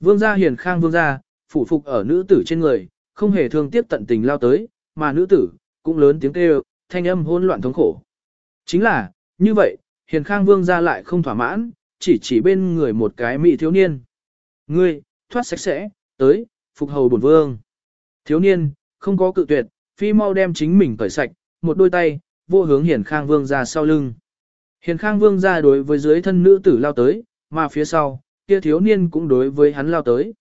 Vương gia hiền khang vương gia, phủ phục ở nữ tử trên người, không hề thương tiếc tận tình lao tới, mà nữ tử, cũng lớn tiếng kêu, thanh âm hỗn loạn thống khổ. Chính là, như vậy, hiền khang vương gia lại không thỏa mãn, chỉ chỉ bên người một cái mỹ thiếu niên. Ngươi, thoát sạch sẽ, tới, phục hầu bổn vương. Thiếu niên, không có cự tuyệt, phi mau đem chính mình cởi sạch, một đôi tay, vô hướng hiền khang vương ra sau lưng. Hiền khang vương ra đối với dưới thân nữ tử lao tới, mà phía sau, kia thiếu niên cũng đối với hắn lao tới.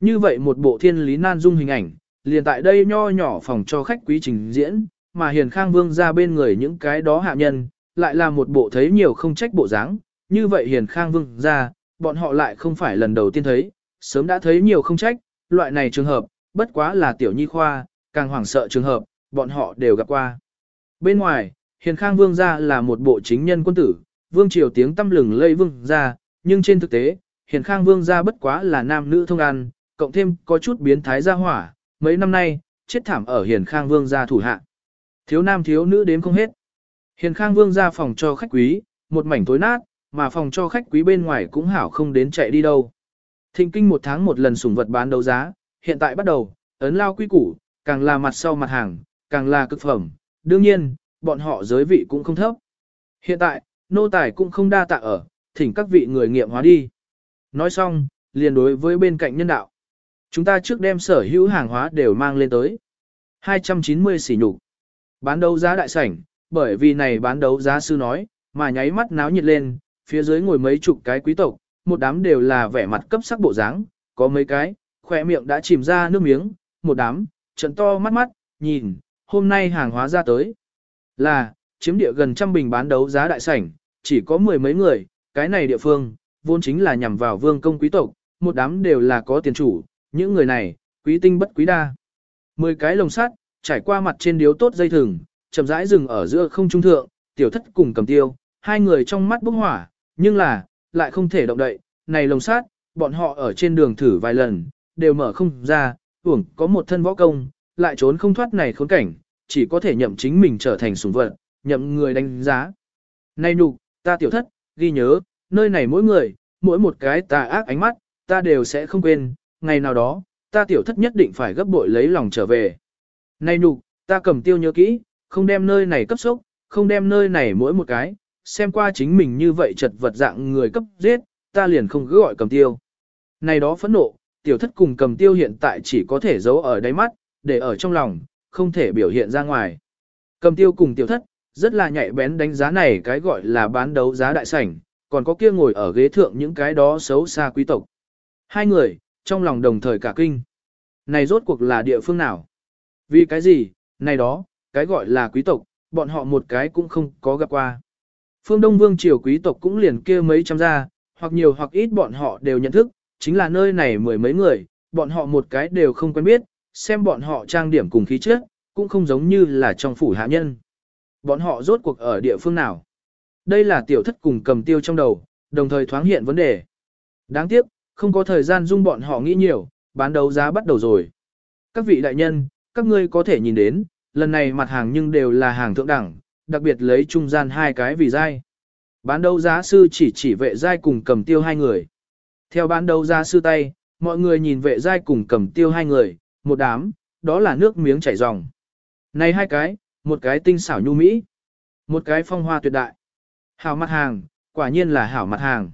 Như vậy một bộ thiên lý nan dung hình ảnh, liền tại đây nho nhỏ phòng cho khách quý trình diễn, mà hiền khang vương ra bên người những cái đó hạ nhân, lại là một bộ thấy nhiều không trách bộ dáng. Như vậy hiền khang vương ra, bọn họ lại không phải lần đầu tiên thấy, sớm đã thấy nhiều không trách, loại này trường hợp, bất quá là tiểu nhi khoa, càng hoảng sợ trường hợp, bọn họ đều gặp qua. Bên ngoài, hiền khang vương gia là một bộ chính nhân quân tử, vương triều tiếng tâm lừng lây vương gia, nhưng trên thực tế, hiền khang vương gia bất quá là nam nữ thông ăn, cộng thêm có chút biến thái gia hỏa, mấy năm nay, chết thảm ở hiền khang vương gia thủ hạ. Thiếu nam thiếu nữ đếm không hết. Hiền khang vương gia phòng cho khách quý, một mảnh tối nát, mà phòng cho khách quý bên ngoài cũng hảo không đến chạy đi đâu. Thịnh kinh một tháng một lần sủng vật bán đấu giá, hiện tại bắt đầu, ấn lao quy củ, càng là mặt sau mặt hàng, càng là cực phẩm, đương nhiên, bọn họ giới vị cũng không thấp. Hiện tại, nô tài cũng không đa tạ ở, thỉnh các vị người nghiệm hóa đi. Nói xong, liền đối với bên cạnh nhân đạo. Chúng ta trước đem sở hữu hàng hóa đều mang lên tới. 290 xỉ nhục. Bán đấu giá đại sảnh, bởi vì này bán đấu giá sư nói, mà nháy mắt náo nhiệt lên, phía dưới ngồi mấy chục cái quý tộc, một đám đều là vẻ mặt cấp sắc bộ dáng, có mấy cái, khỏe miệng đã chìm ra nước miếng, một đám, trận to mắt mắt, nhìn, hôm nay hàng hóa ra tới. Là, chiếm địa gần trăm bình bán đấu giá đại sảnh, chỉ có mười mấy người, cái này địa phương, vốn chính là nhằm vào vương công quý tộc, một đám đều là có tiền chủ, những người này, quý tinh bất quý đa. Mười cái lồng sắt, trải qua mặt trên điếu tốt dây thừng, chậm rãi dừng ở giữa không trung thượng, tiểu thất cùng cầm tiêu, hai người trong mắt bốc hỏa, nhưng là, lại không thể động đậy, này lồng sắt, bọn họ ở trên đường thử vài lần, đều mở không ra, uổng có một thân võ công, lại trốn không thoát này khốn cảnh, chỉ có thể nhậm chính mình trở thành sủng vật, nhậm người đánh giá. Này nục, ta tiểu thất, ghi nhớ, nơi này mỗi người, mỗi một cái tà ác ánh mắt, ta đều sẽ không quên, ngày nào đó, ta tiểu thất nhất định phải gấp bội lấy lòng trở về. Này nhục, ta cầm tiêu nhớ kỹ, không đem nơi này cấp sốc, không đem nơi này mỗi một cái, xem qua chính mình như vậy chật vật dạng người cấp giết, ta liền không cứ gọi cầm tiêu. Này đó phẫn nộ, tiểu thất cùng cầm tiêu hiện tại chỉ có thể giấu ở đáy mắt, để ở trong lòng, không thể biểu hiện ra ngoài. Cầm tiêu cùng tiểu thất, rất là nhạy bén đánh giá này cái gọi là bán đấu giá đại sảnh, còn có kia ngồi ở ghế thượng những cái đó xấu xa quý tộc. Hai người, trong lòng đồng thời cả kinh. Này rốt cuộc là địa phương nào? Vì cái gì, này đó, cái gọi là quý tộc, bọn họ một cái cũng không có gặp qua. Phương Đông Vương triều quý tộc cũng liền kia mấy trăm gia, hoặc nhiều hoặc ít bọn họ đều nhận thức, chính là nơi này mười mấy người, bọn họ một cái đều không quen biết, xem bọn họ trang điểm cùng khí chất, cũng không giống như là trong phủ hạ nhân. Bọn họ rốt cuộc ở địa phương nào? Đây là tiểu thất cùng cầm tiêu trong đầu, đồng thời thoáng hiện vấn đề. Đáng tiếc, không có thời gian dung bọn họ nghĩ nhiều, bán đấu giá bắt đầu rồi. Các vị đại nhân, các ngươi có thể nhìn đến, lần này mặt hàng nhưng đều là hàng thượng đẳng, đặc biệt lấy trung gian hai cái vì dai. Bán đấu giá sư chỉ chỉ vệ dai cùng cầm tiêu hai người. Theo bán đấu giá sư tay, mọi người nhìn vệ dai cùng cầm tiêu hai người, một đám, đó là nước miếng chảy ròng. Này hai cái, một cái tinh xảo nhu mỹ, một cái phong hoa tuyệt đại. Hảo mặt hàng, quả nhiên là hảo mặt hàng.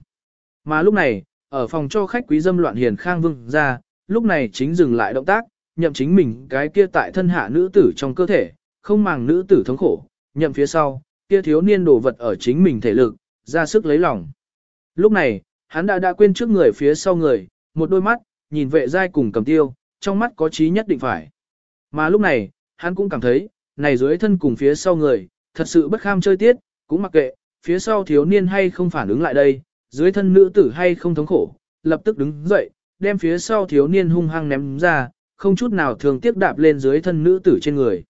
Mà lúc này, ở phòng cho khách quý dâm loạn hiền khang vương ra, lúc này chính dừng lại động tác, nhậm chính mình cái kia tại thân hạ nữ tử trong cơ thể, không màng nữ tử thống khổ, nhậm phía sau, kia thiếu niên đồ vật ở chính mình thể lực, ra sức lấy lòng. Lúc này, hắn đã đã quên trước người phía sau người, một đôi mắt, nhìn vệ giai cùng cầm tiêu, trong mắt có trí nhất định phải. Mà lúc này, hắn cũng cảm thấy, này dưới thân cùng phía sau người, thật sự bất kham chơi tiết, cũng mặc kệ, phía sau thiếu niên hay không phản ứng lại đây, dưới thân nữ tử hay không thống khổ, lập tức đứng dậy, đem phía sau thiếu niên hung hăng ném ra, không chút nào thường tiếc đạp lên dưới thân nữ tử trên người.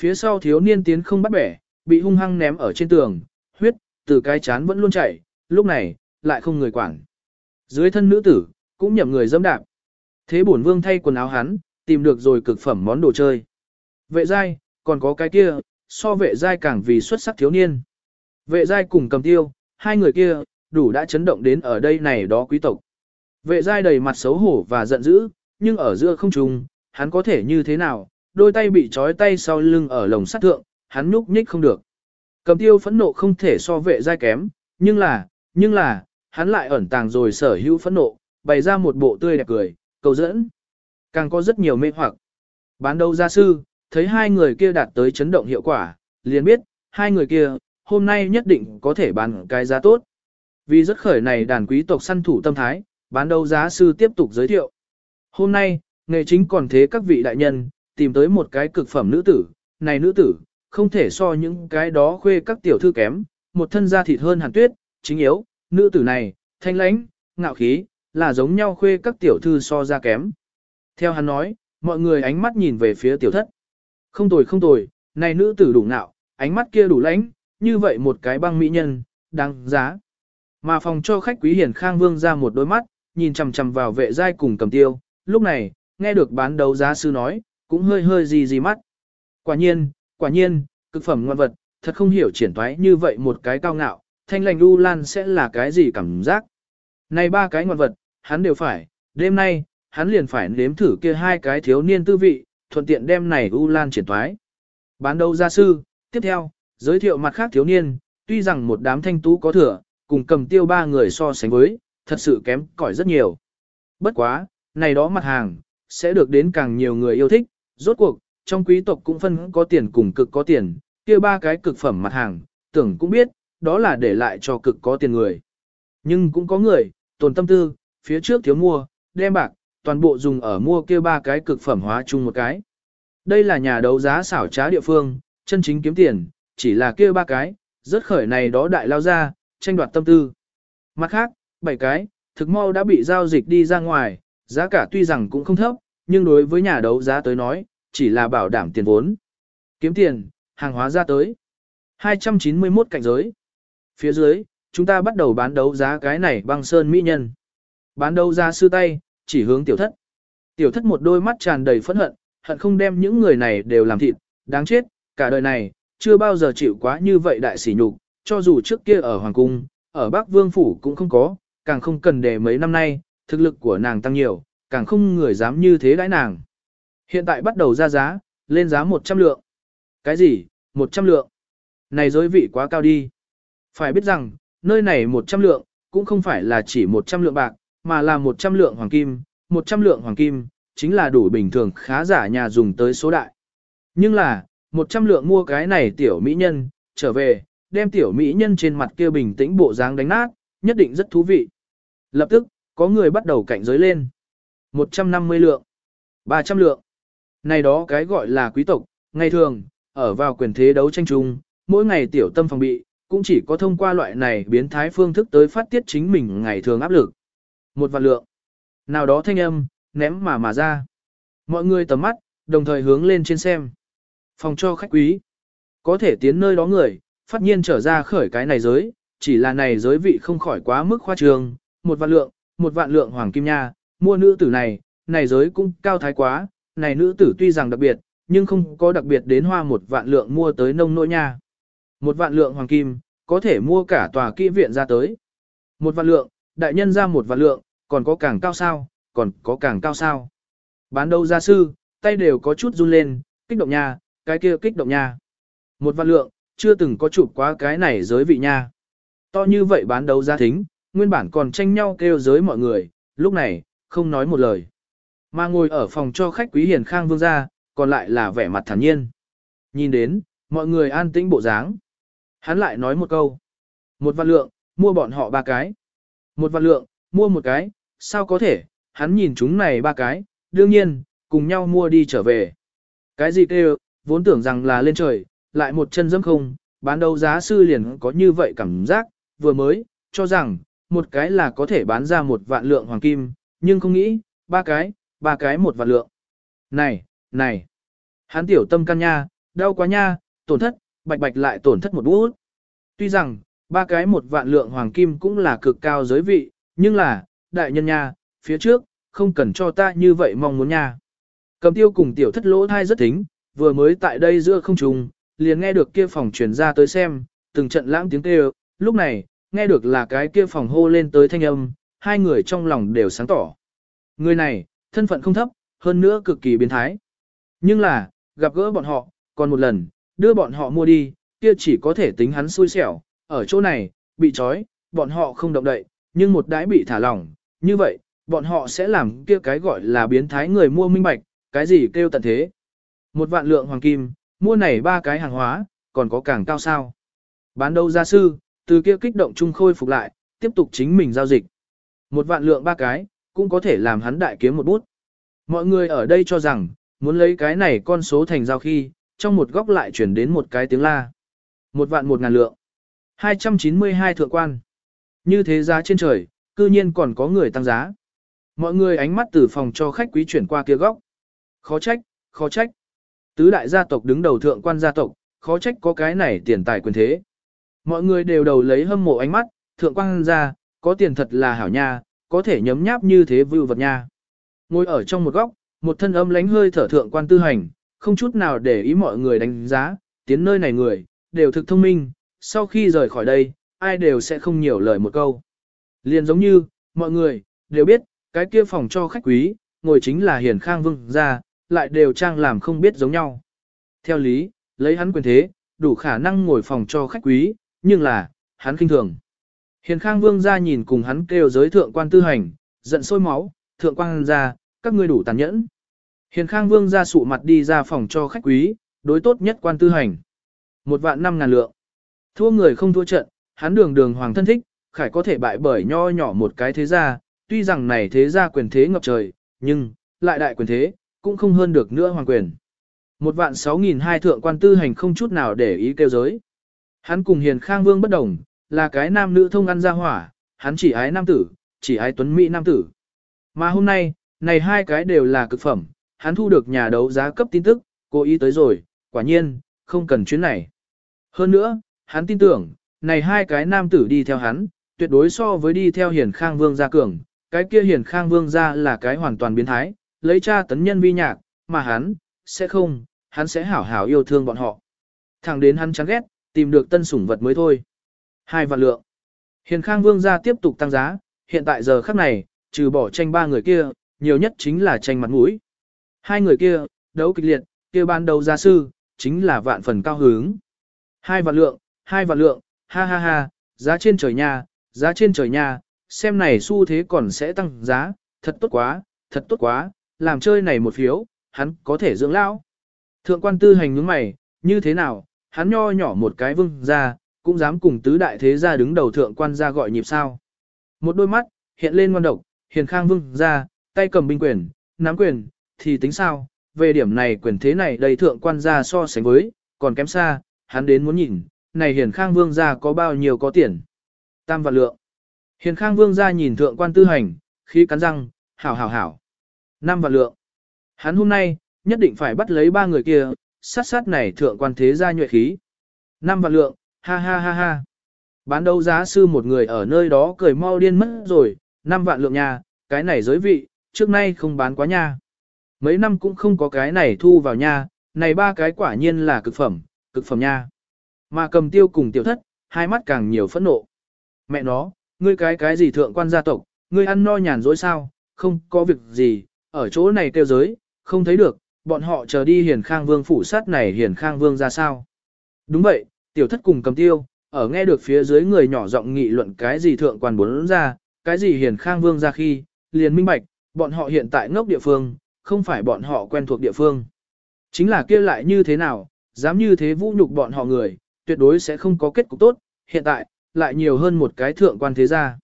Phía sau thiếu niên tiến không bắt bẻ, bị hung hăng ném ở trên tường, huyết, từ cái chán vẫn luôn chảy, lúc này, lại không người quản. Dưới thân nữ tử, cũng nhậm người dâm đạp. Thế bổn vương thay quần áo hắn, tìm được rồi cực phẩm món đồ chơi. Vệ giai, còn có cái kia, so vệ giai càng vì xuất sắc thiếu niên. Vệ giai cùng cầm tiêu, hai người kia, đủ đã chấn động đến ở đây này đó quý tộc. Vệ giai đầy mặt xấu hổ và giận dữ, nhưng ở giữa không trung, hắn có thể như thế nào, đôi tay bị trói tay sau lưng ở lồng sắt thượng, hắn nhúc nhích không được. Cầm tiêu phẫn nộ không thể so vệ giai kém, nhưng là, nhưng là, hắn lại ẩn tàng rồi sở hữu phẫn nộ, bày ra một bộ tươi đẹp cười, cầu dẫn. Càng có rất nhiều mê hoặc. Bán đầu gia sư, thấy hai người kia đạt tới chấn động hiệu quả, liền biết, hai người kia, hôm nay nhất định có thể bán cái giá tốt. Vì rất khởi này đàn quý tộc săn thủ tâm thái, bán đấu giá sư tiếp tục giới thiệu. Hôm nay, nghề chính còn thế các vị đại nhân, tìm tới một cái cực phẩm nữ tử, này nữ tử, không thể so những cái đó khuê các tiểu thư kém, một thân da thịt hơn hàn tuyết, chính yếu, nữ tử này, thanh lãnh, ngạo khí, là giống nhau khuê các tiểu thư so ra kém. Theo hắn nói, mọi người ánh mắt nhìn về phía tiểu thất. Không tồi không tồi, này nữ tử đủ ngạo, ánh mắt kia đủ lãnh, như vậy một cái băng mỹ nhân, đáng giá. Mà phòng cho khách quý hiển khang vương ra một đôi mắt, nhìn chằm chằm vào vệ giai cùng cầm tiêu, lúc này, nghe được bán đấu giá sư nói, cũng hơi hơi gì gì mắt. Quả nhiên, quả nhiên, cực phẩm ngoan vật, thật không hiểu triển toái như vậy một cái cao ngạo, thanh lành u lan sẽ là cái gì cảm giác. Này ba cái ngoan vật, hắn đều phải, đêm nay, hắn liền phải nếm thử kia hai cái thiếu niên tư vị, thuận tiện đem này u lan triển toái. Bán đấu gia sư, tiếp theo, giới thiệu mặt khác thiếu niên, tuy rằng một đám thanh tú có thừa, cùng cầm tiêu ba người so sánh với, thật sự kém cỏi rất nhiều. Bất quá, này đó mặt hàng, sẽ được đến càng nhiều người yêu thích, rốt cuộc, trong quý tộc cũng phân có tiền cùng cực có tiền, kia ba cái cực phẩm mặt hàng, tưởng cũng biết, đó là để lại cho cực có tiền người. Nhưng cũng có người, tồn tâm tư, phía trước thiếu mua, đem bạc, toàn bộ dùng ở mua kia ba cái cực phẩm hóa chung một cái. Đây là nhà đấu giá xảo trá địa phương, chân chính kiếm tiền, chỉ là kia ba cái, rất khởi này đó đại lao ra, tranh đoạt tâm tư. Mặt khác, bảy cái, thực mau đã bị giao dịch đi ra ngoài, giá cả tuy rằng cũng không thấp, nhưng đối với nhà đấu giá tới nói, chỉ là bảo đảm tiền vốn. Kiếm tiền, hàng hóa ra tới. 291 cạnh giới. Phía dưới, chúng ta bắt đầu bán đấu giá cái này băng sơn mỹ nhân. Bán đấu giá sư tay, chỉ hướng tiểu thất. Tiểu thất một đôi mắt tràn đầy phẫn hận, hận không đem những người này đều làm thịt, đáng chết, cả đời này, chưa bao giờ chịu quá như vậy đại sỉ nhục, cho dù trước kia ở Hoàng Cung, ở Bắc Vương Phủ cũng không có, càng không cần để mấy năm nay, thực lực của nàng tăng nhiều, càng không người dám như thế đãi nàng. Hiện tại bắt đầu ra giá, lên giá 100 lượng. Cái gì, 100 lượng? Này giới vị quá cao đi. Phải biết rằng, nơi này 100 lượng, cũng không phải là chỉ 100 lượng bạc, mà là 100 lượng hoàng kim, 100 lượng hoàng kim, chính là đủ bình thường khá giả nhà dùng tới số đại. Nhưng là, 100 lượng mua cái này tiểu mỹ nhân, trở về, đem tiểu mỹ nhân trên mặt kia bình tĩnh bộ dáng đánh nát, nhất định rất thú vị. Lập tức, có người bắt đầu cạnh giới lên. 150 lượng, 300 lượng. Này đó cái gọi là quý tộc, ngày thường, ở vào quyền thế đấu tranh chung, mỗi ngày tiểu tâm phòng bị, cũng chỉ có thông qua loại này biến thái phương thức tới phát tiết chính mình ngày thường áp lực. Một vạn lượng. Nào đó thanh âm, ném mà mà ra. Mọi người tầm mắt, đồng thời hướng lên trên xem. Phòng cho khách quý. Có thể tiến nơi đó người, phát nhiên trở ra khởi cái này giới, chỉ là này giới vị không khỏi quá mức khoa trường, một vạn lượng, một vạn lượng hoàng kim nha, mua nữ tử này, này giới cũng cao thái quá, này nữ tử tuy rằng đặc biệt, nhưng không có đặc biệt đến hoa một vạn lượng mua tới nông nỗi nha. Một vạn lượng hoàng kim, có thể mua cả tòa kỹ viện ra tới. Một vạn lượng, đại nhân ra một vạn lượng, còn có càng cao sao, còn có càng cao sao. Bán đấu gia sư, tay đều có chút run lên, kích động nha, cái kia kích động nha. Một vạn lượng, chưa từng có chụp quá cái này giới vị nha. To như vậy bán đấu giá thính, nguyên bản còn tranh nhau kêu giới mọi người, lúc này, không nói một lời. Mà ngồi ở phòng cho khách quý hiền khang vương gia, còn lại là vẻ mặt thản nhiên. Nhìn đến, mọi người an tĩnh bộ dáng. Hắn lại nói một câu. Một vạn lượng, mua bọn họ ba cái. Một vạn lượng, mua một cái, sao có thể, hắn nhìn chúng này ba cái, đương nhiên, cùng nhau mua đi trở về. Cái gì kêu, vốn tưởng rằng là lên trời, lại một chân dẫm không, bán đấu giá sư liền có như vậy cảm giác, vừa mới, cho rằng, một cái là có thể bán ra một vạn lượng hoàng kim, nhưng không nghĩ, ba cái, ba cái một vạn lượng. Này, này, hắn tiểu tâm can nha, đau quá nha, tổn thất, bạch bạch lại tổn thất một bút. Tuy rằng, ba cái một vạn lượng hoàng kim cũng là cực cao giới vị, nhưng là, đại nhân nha, phía trước, không cần cho ta như vậy mong muốn nha. Cầm tiêu cùng tiểu thất lỗ thai rất thính, vừa mới tại đây giữa không trùng, liền nghe được kia phòng truyền ra tới xem, từng trận lãng tiếng kêu, lúc này, nghe được là cái kia phòng hô lên tới thanh âm, hai người trong lòng đều sáng tỏ. Người này, thân phận không thấp, hơn nữa cực kỳ biến thái. Nhưng là, gặp gỡ bọn họ, còn một lần, đưa bọn họ mua đi, kia chỉ có thể tính hắn xui xẻo, ở chỗ này, bị trói, bọn họ không động đậy, nhưng một đái bị thả lỏng, như vậy, bọn họ sẽ làm kia cái gọi là biến thái người mua minh bạch, cái gì kêu tận thế. Một vạn lượng hoàng kim, mua này ba cái hàng hóa, còn có càng cao sao. Bán đâu gia sư, từ kia kích động chung khôi phục lại, tiếp tục chính mình giao dịch. Một vạn lượng ba cái, cũng có thể làm hắn đại kiếm một bút. Mọi người ở đây cho rằng, muốn lấy cái này con số thành giao khi, trong một góc lại chuyển đến một cái tiếng la. Một vạn một ngàn lượng. 292 thượng quan. Như thế giá trên trời, cư nhiên còn có người tăng giá. Mọi người ánh mắt từ phòng cho khách quý chuyển qua kia góc. Khó trách, khó trách. Tứ đại gia tộc đứng đầu thượng quan gia tộc, khó trách có cái này tiền tài quyền thế. Mọi người đều đầu lấy hâm mộ ánh mắt, thượng quan gia, có tiền thật là hảo nha, có thể nhấm nháp như thế vưu vật nha. Ngồi ở trong một góc, một thân âm lánh hơi thở thượng quan tư hành, không chút nào để ý mọi người đánh giá, tiến nơi này người, đều thực thông minh, sau khi rời khỏi đây, ai đều sẽ không nhiều lời một câu. Liền giống như, mọi người, đều biết, cái kia phòng cho khách quý, ngồi chính là hiền khang vương gia, lại đều trang làm không biết giống nhau. Theo lý, lấy hắn quyền thế, đủ khả năng ngồi phòng cho khách quý, nhưng là, hắn kinh thường. Hiền khang vương gia nhìn cùng hắn kêu giới thượng quan tư hành, giận sôi máu, thượng quan ra, các ngươi đủ tàn nhẫn. Hiền khang vương gia sụ mặt đi ra phòng cho khách quý, đối tốt nhất quan tư hành. Một vạn năm ngàn lượng. Thua người không thua trận, hắn đường đường hoàng thân thích, khải có thể bại bởi nho nhỏ một cái thế gia, tuy rằng này thế gia quyền thế ngập trời, nhưng, lại đại quyền thế, cũng không hơn được nữa hoàng quyền. Một vạn sáu nghìn hai thượng quan tư hành không chút nào để ý kêu giới. Hắn cùng hiền khang vương bất đồng, là cái nam nữ thông ăn ra hỏa, hắn chỉ ái nam tử, chỉ ái tuấn mỹ nam tử. Mà hôm nay, này hai cái đều là cực phẩm, hắn thu được nhà đấu giá cấp tin tức, cố ý tới rồi, quả nhiên, không cần chuyến này. Hơn nữa, hắn tin tưởng, này hai cái nam tử đi theo hắn, tuyệt đối so với đi theo hiền khang vương gia cường, cái kia hiền khang vương gia là cái hoàn toàn biến thái, lấy cha tấn nhân vi nhạc, mà hắn, sẽ không, hắn sẽ hảo hảo yêu thương bọn họ. Thẳng đến hắn chán ghét, tìm được tân sủng vật mới thôi. Hai vạn lượng. Hiền khang vương gia tiếp tục tăng giá, hiện tại giờ khắc này, trừ bỏ tranh ba người kia, nhiều nhất chính là tranh mặt mũi. Hai người kia, đấu kịch liệt, kia ban đầu gia sư, chính là vạn phần cao hứng. Hai vạn lượng, hai vạn lượng, ha ha ha, giá trên trời nhà giá trên trời nhà xem này xu thế còn sẽ tăng giá, thật tốt quá, thật tốt quá, làm chơi này một phiếu, hắn có thể dưỡng lão. Thượng quan tư hành nhướng mày, như thế nào, hắn nho nhỏ một cái vương ra, cũng dám cùng tứ đại thế gia đứng đầu thượng quan ra gọi nhịp sao. Một đôi mắt, hiện lên ngoan độc, hiền khang vương ra, tay cầm binh quyền, nắm quyền, thì tính sao, về điểm này quyền thế này đầy thượng quan ra so sánh với, còn kém xa, hắn đến muốn nhìn, này hiền khang vương ra có bao nhiêu có tiền. Tam vạn lượng. Hiền khang vương ra nhìn thượng quan tư hành, khi cắn răng, hảo hảo hảo. Năm vạn lượng. Hắn hôm nay, nhất định phải bắt lấy ba người kia, sát sát này thượng quan thế gia nhuệ khí. Năm vạn lượng, ha ha ha ha. Bán đấu giá sư một người ở nơi đó cười mau điên mất rồi, năm vạn lượng nha, cái này giới vị, trước nay không bán quá nha. Mấy năm cũng không có cái này thu vào nha, này ba cái quả nhiên là cực phẩm, cực phẩm nha. Mà cầm tiêu cùng tiểu thất, hai mắt càng nhiều phẫn nộ. Mẹ nó, ngươi cái cái gì thượng quan gia tộc, ngươi ăn no nhàn dối sao, không có việc gì, ở chỗ này kêu giới, không thấy được, bọn họ chờ đi hiền khang vương phủ sát này hiền khang vương ra sao. Đúng vậy, tiểu thất cùng cầm tiêu, ở nghe được phía dưới người nhỏ giọng nghị luận cái gì thượng quan bốn ra, cái gì hiền khang vương ra khi, liền minh bạch, bọn họ hiện tại ngốc địa phương, không phải bọn họ quen thuộc địa phương. Chính là kia lại như thế nào, dám như thế vũ nhục bọn họ người, tuyệt đối sẽ không có kết cục tốt, hiện tại, lại nhiều hơn một cái thượng quan thế gia.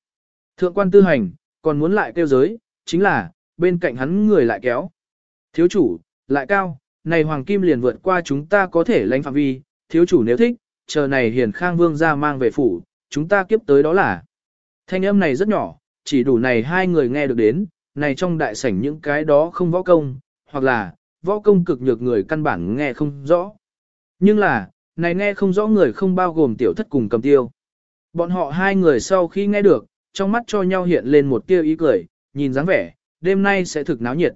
Thượng quan tư hành, còn muốn lại kêu giới, chính là, bên cạnh hắn người lại kéo. Thiếu chủ, lại cao, này hoàng kim liền vượt qua chúng ta có thể lãnh phạm vi, thiếu chủ nếu thích, chờ này hiền khang vương ra mang về phủ, chúng ta kiếp tới đó là. Thanh âm này rất nhỏ, chỉ đủ này hai người nghe được đến, này trong đại sảnh những cái đó không võ công, hoặc là, võ công cực nhược người căn bản nghe không rõ. Nhưng là, này nghe không rõ người không bao gồm tiểu thất cùng cầm tiêu. Bọn họ hai người sau khi nghe được, trong mắt cho nhau hiện lên một tia ý cười, nhìn dáng vẻ, đêm nay sẽ thực náo nhiệt.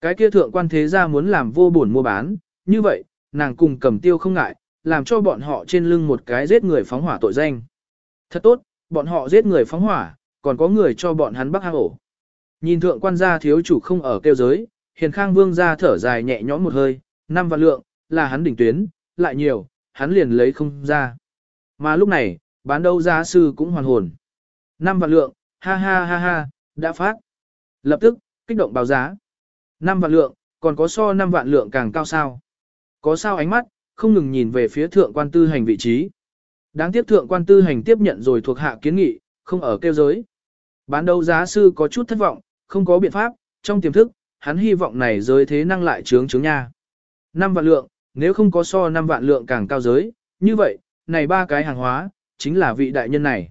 Cái kia thượng quan thế gia muốn làm vô buồn mua bán, như vậy, nàng cùng cầm tiêu không ngại, làm cho bọn họ trên lưng một cái giết người phóng hỏa tội danh. Thật tốt, bọn họ giết người phóng hỏa, còn có người cho bọn hắn bắc hang ổ. Nhìn thượng quan gia thiếu chủ không ở kêu giới, hiền khang vương gia thở dài nhẹ nhõm một hơi, năm vạn lượng, là hắn đỉnh tuyến, lại nhiều, hắn liền lấy không ra. Mà lúc này, bán đấu giá sư cũng hoàn hồn. Năm vạn lượng, ha ha ha ha, đã phát. Lập tức, kích động báo giá. Năm vạn lượng, còn có so năm vạn lượng càng cao sao. Có sao ánh mắt, không ngừng nhìn về phía thượng quan tư hành vị trí. Đáng tiếc thượng quan tư hành tiếp nhận rồi thuộc hạ kiến nghị, không ở kêu giới. Bán đấu giá sư có chút thất vọng, không có biện pháp, trong tiềm thức, hắn hy vọng này giới thế năng lại trướng trướng nha. Năm vạn lượng, nếu không có so năm vạn lượng càng cao giới, như vậy, này ba cái hàng hóa, chính là vị đại nhân này.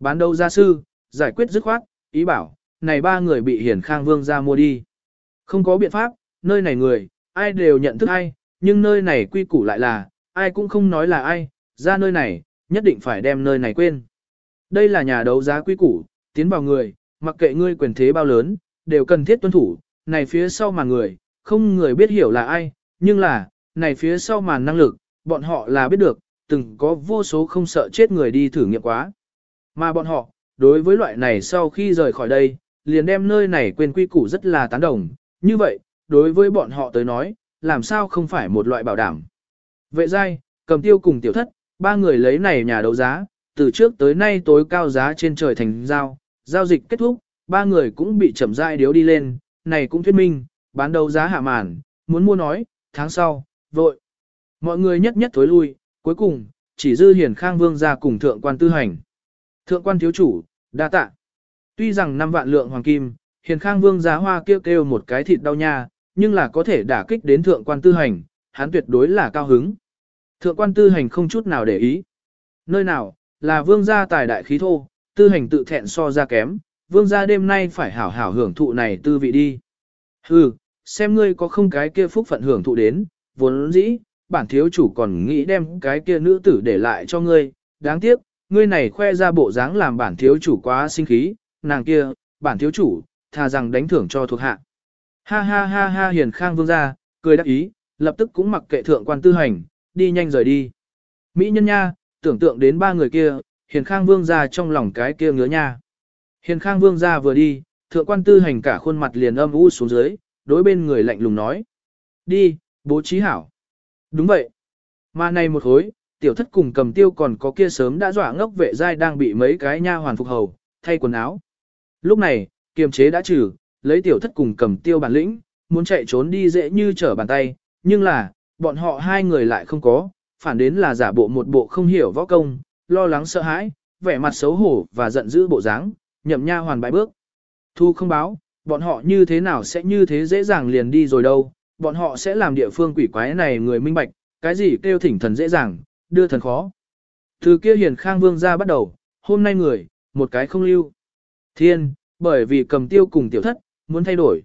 Bán đấu giá sư, giải quyết dứt khoát, ý bảo, này ba người bị hiển khang vương ra mua đi. Không có biện pháp, nơi này người, ai đều nhận thức ai, nhưng nơi này quy củ lại là, ai cũng không nói là ai, ra nơi này, nhất định phải đem nơi này quên. Đây là nhà đấu giá quy củ, tiến vào người, mặc kệ ngươi quyền thế bao lớn, đều cần thiết tuân thủ, này phía sau mà người, không người biết hiểu là ai, nhưng là, này phía sau màn năng lực, bọn họ là biết được, từng có vô số không sợ chết người đi thử nghiệm quá. Mà bọn họ, đối với loại này sau khi rời khỏi đây, liền đem nơi này quên quy củ rất là tán đồng, như vậy, đối với bọn họ tới nói, làm sao không phải một loại bảo đảm. Vệ giai, cầm tiêu cùng tiểu thất, ba người lấy này nhà đấu giá, từ trước tới nay tối cao giá trên trời thành giao, giao dịch kết thúc, ba người cũng bị chậm rãi điếu đi lên, này cũng thuyết minh, bán đấu giá hạ màn, muốn mua nói, tháng sau, vội. Mọi người nhất nhất thối lui, cuối cùng, chỉ dư hiển khang vương ra cùng thượng quan tư hành. Thượng quan thiếu chủ, đa tạ. Tuy rằng năm vạn lượng hoàng kim, hiền khang vương giá hoa kêu kêu một cái thịt đau nha, nhưng là có thể đả kích đến thượng quan tư hành, hắn tuyệt đối là cao hứng. Thượng quan tư hành không chút nào để ý. Nơi nào, là vương gia tài đại khí thô, tư hành tự thẹn so ra kém, vương gia đêm nay phải hảo hảo hưởng thụ này tư vị đi. Hừ, xem ngươi có không cái kia phúc phận hưởng thụ đến, vốn dĩ, bản thiếu chủ còn nghĩ đem cái kia nữ tử để lại cho ngươi, đáng tiếc, ngươi này khoe ra bộ dáng làm bản thiếu chủ quá sinh khí, nàng kia, bản thiếu chủ, thà rằng đánh thưởng cho thuộc hạ. Ha ha ha ha hiền khang vương gia, cười đắc ý, lập tức cũng mặc kệ thượng quan tư hành, đi nhanh rời đi. Mỹ nhân nha, tưởng tượng đến ba người kia, hiền khang vương gia trong lòng cái kia ngứa nha. Hiền khang vương gia vừa đi, thượng quan tư hành cả khuôn mặt liền âm u xuống dưới, đối bên người lạnh lùng nói. Đi, bố trí hảo. Đúng vậy. Mà này một hối, tiểu thất cùng cầm tiêu còn có kia sớm đã dọa ngốc vệ giai đang bị mấy cái nha hoàn phục hầu, thay quần áo. Lúc này, kiềm chế đã trừ, lấy tiểu thất cùng cầm tiêu bản lĩnh, muốn chạy trốn đi dễ như trở bàn tay, nhưng là, bọn họ hai người lại không có, phản đến là giả bộ một bộ không hiểu võ công, lo lắng sợ hãi, vẻ mặt xấu hổ và giận dữ bộ dáng, nhậm nha hoàn bại bước. Thu không báo, bọn họ như thế nào sẽ như thế dễ dàng liền đi rồi đâu, bọn họ sẽ làm địa phương quỷ quái này người minh bạch, cái gì kêu thỉnh thần dễ dàng, đưa thần khó. Từ kia hiền khang vương ra bắt đầu, hôm nay người, một cái không lưu. Thiên, bởi vì cầm tiêu cùng tiểu thất, muốn thay đổi.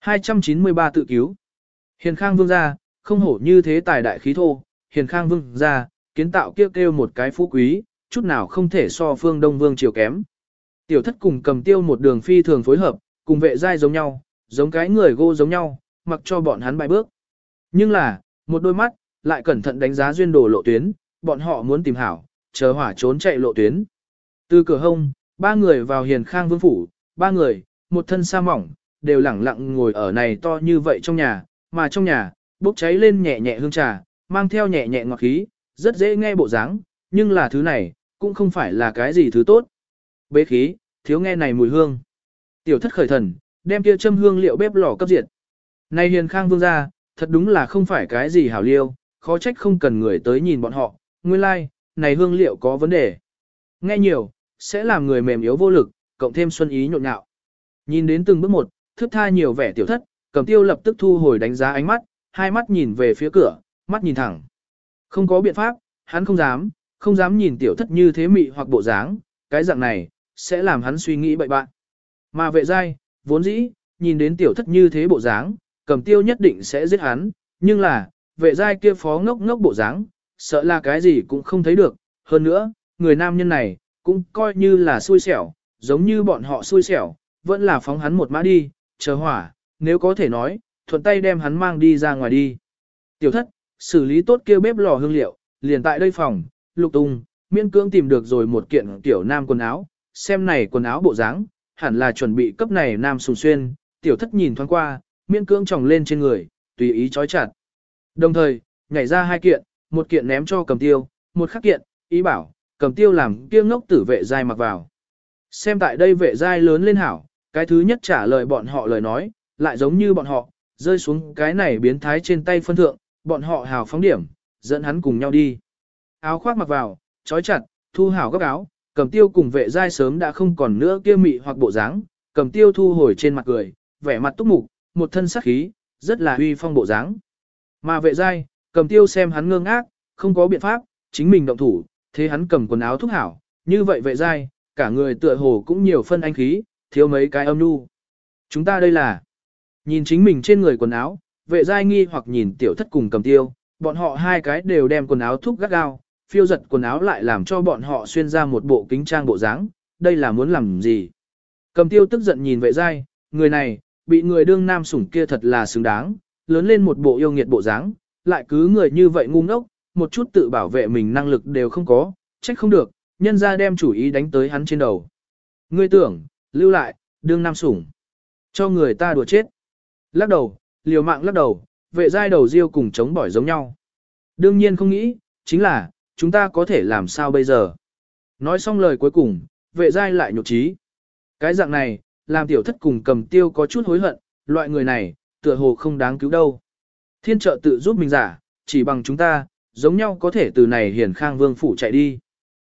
293 tự cứu. Hiền khang vương gia, không hổ như thế tài đại khí thô, hiền khang vương gia, kiến tạo kêu kêu một cái phú quý, chút nào không thể so phương đông vương chiều kém. Tiểu thất cùng cầm tiêu một đường phi thường phối hợp, cùng vệ giai giống nhau, giống cái người gô giống nhau, mặc cho bọn hắn bài bước. Nhưng là, một đôi mắt, lại cẩn thận đánh giá duyên đồ lộ tuyến, bọn họ muốn tìm hảo, chờ hỏa trốn chạy lộ tuyến. Từ cửa hông, ba người vào hiền khang vương phủ, ba người, một thân sa mỏng, đều lẳng lặng ngồi ở này to như vậy trong nhà, mà trong nhà, bốc cháy lên nhẹ nhẹ hương trà, mang theo nhẹ nhẹ ngọt khí, rất dễ nghe bộ dáng, nhưng là thứ này, cũng không phải là cái gì thứ tốt. Bế khí, thiếu nghe này mùi hương. Tiểu thất khởi thần, đem kia châm hương liệu bếp lò cấp diệt. Này hiền khang vương gia, thật đúng là không phải cái gì hảo liêu, khó trách không cần người tới nhìn bọn họ, nguyên lai, like, này hương liệu có vấn đề. Nghe nhiều, sẽ làm người mềm yếu vô lực, cộng thêm xuân ý nhộn nhạo. Nhìn đến từng bước một, thức tha nhiều vẻ tiểu thất, cầm tiêu lập tức thu hồi đánh giá ánh mắt, hai mắt nhìn về phía cửa, mắt nhìn thẳng. Không có biện pháp, hắn không dám, không dám nhìn tiểu thất như thế mị hoặc bộ dáng, cái dạng này, sẽ làm hắn suy nghĩ bậy bạn. Mà vệ giai, vốn dĩ, nhìn đến tiểu thất như thế bộ dáng, cầm tiêu nhất định sẽ giết hắn, nhưng là, vệ giai kia phó ngốc ngốc bộ dáng, sợ là cái gì cũng không thấy được, hơn nữa, người nam nhân này, cũng coi như là xui xẻo, giống như bọn họ xui xẻo, vẫn là phóng hắn một mã đi, chờ hỏa, nếu có thể nói, thuận tay đem hắn mang đi ra ngoài đi. Tiểu thất, xử lý tốt kia bếp lò hương liệu, liền tại đây phòng, lục tung, miễn cưỡng tìm được rồi một kiện tiểu nam quần áo, xem này quần áo bộ dáng, hẳn là chuẩn bị cấp này nam sùng xuyên, tiểu thất nhìn thoáng qua, miễn cưỡng tròng lên trên người, tùy ý trói chặt. Đồng thời, nhảy ra hai kiện, một kiện ném cho cầm tiêu, một khắc kiện, ý bảo, cầm tiêu làm kiêm ngốc tử vệ giai mặc vào. Xem tại đây vệ giai lớn lên hảo, cái thứ nhất trả lời bọn họ lời nói, lại giống như bọn họ, rơi xuống cái này biến thái trên tay phân thượng, bọn họ hào phóng điểm, dẫn hắn cùng nhau đi. Áo khoác mặc vào, trói chặt, thu hảo góc áo, cầm tiêu cùng vệ giai sớm đã không còn nữa kia mị hoặc bộ dáng, cầm tiêu thu hồi trên mặt cười, vẻ mặt túc mục, một thân sắc khí, rất là uy phong bộ dáng. Mà vệ giai, cầm tiêu xem hắn ngơ ngác, không có biện pháp, chính mình động thủ, thế hắn cầm quần áo thúc hảo, như vậy vệ giai, cả người tựa hồ cũng nhiều phân anh khí, thiếu mấy cái âm nu. Chúng ta đây là, nhìn chính mình trên người quần áo, vệ giai nghi hoặc nhìn tiểu thất cùng cầm tiêu, bọn họ hai cái đều đem quần áo thúc gắt gao, phiêu giật quần áo lại làm cho bọn họ xuyên ra một bộ kính trang bộ dáng, đây là muốn làm gì? Cầm tiêu tức giận nhìn vệ giai, người này, bị người đương nam sủng kia thật là xứng đáng, lớn lên một bộ yêu nghiệt bộ dáng, lại cứ người như vậy ngu ngốc, một chút tự bảo vệ mình năng lực đều không có, trách không được, nhân ra đem chủ ý đánh tới hắn trên đầu. Ngươi tưởng, lưu lại, đương nam sủng, cho người ta đùa chết. Lắc đầu, liều mạng lắc đầu, vệ giai đầu riêu cùng chống bỏi giống nhau. Đương nhiên không nghĩ, chính là, chúng ta có thể làm sao bây giờ? Nói xong lời cuối cùng, vệ giai lại nhục trí. Cái dạng này, làm tiểu thất cùng cầm tiêu có chút hối hận, loại người này, tựa hồ không đáng cứu đâu. Thiên trợ tự giúp mình giả, chỉ bằng chúng ta, giống nhau có thể từ này hiển khang vương phủ chạy đi.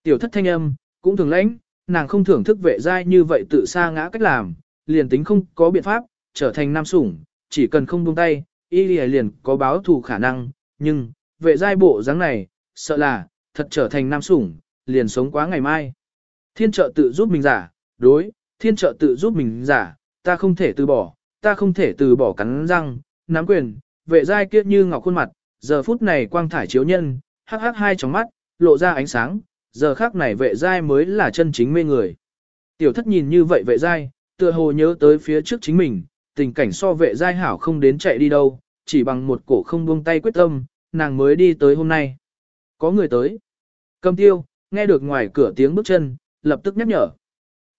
Tiểu thất thanh âm, cũng thường lãnh, nàng không thưởng thức vệ giai như vậy tự sa ngã cách làm, liền tính không có biện pháp, trở thành nam sủng, chỉ cần không buông tay, y liền có báo thù khả năng, nhưng, vệ giai bộ dáng này, sợ là, thật trở thành nam sủng, liền sống quá ngày mai. Thiên trợ tự giúp mình giả, đối, thiên trợ tự giúp mình giả, ta không thể từ bỏ, ta không thể từ bỏ cắn răng, nắm quyền, vệ giai kiết như ngọc khuôn mặt, giờ phút này quang thải chiếu nhân, hắc hắc hai trong mắt, lộ ra ánh sáng, giờ khác này vệ giai mới là chân chính mê người. Tiểu thất nhìn như vậy vệ giai, tựa hồ nhớ tới phía trước chính mình, tình cảnh so vệ giai hảo không đến chạy đi đâu, chỉ bằng một cổ không buông tay quyết tâm, nàng mới đi tới hôm nay. Có người tới. Cầm tiêu, nghe được ngoài cửa tiếng bước chân, lập tức nhắc nhở.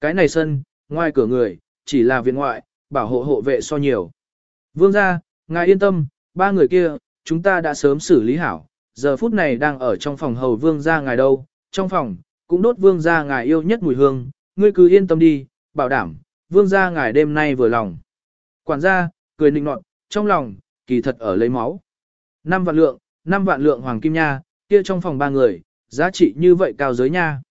Cái này sân, ngoài cửa người, chỉ là viện ngoại, bảo hộ hộ vệ so nhiều. Vương ra, ngài yên tâm, ba người kia, chúng ta đã sớm xử lý hảo, giờ phút này đang ở trong phòng hầu vương gia ngài đâu, trong phòng, cũng đốt vương gia ngài yêu nhất mùi hương, ngươi cứ yên tâm đi, bảo đảm, vương gia ngài đêm nay vừa lòng. Quản gia, cười nịnh nọt, trong lòng, kỳ thật ở lấy máu. Năm vạn lượng, năm vạn lượng hoàng kim nha, kia trong phòng ba người, giá trị như vậy cao giới nha.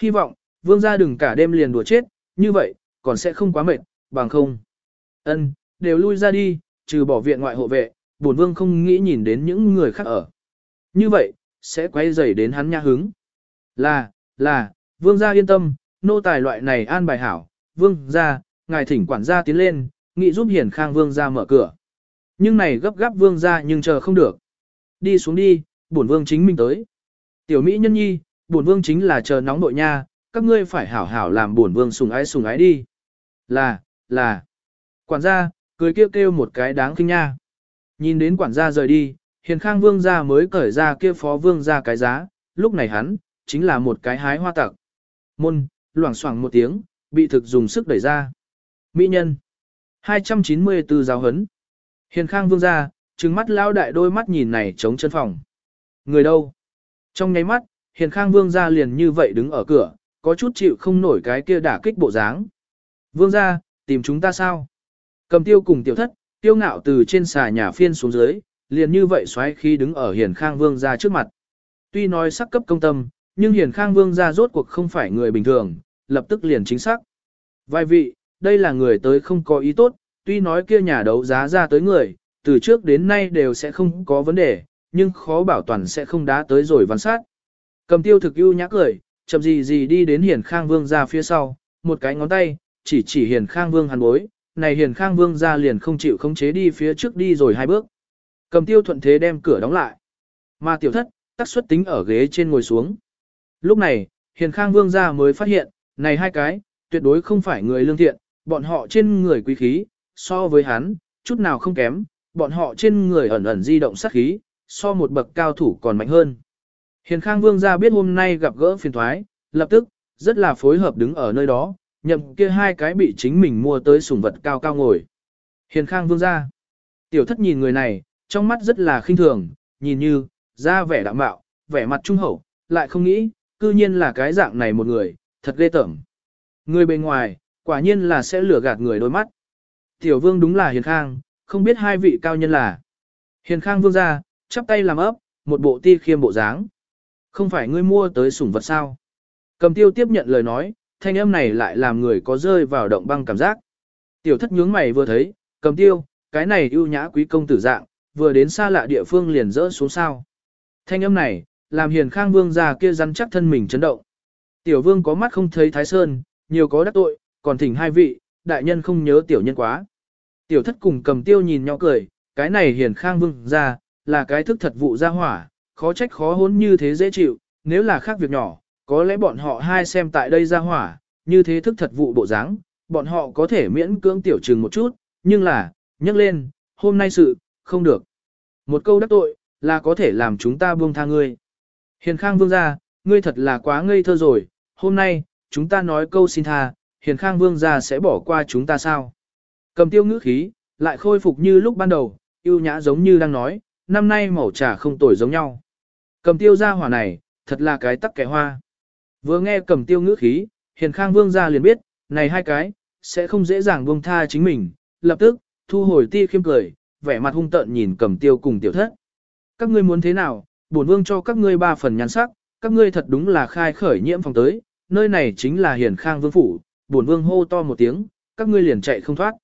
Hy vọng, vương gia đừng cả đêm liền đùa chết, như vậy, còn sẽ không quá mệt, bằng không. Ân, đều lui ra đi, trừ bỏ viện ngoại hộ vệ, bổn vương không nghĩ nhìn đến những người khác ở. Như vậy, sẽ quay dày đến hắn nha hứng. Là, là, vương gia yên tâm, nô tài loại này an bài hảo, vương gia, ngài thỉnh quản gia tiến lên, nghị giúp hiển khang vương gia mở cửa. Nhưng này gấp gáp vương gia nhưng chờ không được. Đi xuống đi, bổn vương chính mình tới. Tiểu Mỹ nhân nhi, bổn vương chính là chờ nóng nội nha, các ngươi phải hảo hảo làm bổn vương sùng ái sùng ái đi. Là, là. Quản gia, cười kêu kêu một cái đáng kinh nha. Nhìn đến quản gia rời đi, hiền khang vương gia mới cởi ra kia phó vương gia cái giá, lúc này hắn, chính là một cái hái hoa tặc. Môn, loảng xoảng một tiếng, bị thực dùng sức đẩy ra. Mỹ nhân. 294 giáo hấn. Hiền khang vương gia, trừng mắt lao đại đôi mắt nhìn này chống chân phòng. Người đâu? Trong nháy mắt, hiền khang vương gia liền như vậy đứng ở cửa, có chút chịu không nổi cái kia đả kích bộ dáng. Vương gia, tìm chúng ta sao? Cầm tiêu cùng tiểu thất, tiêu ngạo từ trên xà nhà phiên xuống dưới, liền như vậy xoáy khi đứng ở hiền khang vương gia trước mặt. Tuy nói sắc cấp công tâm, nhưng hiền khang vương gia rốt cuộc không phải người bình thường, lập tức liền chính xác. Vài vị, đây là người tới không có ý tốt, tuy nói kia nhà đấu giá ra tới người, từ trước đến nay đều sẽ không có vấn đề, nhưng khó bảo toàn sẽ không đá tới rồi văn sát. Cầm tiêu thực ưu nhã cười, chậm gì gì đi đến hiền khang vương ra phía sau, một cái ngón tay, chỉ chỉ hiền khang vương hàn bối, này hiền khang vương ra liền không chịu khống chế đi phía trước đi rồi hai bước. Cầm tiêu thuận thế đem cửa đóng lại. Mà tiểu thất, tắc xuất tính ở ghế trên ngồi xuống. Lúc này, hiền khang vương ra mới phát hiện, này hai cái, tuyệt đối không phải người lương thiện, bọn họ trên người quý khí, so với hắn, chút nào không kém, bọn họ trên người ẩn ẩn di động sát khí, so một bậc cao thủ còn mạnh hơn. Hiền Khang Vương gia biết hôm nay gặp gỡ phiền thoái, lập tức, rất là phối hợp đứng ở nơi đó, nhậm kia hai cái bị chính mình mua tới sủng vật cao cao ngồi. Hiền khang vương ra. Tiểu thất nhìn người này, trong mắt rất là khinh thường, nhìn như, ra vẻ đạm bạo, vẻ mặt trung hậu, lại không nghĩ, cư nhiên là cái dạng này một người, thật ghê tởm. Người bên ngoài, quả nhiên là sẽ lừa gạt người đôi mắt. Tiểu vương đúng là hiền khang, không biết hai vị cao nhân là. Hiền khang vương ra, chắp tay làm ấp, một bộ ti khiêm bộ dáng. Không phải ngươi mua tới sủng vật sao? Cầm tiêu tiếp nhận lời nói, thanh âm này lại làm người có rơi vào động băng cảm giác. Tiểu thất nhướng mày vừa thấy, cầm tiêu, cái này ưu nhã quý công tử dạng, vừa đến xa lạ địa phương liền rỡ xuống sao. Thanh âm này, làm hiền khang vương già kia rắn chắc thân mình chấn động. Tiểu vương có mắt không thấy thái sơn, nhiều có đắc tội, còn thỉnh hai vị, đại nhân không nhớ tiểu nhân quá. Tiểu thất cùng cầm tiêu nhìn nhau cười, cái này hiền khang vương ra, là cái thức thật vụ ra hỏa, khó trách khó hốn như thế dễ chịu, nếu là khác việc nhỏ, có lẽ bọn họ hai xem tại đây ra hỏa, như thế thức thật vụ bộ dáng, bọn họ có thể miễn cưỡng tiểu trừng một chút, nhưng là, nhắc lên, hôm nay sự, không được. Một câu đắc tội, là có thể làm chúng ta buông tha ngươi. Hiền Khang Vương gia, ngươi thật là quá ngây thơ rồi, hôm nay, chúng ta nói câu xin tha, Hiền Khang Vương gia sẽ bỏ qua chúng ta sao? Cầm tiêu ngữ khí, lại khôi phục như lúc ban đầu, yêu nhã giống như đang nói, năm nay màu trà không tồi giống nhau. Cầm tiêu gia hỏa này, thật là cái tắc kẻ hoa. Vừa nghe cầm tiêu ngữ khí, Hiền Khang Vương gia liền biết, này hai cái, sẽ không dễ dàng buông tha chính mình, lập tức, thu hồi ti khiêm cười, vẻ mặt hung tợn nhìn cầm tiêu cùng tiểu thất. Các ngươi muốn thế nào, bổn vương cho các ngươi ba phần nhắn sắc, các ngươi thật đúng là khai khởi nhiễm phòng tới, nơi này chính là hiền khang vương phủ, bổn vương hô to một tiếng, các ngươi liền chạy không thoát.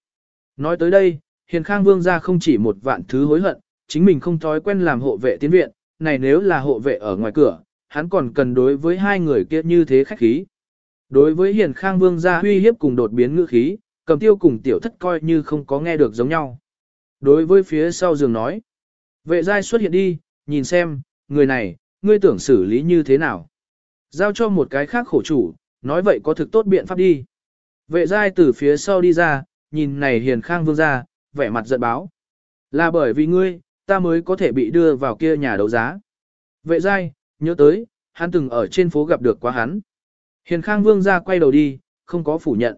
Nói tới đây, hiền khang vương ra không chỉ một vạn thứ hối hận, chính mình không thói quen làm hộ vệ tiến viện, này nếu là hộ vệ ở ngoài cửa, hắn còn cần đối với hai người kia như thế khách khí. Đối với hiền khang vương gia huy hiếp cùng đột biến ngữ khí, cầm tiêu cùng tiểu thất coi như không có nghe được giống nhau. Đối với phía sau giường nói, vệ giai xuất hiện đi, nhìn xem, người này, ngươi tưởng xử lý như thế nào. Giao cho một cái khác khổ chủ, nói vậy có thực tốt biện pháp đi. Vệ giai từ phía sau đi ra, nhìn này hiền khang vương ra, vẻ mặt giận báo. Là bởi vì ngươi, ta mới có thể bị đưa vào kia nhà đấu giá. Vệ giai, nhớ tới, hắn từng ở trên phố gặp được quá hắn. Hiền khang vương ra quay đầu đi, không có phủ nhận.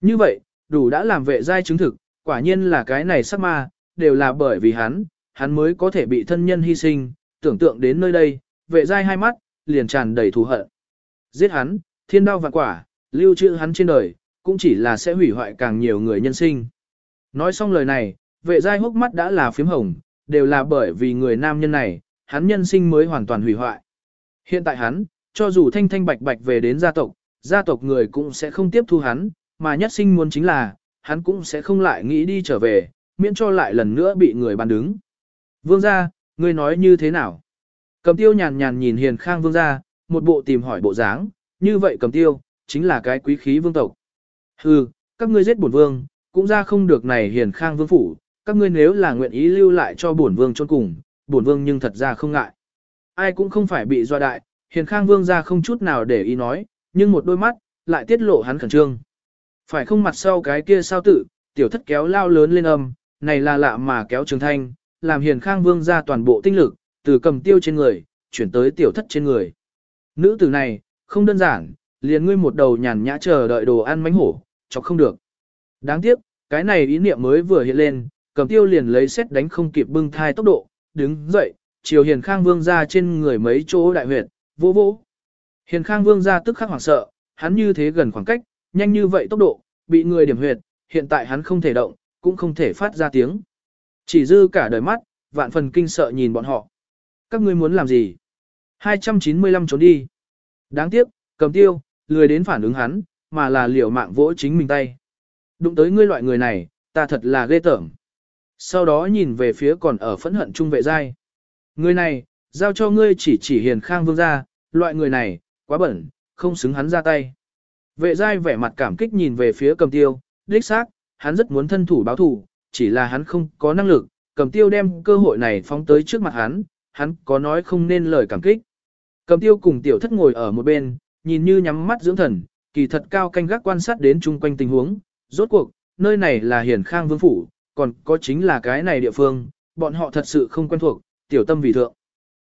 Như vậy, đủ đã làm vệ giai chứng thực, quả nhiên là cái này sắc ma, đều là bởi vì hắn, hắn mới có thể bị thân nhân hy sinh, tưởng tượng đến nơi đây, vệ giai hai mắt, liền tràn đầy thù hận. Giết hắn, thiên đao vạn quả, lưu trữ hắn trên đời, cũng chỉ là sẽ hủy hoại càng nhiều người nhân sinh. Nói xong lời này, vệ giai hốc mắt đã là phím hồng, đều là bởi vì người nam nhân này, hắn nhân sinh mới hoàn toàn hủy hoại. Hiện tại hắn, cho dù thanh thanh bạch bạch về đến gia tộc, gia tộc người cũng sẽ không tiếp thu hắn, mà nhất sinh muốn chính là, hắn cũng sẽ không lại nghĩ đi trở về, miễn cho lại lần nữa bị người bàn đứng. Vương gia, ngươi nói như thế nào? Cầm tiêu nhàn nhàn nhìn hiền khang vương gia, một bộ tìm hỏi bộ dáng, như vậy cầm tiêu, chính là cái quý khí vương tộc. Hừ, các ngươi giết bổn vương, cũng ra không được này hiền khang vương phủ, các ngươi nếu là nguyện ý lưu lại cho bổn vương chôn cùng, bổn vương nhưng thật ra không ngại. Ai cũng không phải bị dọa đại, hiền khang vương gia không chút nào để ý nói, nhưng một đôi mắt, lại tiết lộ hắn khẩn trương. Phải không mặt sau cái kia sao tự, tiểu thất kéo lao lớn lên âm, này là lạ mà kéo trường thanh, làm hiền khang vương ra toàn bộ tinh lực, từ cầm tiêu trên người, chuyển tới tiểu thất trên người. Nữ tử này, không đơn giản, liền ngươi một đầu nhàn nhã chờ đợi đồ ăn mánh hổ, chọc không được. Đáng tiếc, cái này ý niệm mới vừa hiện lên, cầm tiêu liền lấy xét đánh không kịp bưng thai tốc độ, đứng dậy, chiều hiền khang vương ra trên người mấy chỗ đại huyệt, vô vô. Hiền khang vương ra tức khắc hoảng sợ, hắn như thế gần khoảng cách, nhanh như vậy tốc độ, bị người điểm huyệt, hiện tại hắn không thể động, cũng không thể phát ra tiếng. Chỉ dư cả đời mắt, vạn phần kinh sợ nhìn bọn họ. Các ngươi muốn làm gì? 295 trốn đi. Đáng tiếc, cầm tiêu, lười đến phản ứng hắn, mà là liều mạng vỗ chính mình tay. Đụng tới ngươi loại người này, ta thật là ghê tởm. Sau đó nhìn về phía còn ở phẫn hận trung vệ giai. Người này, giao cho ngươi chỉ chỉ hiền khang vương ra, loại người này, quá bẩn, không xứng hắn ra tay. Vệ giai vẻ mặt cảm kích nhìn về phía cầm tiêu, đích xác, hắn rất muốn thân thủ báo thủ, chỉ là hắn không có năng lực, cầm tiêu đem cơ hội này phóng tới trước mặt hắn, hắn có nói không nên lời cảm kích. Cầm tiêu cùng tiểu thất ngồi ở một bên, nhìn như nhắm mắt dưỡng thần, kỳ thật cao canh gác quan sát đến chung quanh tình huống, rốt cuộc, nơi này là hiển khang vương phủ, còn có chính là cái này địa phương, bọn họ thật sự không quen thuộc, tiểu tâm vì thượng.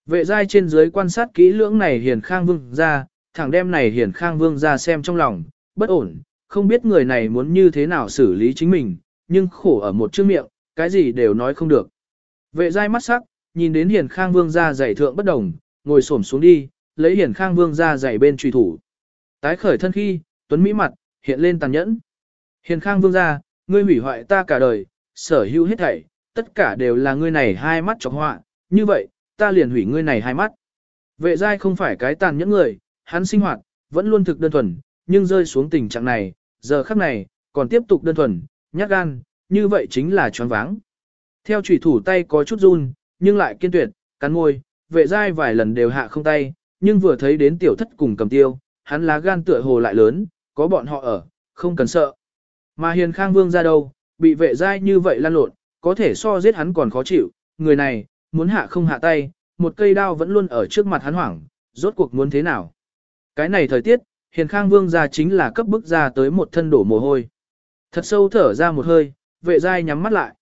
Vệ giai trên dưới quan sát kỹ lưỡng này Hiền khang vương ra, thẳng đem này hiển khang vương ra xem trong lòng, bất ổn, không biết người này muốn như thế nào xử lý chính mình, nhưng khổ ở một chữ miệng, cái gì đều nói không được. Vệ giai mắt sắc, nhìn đến hiển khang vương ra giày thượng bất đồng, ngồi xổm xuống đi, lấy hiển khang vương ra giày bên truy thủ. Tái khởi thân khi, tuấn mỹ mặt, hiện lên tàn nhẫn. Hiền khang vương ra, ngươi hủy hoại ta cả đời, sở hữu hết thảy, tất cả đều là ngươi này hai mắt chọc họa, như vậy, ta liền hủy ngươi này hai mắt. Vệ giai không phải cái tàn nhẫn người, hắn sinh hoạt, vẫn luôn thực đơn thuần, nhưng rơi xuống tình trạng này, giờ khắc này, còn tiếp tục đơn thuần, nhát gan, như vậy chính là choáng váng. Theo chủy thủ tay có chút run, nhưng lại kiên tuyệt, cắn môi, vệ giai vài lần đều hạ không tay, nhưng vừa thấy đến tiểu thất cùng cầm tiêu, hắn lá gan tựa hồ lại lớn, có bọn họ ở, không cần sợ. Mà hiền khang vương ra đâu, bị vệ giai như vậy lan lộn, có thể so giết hắn còn khó chịu, người này, muốn hạ không hạ tay, một cây đao vẫn luôn ở trước mặt hắn hoảng, rốt cuộc muốn thế nào. Cái này thời tiết, hiền khang vương ra chính là cấp bức ra tới một thân đổ mồ hôi. Thật sâu thở ra một hơi, vệ giai nhắm mắt lại.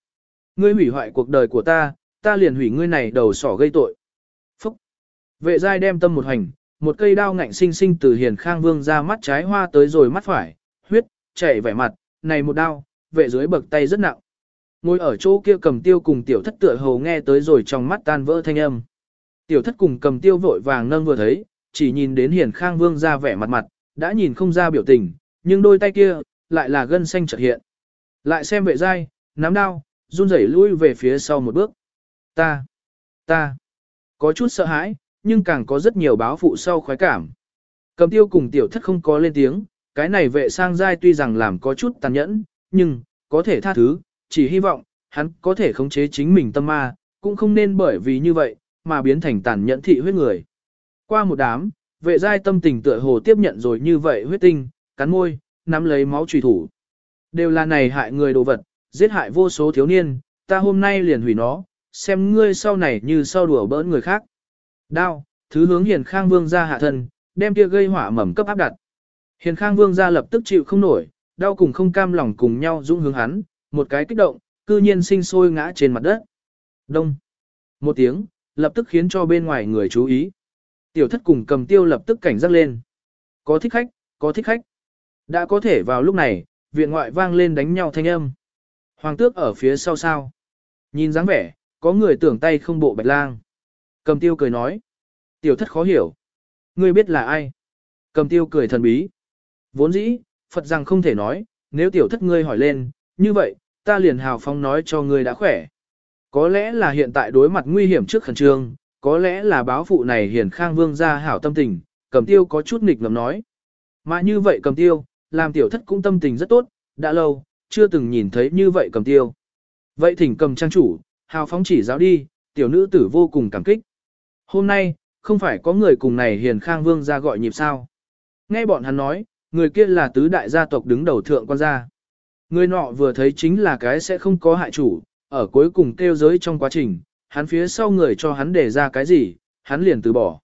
Ngươi hủy hoại cuộc đời của ta, ta liền hủy ngươi này đầu sỏ gây tội. Phúc! Vệ giai đem tâm một hành, một cây đao ngạnh sinh sinh từ hiền khang vương ra mắt trái hoa tới rồi mắt phải, huyết, chảy vẻ mặt, này một đao, vệ dưới bậc tay rất nặng. Ngồi ở chỗ kia cầm tiêu cùng tiểu thất tựa hồ nghe tới rồi trong mắt tan vỡ thanh âm. Tiểu thất cùng cầm tiêu vội vàng nâng vừa thấy, chỉ nhìn đến hiển khang vương ra vẻ mặt mặt, đã nhìn không ra biểu tình, nhưng đôi tay kia, lại là gân xanh chợt hiện. Lại xem vệ dai, nắm đao, run rẩy lui về phía sau một bước. Ta, ta, có chút sợ hãi, nhưng càng có rất nhiều báo phụ sau khoái cảm. Cầm tiêu cùng tiểu thất không có lên tiếng, cái này vệ sang giai tuy rằng làm có chút tàn nhẫn, nhưng, có thể tha thứ, chỉ hy vọng, hắn có thể khống chế chính mình tâm ma, cũng không nên bởi vì như vậy, mà biến thành tàn nhẫn thị huyết người. Qua một đám, vệ giai tâm tình tựa hồ tiếp nhận rồi như vậy huyết tinh, cắn môi, nắm lấy máu trùy thủ. Đều là này hại người đồ vật, giết hại vô số thiếu niên, ta hôm nay liền hủy nó, xem ngươi sau này như sau đùa bỡn người khác. Đao, thứ hướng hiền khang vương ra hạ thân, đem kia gây hỏa mầm cấp áp đặt. Hiền khang vương ra lập tức chịu không nổi, đau cùng không cam lòng cùng nhau dũng hướng hắn, một cái kích động, cư nhiên sinh sôi ngã trên mặt đất. Đông. Một tiếng, lập tức khiến cho bên ngoài người chú ý. Tiểu thất cùng cầm tiêu lập tức cảnh giác lên. Có thích khách, có thích khách. Đã có thể vào lúc này, viện ngoại vang lên đánh nhau thanh âm. Hoàng tước ở phía sau sao. Nhìn dáng vẻ, có người tưởng tay không bộ bạch lang. Cầm tiêu cười nói. Tiểu thất khó hiểu. Ngươi biết là ai? Cầm tiêu cười thần bí. Vốn dĩ, Phật rằng không thể nói, nếu tiểu thất ngươi hỏi lên, như vậy, ta liền hào phong nói cho ngươi đã khỏe. Có lẽ là hiện tại đối mặt nguy hiểm trước khẩn trương, có lẽ là báo phụ này hiển khang vương ra hảo tâm tình, cầm tiêu có chút nghịch ngầm nói. Mà như vậy cầm tiêu, làm tiểu thất cũng tâm tình rất tốt, đã lâu, chưa từng nhìn thấy như vậy cầm tiêu. Vậy thỉnh cầm trang chủ, hào phóng chỉ giáo đi, tiểu nữ tử vô cùng cảm kích. Hôm nay, không phải có người cùng này hiền khang vương ra gọi nhịp sao. Nghe bọn hắn nói, người kia là tứ đại gia tộc đứng đầu thượng quan gia. Người nọ vừa thấy chính là cái sẽ không có hại chủ, ở cuối cùng kêu giới trong quá trình, hắn phía sau người cho hắn để ra cái gì, hắn liền từ bỏ.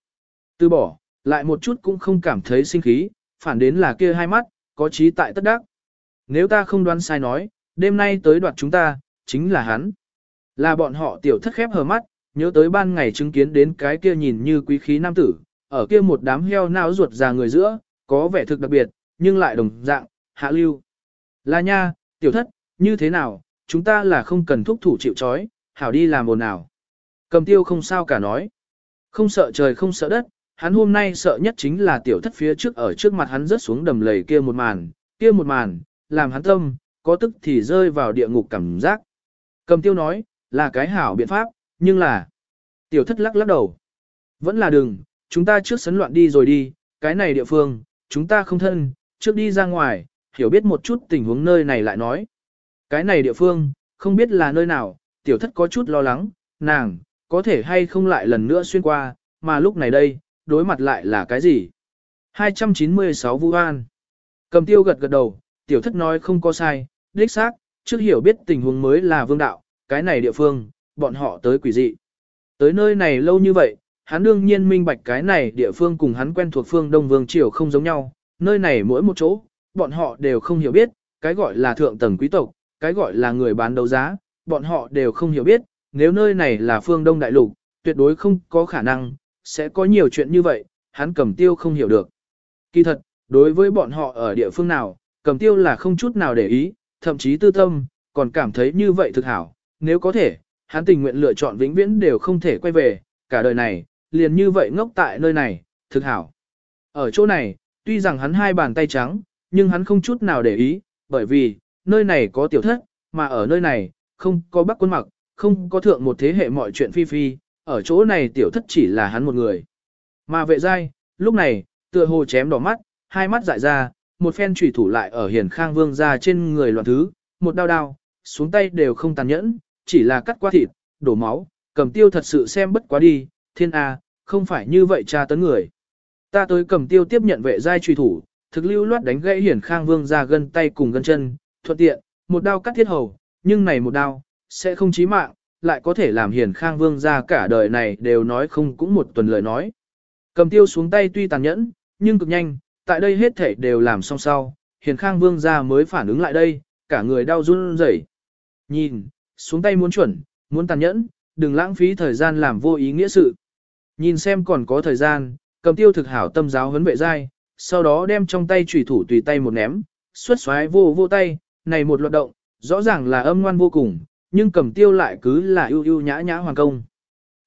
Từ bỏ, lại một chút cũng không cảm thấy sinh khí, phản đến là kia hai mắt, có trí tại tất đắc. Nếu ta không đoán sai nói, đêm nay tới đoạt chúng ta, chính là hắn. Là bọn họ tiểu thất khép hờ mắt, nhớ tới ban ngày chứng kiến đến cái kia nhìn như quý khí nam tử, ở kia một đám heo não ruột già người giữa, có vẻ thực đặc biệt, nhưng lại đồng dạng, hạ lưu. Là nha, tiểu thất, như thế nào, chúng ta là không cần thúc thủ chịu chói, hảo đi làm ồn nào. Cầm tiêu không sao cả nói. Không sợ trời không sợ đất, hắn hôm nay sợ nhất chính là tiểu thất phía trước ở trước mặt hắn rớt xuống đầm lầy kia một màn, kia một màn, làm hắn tâm, có tức thì rơi vào địa ngục cảm giác. Cầm tiêu nói, là cái hảo biện pháp, nhưng là... Tiểu thất lắc lắc đầu. Vẫn là đừng, chúng ta trước sấn loạn đi rồi đi, cái này địa phương, chúng ta không thân, trước đi ra ngoài, hiểu biết một chút tình huống nơi này lại nói. Cái này địa phương, không biết là nơi nào, tiểu thất có chút lo lắng, nàng, có thể hay không lại lần nữa xuyên qua, mà lúc này đây, đối mặt lại là cái gì? 296 Vũ An Cầm tiêu gật gật đầu, tiểu thất nói không có sai, đích xác, trước hiểu biết tình huống mới là vương đạo, cái này địa phương, bọn họ tới quỷ dị. Tới nơi này lâu như vậy, hắn đương nhiên minh bạch cái này địa phương cùng hắn quen thuộc phương Đông Vương Triều không giống nhau, nơi này mỗi một chỗ, bọn họ đều không hiểu biết, cái gọi là thượng tầng quý tộc, cái gọi là người bán đấu giá, bọn họ đều không hiểu biết, nếu nơi này là phương Đông Đại Lục, tuyệt đối không có khả năng, sẽ có nhiều chuyện như vậy, hắn cầm tiêu không hiểu được. Kỳ thật, đối với bọn họ ở địa phương nào, cầm tiêu là không chút nào để ý, thậm chí tư tâm, còn cảm thấy như vậy thực hảo. Nếu có thể, hắn tình nguyện lựa chọn vĩnh viễn đều không thể quay về, cả đời này, liền như vậy ngốc tại nơi này, thực hảo. Ở chỗ này, tuy rằng hắn hai bàn tay trắng, nhưng hắn không chút nào để ý, bởi vì, nơi này có tiểu thất, mà ở nơi này, không có bác quân mặc, không có thượng một thế hệ mọi chuyện phi phi, ở chỗ này tiểu thất chỉ là hắn một người. Mà vệ giai, lúc này, tựa hồ chém đỏ mắt, hai mắt dại ra, một phen trùy thủ lại ở hiền khang vương ra trên người loạn thứ, một đao đao, xuống tay đều không tàn nhẫn, chỉ là cắt qua thịt, đổ máu, cầm tiêu thật sự xem bất quá đi, thiên A, không phải như vậy cha tấn người. Ta tới cầm tiêu tiếp nhận vệ giai trùy thủ, thực lưu loát đánh gãy hiển khang vương ra gân tay cùng gân chân, thuận tiện, một đao cắt thiết hầu, nhưng này một đao, sẽ không chí mạng, lại có thể làm hiển khang vương ra cả đời này đều nói không cũng một tuần lời nói. Cầm tiêu xuống tay tuy tàn nhẫn, nhưng cực nhanh, tại đây hết thể đều làm xong sau, hiển khang vương ra mới phản ứng lại đây, cả người đau run rẩy. Nhìn, xuống tay muốn chuẩn, muốn tàn nhẫn, đừng lãng phí thời gian làm vô ý nghĩa sự. Nhìn xem còn có thời gian, cầm tiêu thực hảo tâm giáo huấn vệ giai, sau đó đem trong tay chủy thủ tùy tay một ném, xuất xoáy vô vô tay, này một loạt động, rõ ràng là âm ngoan vô cùng, nhưng cầm tiêu lại cứ là ưu ưu nhã nhã hoàng công.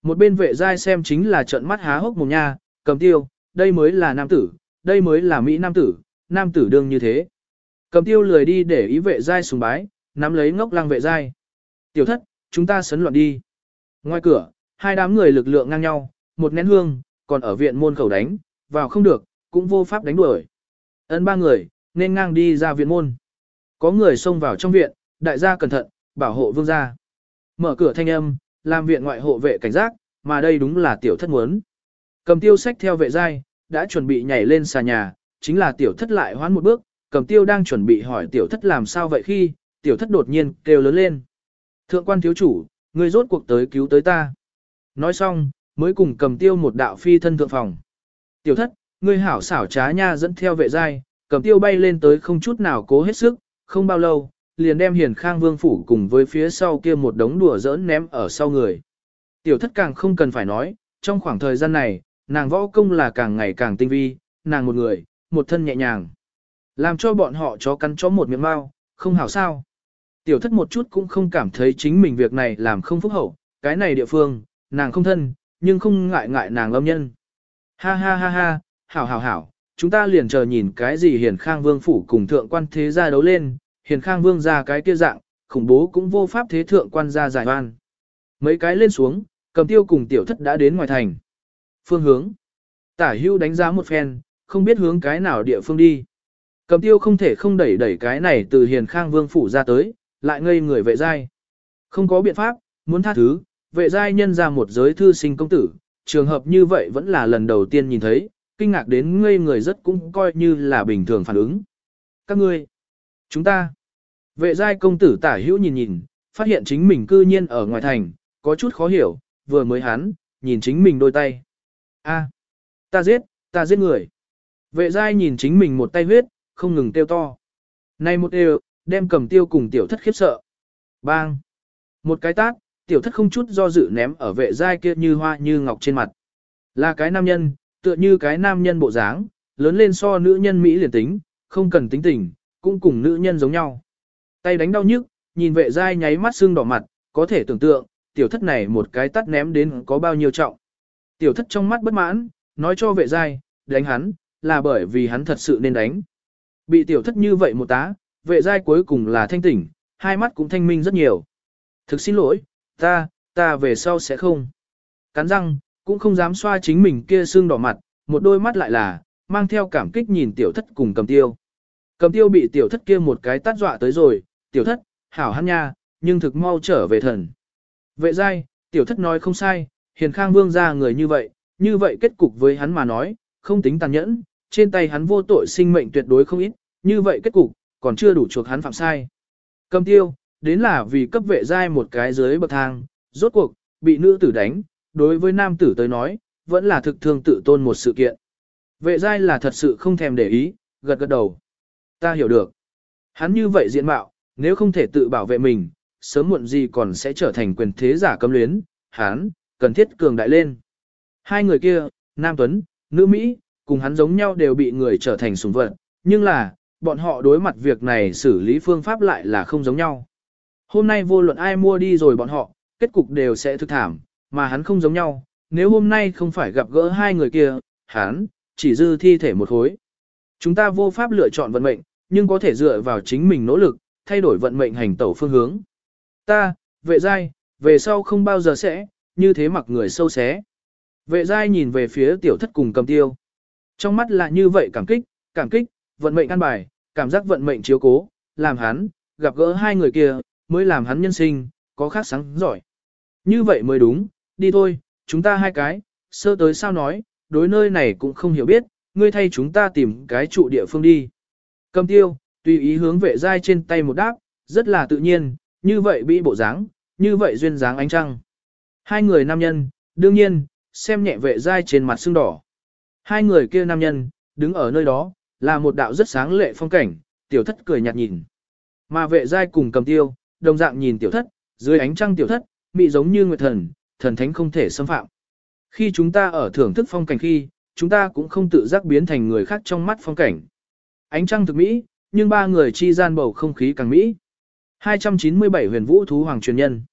Một bên vệ giai xem chính là trợn mắt há hốc mồm nha, cầm tiêu, đây mới là nam tử, đây mới là Mỹ nam tử, nam tử đương như thế. Cầm tiêu lười đi để ý vệ giai sùng bái, nắm lấy ngốc lăng vệ giai. Tiểu thất, chúng ta sấn loạn đi. Ngoài cửa, hai đám người lực lượng ngang nhau, một nén hương, còn ở viện môn khẩu đánh, vào không được, cũng vô pháp đánh đuổi. Ấn ba người, nên ngang đi ra viện môn. Có người xông vào trong viện, đại gia cẩn thận, bảo hộ vương gia. Mở cửa thanh âm, làm viện ngoại hộ vệ cảnh giác, mà đây đúng là tiểu thất muốn. Cầm tiêu sách theo vệ giai, đã chuẩn bị nhảy lên xà nhà, chính là tiểu thất lại hoán một bước, cầm tiêu đang chuẩn bị hỏi tiểu thất làm sao vậy khi, tiểu thất đột nhiên kêu lớn lên. Thượng quan thiếu chủ, người rốt cuộc tới cứu tới ta. Nói xong, mới cùng cầm tiêu một đạo phi thân thượng phòng. Tiểu thất, ngươi hảo xảo trá nha dẫn theo vệ giai, cầm tiêu bay lên tới không chút nào cố hết sức, không bao lâu, liền đem hiền khang vương phủ cùng với phía sau kia một đống đùa giỡn ném ở sau người. Tiểu thất càng không cần phải nói, trong khoảng thời gian này, nàng võ công là càng ngày càng tinh vi, nàng một người, một thân nhẹ nhàng. Làm cho bọn họ chó cắn chó một miệng mau, không hảo sao. Tiểu thất một chút cũng không cảm thấy chính mình việc này làm không phúc hậu, cái này địa phương, nàng không thân, nhưng không ngại ngại nàng lâm nhân. Ha ha ha ha, hảo hảo hảo, chúng ta liền chờ nhìn cái gì hiền khang vương phủ cùng thượng quan thế gia đấu lên, hiền khang vương ra cái kia dạng, khủng bố cũng vô pháp thế thượng quan gia giải oan. Mấy cái lên xuống, cầm tiêu cùng tiểu thất đã đến ngoài thành. Phương hướng. Tả hưu đánh giá một phen, không biết hướng cái nào địa phương đi. Cầm tiêu không thể không đẩy đẩy cái này từ hiền khang vương phủ ra tới, lại ngây người vệ giai. Không có biện pháp, muốn tha thứ, vệ giai nhân ra một giới thư sinh công tử, trường hợp như vậy vẫn là lần đầu tiên nhìn thấy, kinh ngạc đến ngây người rất cũng coi như là bình thường phản ứng. Các ngươi, chúng ta, vệ giai công tử tả hữu nhìn nhìn, phát hiện chính mình cư nhiên ở ngoài thành, có chút khó hiểu, vừa mới hắn, nhìn chính mình đôi tay. a ta giết, ta giết người. Vệ giai nhìn chính mình một tay huyết, không ngừng tiêu to. Này một đều, đem cầm tiêu cùng tiểu thất khiếp sợ. Bang! Một cái tát, tiểu thất không chút do dự ném ở vệ giai kia như hoa như ngọc trên mặt. Là cái nam nhân, tựa như cái nam nhân bộ dáng, lớn lên so nữ nhân Mỹ liền tính, không cần tính tình, cũng cùng nữ nhân giống nhau. Tay đánh đau nhức, nhìn vệ giai nháy mắt xương đỏ mặt, có thể tưởng tượng, tiểu thất này một cái tắt ném đến có bao nhiêu trọng. Tiểu thất trong mắt bất mãn, nói cho vệ giai, đánh hắn, là bởi vì hắn thật sự nên đánh. Bị tiểu thất như vậy một tá, vệ giai cuối cùng là thanh tỉnh, hai mắt cũng thanh minh rất nhiều. Thực xin lỗi, ta, ta về sau sẽ không. Cắn răng, cũng không dám xoa chính mình kia xương đỏ mặt, một đôi mắt lại là, mang theo cảm kích nhìn tiểu thất cùng cầm tiêu. Cầm tiêu bị tiểu thất kia một cái tát dọa tới rồi, tiểu thất, hảo hắn nha, nhưng thực mau trở về thần. Vệ giai, tiểu thất nói không sai, hiền khang vương ra người như vậy, như vậy kết cục với hắn mà nói, không tính tàn nhẫn, trên tay hắn vô tội sinh mệnh tuyệt đối không ít, như vậy kết cục, còn chưa đủ chuộc hắn phạm sai. Cầm tiêu, đến là vì cấp vệ giai một cái dưới bậc thang, rốt cuộc, bị nữ tử đánh, đối với nam tử tới nói, vẫn là thực thương tự tôn một sự kiện. Vệ giai là thật sự không thèm để ý, gật gật đầu. Ta hiểu được. Hắn như vậy diện mạo, nếu không thể tự bảo vệ mình, sớm muộn gì còn sẽ trở thành quyền thế giả cấm luyến, hắn, cần thiết cường đại lên. Hai người kia, Nam Tuấn, nữ Mỹ, cùng hắn giống nhau đều bị người trở thành sủng vật, nhưng là, bọn họ đối mặt việc này xử lý phương pháp lại là không giống nhau. Hôm nay vô luận ai mua đi rồi bọn họ, kết cục đều sẽ thực thảm, mà hắn không giống nhau, nếu hôm nay không phải gặp gỡ hai người kia, hắn, chỉ dư thi thể một khối. Chúng ta vô pháp lựa chọn vận mệnh, nhưng có thể dựa vào chính mình nỗ lực, thay đổi vận mệnh hành tẩu phương hướng. Ta, vệ giai, về sau không bao giờ sẽ, như thế mặc người sâu xé. Vệ giai nhìn về phía tiểu thất cùng cầm tiêu. Trong mắt là như vậy cảm kích, cảm kích, vận mệnh an bài, cảm giác vận mệnh chiếu cố, làm hắn, gặp gỡ hai người kia, mới làm hắn nhân sinh, có khác sáng giỏi. Như vậy mới đúng, đi thôi, chúng ta hai cái, sơ tới sao nói, đối nơi này cũng không hiểu biết, ngươi thay chúng ta tìm cái trụ địa phương đi. Cầm tiêu, tùy ý hướng vệ giai trên tay một đáp, rất là tự nhiên, như vậy bị bộ dáng, như vậy duyên dáng ánh trăng. Hai người nam nhân, đương nhiên, xem nhẹ vệ giai trên mặt xương đỏ. Hai người kia nam nhân, đứng ở nơi đó, là một đạo rất sáng lệ phong cảnh, tiểu thất cười nhạt nhìn. Mà vệ giai cùng cầm tiêu, đồng dạng nhìn tiểu thất, dưới ánh trăng tiểu thất, mị giống như nguyệt thần, thần thánh không thể xâm phạm. Khi chúng ta ở thưởng thức phong cảnh khi, chúng ta cũng không tự giác biến thành người khác trong mắt phong cảnh. Ánh trăng thực mỹ, nhưng ba người chi gian bầu không khí càng mỹ. 297 huyền vũ thú hoàng truyền nhân.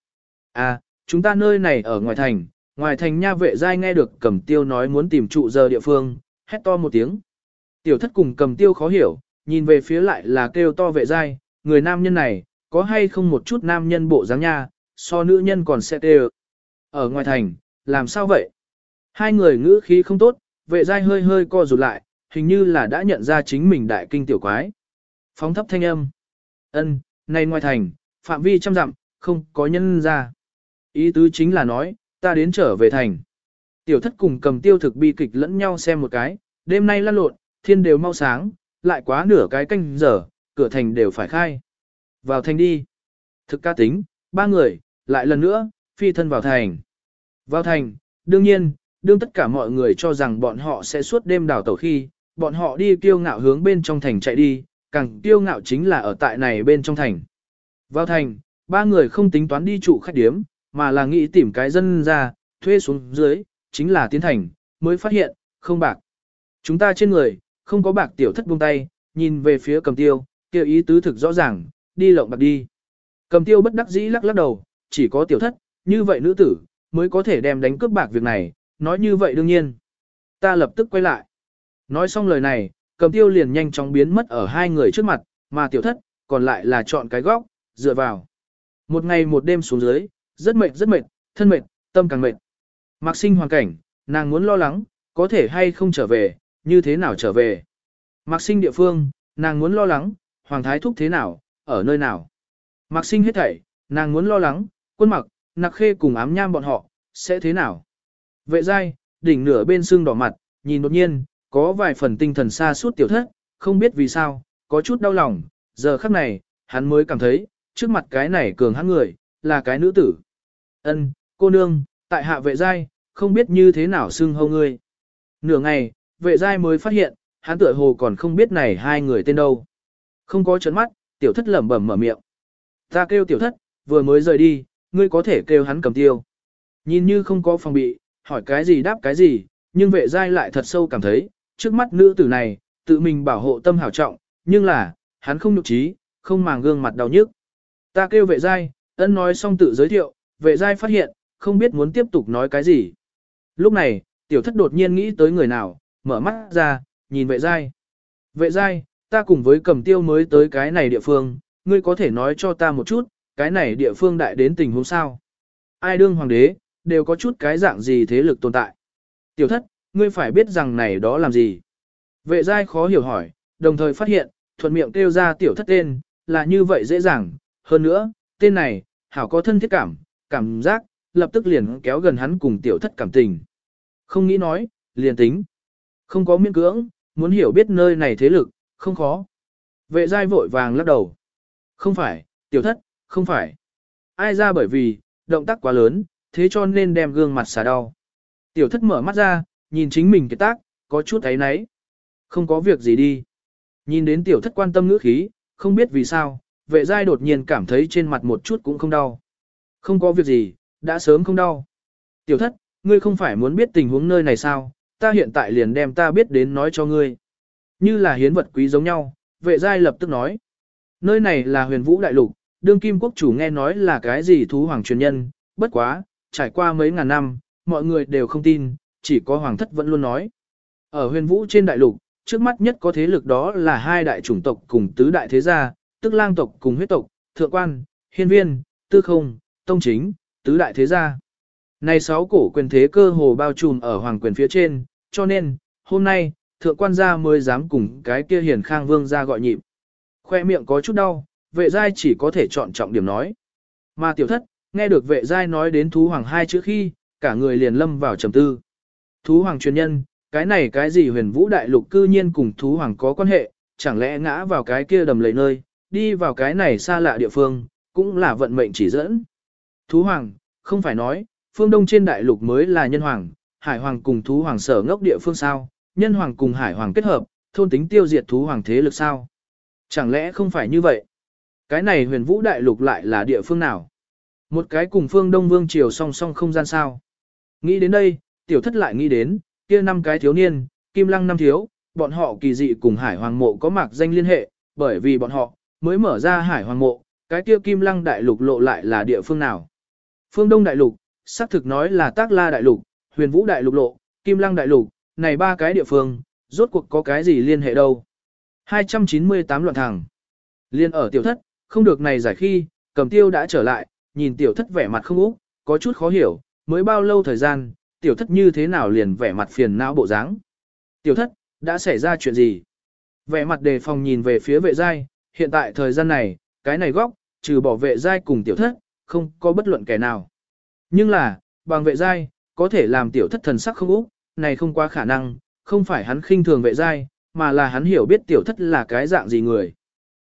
À, chúng ta nơi này ở ngoài thành, ngoài thành nha vệ giai nghe được cầm tiêu nói muốn tìm trụ giờ địa phương, hét to một tiếng. Tiểu thất cùng cầm tiêu khó hiểu, nhìn về phía lại là kêu to vệ giai, người nam nhân này, có hay không một chút nam nhân bộ dáng nha, so nữ nhân còn sẽ kêu. Ở ngoài thành, làm sao vậy? Hai người ngữ khí không tốt, vệ giai hơi hơi co rụt lại, hình như là đã nhận ra chính mình đại kinh tiểu quái. Phóng thấp thanh âm. ân này ngoài thành, phạm vi trăm dặm, không có nhân ra. Ý tứ chính là nói, ta đến trở về thành. Tiểu thất cùng cầm tiêu thực bi kịch lẫn nhau xem một cái, đêm nay lăn lộn, thiên đều mau sáng, lại quá nửa cái canh giờ, cửa thành đều phải khai. Vào thành đi. Thực ca tính, ba người, lại lần nữa, phi thân vào thành. Vào thành, đương nhiên, đương tất cả mọi người cho rằng bọn họ sẽ suốt đêm đào tẩu khi, bọn họ đi kiêu ngạo hướng bên trong thành chạy đi, càng kiêu ngạo chính là ở tại này bên trong thành. Vào thành, ba người không tính toán đi trụ khách điếm, mà là nghĩ tìm cái dân ra, thuê xuống dưới, chính là tiến thành, mới phát hiện, không bạc. Chúng ta trên người, không có bạc tiểu thất buông tay, nhìn về phía cầm tiêu, kêu ý tứ thực rõ ràng, đi lộng bạc đi. Cầm tiêu bất đắc dĩ lắc lắc đầu, chỉ có tiểu thất, như vậy nữ tử, mới có thể đem đánh cướp bạc việc này, nói như vậy đương nhiên. Ta lập tức quay lại. Nói xong lời này, cầm tiêu liền nhanh chóng biến mất ở hai người trước mặt, mà tiểu thất, còn lại là chọn cái góc, dựa vào. Một ngày một đêm xuống dưới, rất mệt rất mệt, thân mệt, tâm càng mệt. Mạc sinh hoàn cảnh, nàng muốn lo lắng, có thể hay không trở về, như thế nào trở về. Mạc sinh địa phương, nàng muốn lo lắng, hoàng thái thúc thế nào, ở nơi nào. Mạc sinh hết thảy, nàng muốn lo lắng, quân mặc, nặc khê cùng ám nham bọn họ, sẽ thế nào. Vệ dai, đỉnh nửa bên xương đỏ mặt, nhìn đột nhiên, có vài phần tinh thần xa suốt tiểu thất, không biết vì sao, có chút đau lòng, giờ khắc này, hắn mới cảm thấy, trước mặt cái này cường hắn người, là cái nữ tử. Ân, cô nương, tại hạ vệ giai, không biết như thế nào xưng hâu ngươi. Nửa ngày, vệ giai mới phát hiện, hắn tựa hồ còn không biết này hai người tên đâu. Không có chấn mắt, tiểu thất lẩm bẩm mở miệng. Ta kêu tiểu thất, vừa mới rời đi, ngươi có thể kêu hắn cầm tiêu. Nhìn như không có phòng bị, hỏi cái gì đáp cái gì, nhưng vệ giai lại thật sâu cảm thấy, trước mắt nữ tử này, tự mình bảo hộ tâm hảo trọng, nhưng là, hắn không nhục trí, không màng gương mặt đau nhức. Ta kêu vệ giai, ân nói xong tự giới thiệu, vệ giai phát hiện, không biết muốn tiếp tục nói cái gì. Lúc này, tiểu thất đột nhiên nghĩ tới người nào, mở mắt ra, nhìn vệ giai. Vệ giai, ta cùng với cầm tiêu mới tới cái này địa phương, ngươi có thể nói cho ta một chút, cái này địa phương đại đến tình huống sao. Ai đương hoàng đế, đều có chút cái dạng gì thế lực tồn tại. Tiểu thất, ngươi phải biết rằng này đó làm gì. Vệ giai khó hiểu hỏi, đồng thời phát hiện, thuận miệng kêu ra tiểu thất tên, là như vậy dễ dàng. Hơn nữa, tên này, hảo có thân thiết cảm, cảm giác, lập tức liền kéo gần hắn cùng tiểu thất cảm tình. Không nghĩ nói, liền tính. Không có miễn cưỡng, muốn hiểu biết nơi này thế lực, không khó. Vệ giai vội vàng lắc đầu. Không phải, tiểu thất, không phải. Ai ra bởi vì, động tác quá lớn, thế cho nên đem gương mặt xả đau. Tiểu thất mở mắt ra, nhìn chính mình cái tác, có chút ấy nấy. Không có việc gì đi. Nhìn đến tiểu thất quan tâm ngữ khí, không biết vì sao, vệ giai đột nhiên cảm thấy trên mặt một chút cũng không đau. Không có việc gì, đã sớm không đau. Tiểu thất, ngươi không phải muốn biết tình huống nơi này sao, ta hiện tại liền đem ta biết đến nói cho ngươi. Như là hiến vật quý giống nhau, vệ giai lập tức nói. Nơi này là huyền vũ đại lục, đương kim quốc chủ nghe nói là cái gì thú hoàng truyền nhân, bất quá, trải qua mấy ngàn năm, mọi người đều không tin, chỉ có hoàng thất vẫn luôn nói. Ở huyền vũ trên đại lục, trước mắt nhất có thế lực đó là hai đại chủng tộc cùng tứ đại thế gia, tức lang tộc cùng huyết tộc, thượng quan, hiên viên, tư không, tông chính, tứ đại thế gia. Này sáu cổ quyền thế cơ hồ bao trùm ở hoàng quyền phía trên, cho nên, hôm nay, thượng quan gia mới dám cùng cái kia hiển khang vương ra gọi nhịp. Khoe miệng có chút đau, vệ giai chỉ có thể chọn trọng điểm nói. Mà tiểu thất, nghe được vệ giai nói đến thú hoàng hai chữ khi, cả người liền lâm vào trầm tư. Thú hoàng truyền nhân, cái này cái gì huyền vũ đại lục cư nhiên cùng thú hoàng có quan hệ, chẳng lẽ ngã vào cái kia đầm lầy nơi, đi vào cái này xa lạ địa phương, cũng là vận mệnh chỉ dẫn. Thú hoàng, không phải nói, phương đông trên đại lục mới là nhân hoàng, hải hoàng cùng thú hoàng sở ngốc địa phương sao, nhân hoàng cùng hải hoàng kết hợp, thôn tính tiêu diệt thú hoàng thế lực sao. Chẳng lẽ không phải như vậy? Cái này huyền vũ đại lục lại là địa phương nào? Một cái cùng phương đông vương triều song song không gian sao? Nghĩ đến đây, tiểu thất lại nghĩ đến, kia năm cái thiếu niên, kim lăng năm thiếu, bọn họ kỳ dị cùng hải hoàng mộ có mạc danh liên hệ, bởi vì bọn họ, mới mở ra hải hoàng mộ, cái kia kim lăng đại lục lộ lại là địa phương nào? Phương đông đại lục, xác thực nói là tác la đại lục, huyền vũ đại lục lộ, kim lăng đại lục, này ba cái địa phương, rốt cuộc có cái gì liên hệ đâu? 298 loạn thẳng. Liên ở tiểu thất, không được này giải khi, cầm tiêu đã trở lại, nhìn tiểu thất vẻ mặt không úc, có chút khó hiểu, mới bao lâu thời gian, tiểu thất như thế nào liền vẻ mặt phiền não bộ dáng. Tiểu thất, đã xảy ra chuyện gì? Vẻ mặt đề phòng nhìn về phía vệ giai, hiện tại thời gian này, cái này góc, trừ bỏ vệ giai cùng tiểu thất, không có bất luận kẻ nào. Nhưng là, bằng vệ giai, có thể làm tiểu thất thần sắc không úc, này không quá khả năng, không phải hắn khinh thường vệ giai, mà là hắn hiểu biết tiểu thất là cái dạng gì người.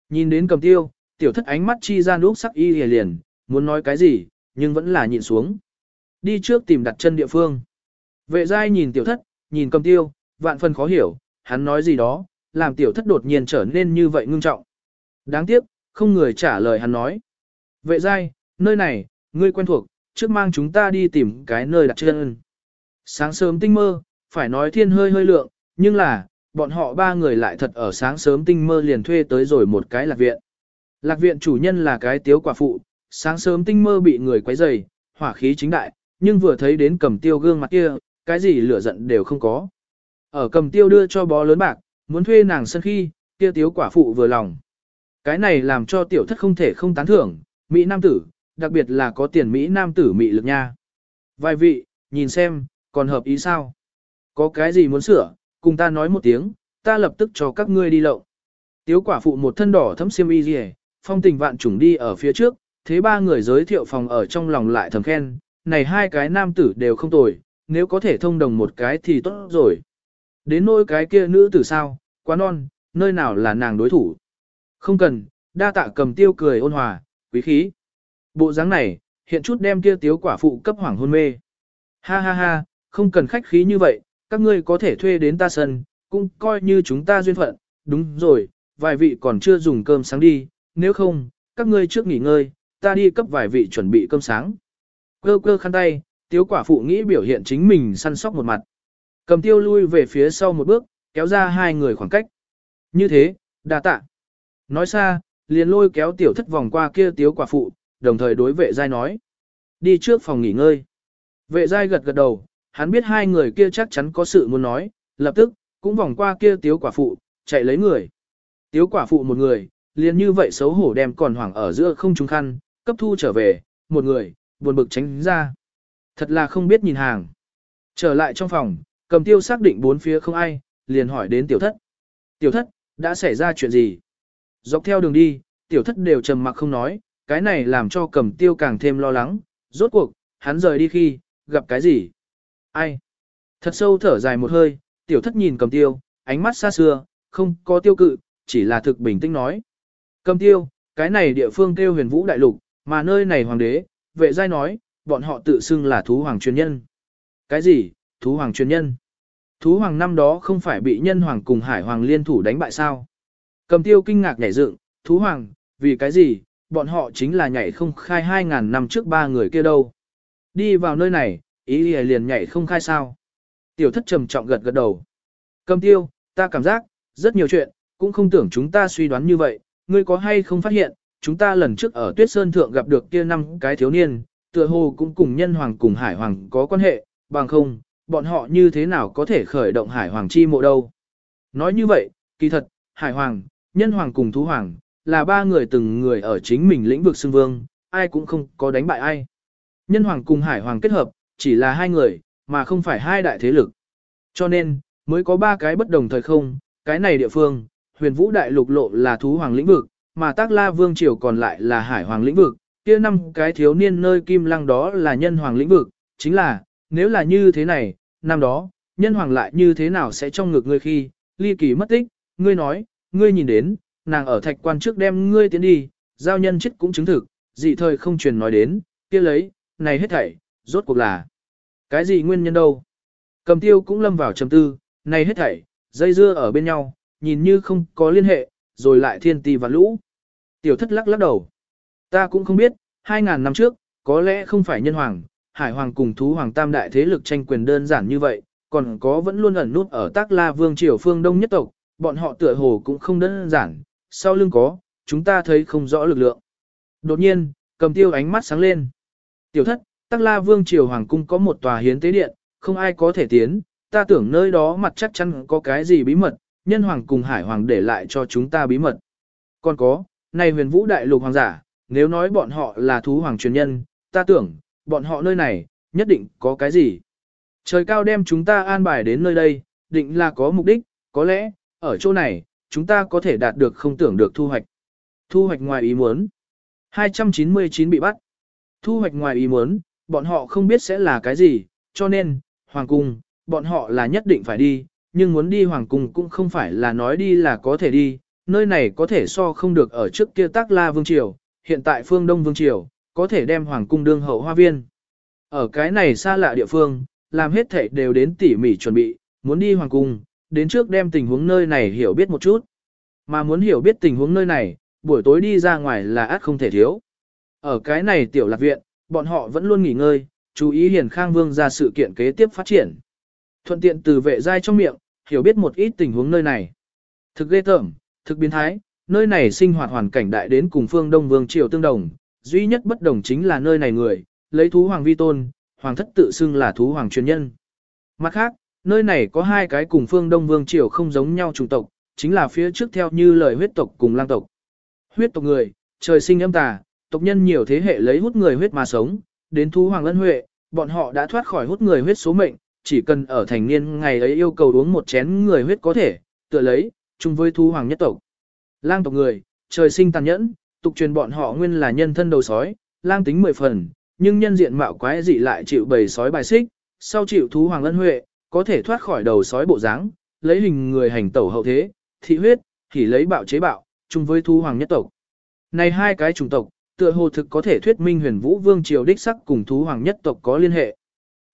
Nhìn đến cầm tiêu, tiểu thất ánh mắt chi ra núp sắc y hề liền, muốn nói cái gì, nhưng vẫn là nhịn xuống. Đi trước tìm đặt chân địa phương. Vệ giai nhìn tiểu thất, nhìn cầm tiêu, vạn phần khó hiểu, hắn nói gì đó, làm tiểu thất đột nhiên trở nên như vậy ngưng trọng. Đáng tiếc, không người trả lời hắn nói. Vệ giai, nơi này, ngươi quen thuộc, trước mang chúng ta đi tìm cái nơi đặt chân. Sáng sớm tinh mơ, phải nói thiên hơi hơi lượng, nhưng là, bọn họ ba người lại thật ở sáng sớm tinh mơ liền thuê tới rồi một cái lạc viện. Lạc viện chủ nhân là cái tiếu quả phụ, sáng sớm tinh mơ bị người quấy rầy, hỏa khí chính đại, nhưng vừa thấy đến cầm tiêu gương mặt kia, cái gì lửa giận đều không có. Ở cầm tiêu đưa cho bó lớn bạc, muốn thuê nàng sân khi, kia tiếu quả phụ vừa lòng. Cái này làm cho tiểu thất không thể không tán thưởng, Mỹ Nam tử, đặc biệt là có tiền Mỹ Nam tử Mỹ lực nha. Vài vị, nhìn xem, còn hợp ý sao? Có cái gì muốn sửa, cùng ta nói một tiếng, ta lập tức cho các ngươi đi lậu. Tiếu quả phụ một thân đỏ thấm xiêm y rìa, phong tình vạn trùng đi ở phía trước, thế ba người giới thiệu phòng ở trong lòng lại thầm khen, này hai cái nam tử đều không tồi, nếu có thể thông đồng một cái thì tốt rồi. Đến nỗi cái kia nữ tử sao, quá non, nơi nào là nàng đối thủ. Không cần, đa tạ cầm tiêu cười ôn hòa, quý khí. Bộ dáng này, hiện chút đem kia tiếu quả phụ cấp hoảng hôn mê. Ha ha ha, không cần khách khí như vậy, các ngươi có thể thuê đến ta sân, cũng coi như chúng ta duyên phận, đúng rồi, vài vị còn chưa dùng cơm sáng đi, nếu không, các ngươi trước nghỉ ngơi, ta đi cấp vài vị chuẩn bị cơm sáng. Cơ cơ khăn tay, tiếu quả phụ nghĩ biểu hiện chính mình săn sóc một mặt. Cầm tiêu lui về phía sau một bước, kéo ra hai người khoảng cách. Như thế, đa tạ. Nói xa, liền lôi kéo tiểu thất vòng qua kia tiếu quả phụ, đồng thời đối vệ giai nói. Đi trước phòng nghỉ ngơi. Vệ giai gật gật đầu, hắn biết hai người kia chắc chắn có sự muốn nói, lập tức, cũng vòng qua kia tiếu quả phụ, chạy lấy người. Tiếu quả phụ một người, liền như vậy xấu hổ đem còn hoảng ở giữa không trung khăn, cấp thu trở về, một người, buồn bực tránh ra. Thật là không biết nhìn hàng. Trở lại trong phòng, cầm tiêu xác định bốn phía không ai, liền hỏi đến tiểu thất. Tiểu thất, đã xảy ra chuyện gì? Dọc theo đường đi, tiểu thất đều trầm mặc không nói, cái này làm cho cầm tiêu càng thêm lo lắng. Rốt cuộc, hắn rời đi khi, gặp cái gì? Ai? Thật sâu thở dài một hơi, tiểu thất nhìn cầm tiêu, ánh mắt xa xưa, không có tiêu cự, chỉ là thực bình tĩnh nói. Cầm tiêu, cái này địa phương kêu huyền vũ đại lục, mà nơi này hoàng đế, vệ giai nói, bọn họ tự xưng là thú hoàng truyền nhân. Cái gì, thú hoàng truyền nhân? Thú hoàng năm đó không phải bị nhân hoàng cùng hải hoàng liên thủ đánh bại sao? Cầm tiêu kinh ngạc nhảy dựng, thú hoàng, vì cái gì, bọn họ chính là nhảy không khai 2.000 năm trước ba người kia đâu. Đi vào nơi này, ý liền nhảy không khai sao. Tiểu thất trầm trọng gật gật đầu. Cầm tiêu, ta cảm giác, rất nhiều chuyện, cũng không tưởng chúng ta suy đoán như vậy, ngươi có hay không phát hiện, chúng ta lần trước ở Tuyết Sơn Thượng gặp được kia năm cái thiếu niên, tựa hồ cũng cùng nhân hoàng cùng hải hoàng có quan hệ, bằng không, bọn họ như thế nào có thể khởi động hải hoàng chi mộ đâu. Nói như vậy, kỳ thật, hải hoàng, nhân hoàng cùng thú hoàng, là ba người từng người ở chính mình lĩnh vực xưng vương, ai cũng không có đánh bại ai. Nhân hoàng cùng hải hoàng kết hợp, chỉ là hai người, mà không phải hai đại thế lực. Cho nên, mới có ba cái bất đồng thời không, cái này địa phương, huyền vũ đại lục lộ là thú hoàng lĩnh vực, mà tác la vương triều còn lại là hải hoàng lĩnh vực, kia năm cái thiếu niên nơi kim lăng đó là nhân hoàng lĩnh vực, chính là, nếu là như thế này, năm đó, nhân hoàng lại như thế nào sẽ trong ngực ngươi khi, ly kỳ mất tích, ngươi nói, ngươi nhìn đến, nàng ở thạch quan trước đem ngươi tiến đi, giao nhân chết cũng chứng thực, dị thời không truyền nói đến, kia lấy, này hết thảy, rốt cuộc là, cái gì nguyên nhân đâu. Cầm tiêu cũng lâm vào trầm tư, này hết thảy, dây dưa ở bên nhau, nhìn như không có liên hệ, rồi lại thiên ti và lũ. Tiểu thất lắc lắc đầu. Ta cũng không biết, 2.000 năm trước, có lẽ không phải nhân hoàng, hải hoàng cùng thú hoàng tam đại thế lực tranh quyền đơn giản như vậy, còn có vẫn luôn ẩn nút ở tác la vương triều phương đông nhất tộc, bọn họ tựa hồ cũng không đơn giản, sau lưng có, chúng ta thấy không rõ lực lượng. Đột nhiên, cầm tiêu ánh mắt sáng lên. Tiểu thất, tác la vương triều hoàng cung có một tòa hiến tế điện, không ai có thể tiến, ta tưởng nơi đó mặt chắc chắn có cái gì bí mật, nhân hoàng cùng hải hoàng để lại cho chúng ta bí mật. Còn có, này huyền vũ đại lục hoàng giả, nếu nói bọn họ là thú hoàng truyền nhân, ta tưởng, bọn họ nơi này, nhất định có cái gì. Trời cao đem chúng ta an bài đến nơi đây, định là có mục đích, có lẽ, ở chỗ này, chúng ta có thể đạt được không tưởng được thu hoạch. Thu hoạch ngoài ý muốn. 299 bị bắt. Thu hoạch ngoài ý muốn, bọn họ không biết sẽ là cái gì, cho nên, hoàng cung, bọn họ là nhất định phải đi, nhưng muốn đi hoàng cung cũng không phải là nói đi là có thể đi, nơi này có thể so không được ở trước kia tác la vương triều, hiện tại phương đông vương triều, có thể đem hoàng cung đương hậu hoa viên. Ở cái này xa lạ địa phương, làm hết thảy đều đến tỉ mỉ chuẩn bị, muốn đi hoàng cung, đến trước đem tình huống nơi này hiểu biết một chút. Mà muốn hiểu biết tình huống nơi này, buổi tối đi ra ngoài là át không thể thiếu. Ở cái này tiểu lạc viện, bọn họ vẫn luôn nghỉ ngơi, chú ý hiền khang vương ra sự kiện kế tiếp phát triển. Thuận tiện từ vệ giai trong miệng, hiểu biết một ít tình huống nơi này. Thực ghê tởm, thực biến thái, nơi này sinh hoạt hoàn cảnh đại đến cùng phương Đông Vương Triều tương đồng, duy nhất bất đồng chính là nơi này người, lấy thú hoàng vi tôn, hoàng thất tự xưng là thú hoàng truyền nhân. Mặt khác, nơi này có hai cái cùng phương Đông Vương Triều không giống nhau chủng tộc, chính là phía trước theo như lời huyết tộc cùng lang tộc. Huyết tộc người, trời sinh âm tà, tộc nhân nhiều thế hệ lấy hút người huyết mà sống, đến thú hoàng lân huệ, bọn họ đã thoát khỏi hút người huyết số mệnh, chỉ cần ở thành niên ngày ấy yêu cầu uống một chén người huyết có thể, tựa lấy, chung với thú hoàng nhất tộc. Lang tộc người, trời sinh tàn nhẫn, tục truyền bọn họ nguyên là nhân thân đầu sói, lang tính mười phần, nhưng nhân diện mạo quái dị lại chịu bầy sói bài xích, sau chịu thú hoàng ân huệ, có thể thoát khỏi đầu sói bộ dáng, lấy hình người hành tẩu hậu thế, thị huyết, thì lấy bạo chế bạo, chung với thú hoàng nhất tộc. Này hai cái chủng tộc, tựa hồ thực có thể thuyết minh huyền vũ vương triều đích sắc cùng thú hoàng nhất tộc có liên hệ.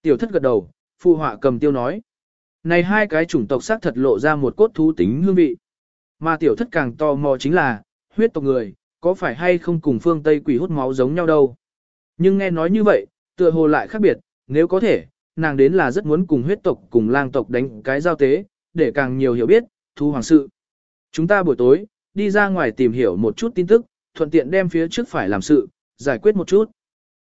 Tiểu thất gật đầu, phụ họa cầm tiêu nói. Này hai cái chủng tộc xác thật lộ ra một cốt thú tính hương vị. Mà tiểu thất càng tò mò chính là, huyết tộc người, có phải hay không cùng phương Tây quỷ hút máu giống nhau đâu. Nhưng nghe nói như vậy, tựa hồ lại khác biệt, nếu có thể, nàng đến là rất muốn cùng huyết tộc cùng lang tộc đánh cái giao tế, để càng nhiều hiểu biết, thu hoàng sự. Chúng ta buổi tối, đi ra ngoài tìm hiểu một chút tin tức, thuận tiện đem phía trước phải làm sự, giải quyết một chút.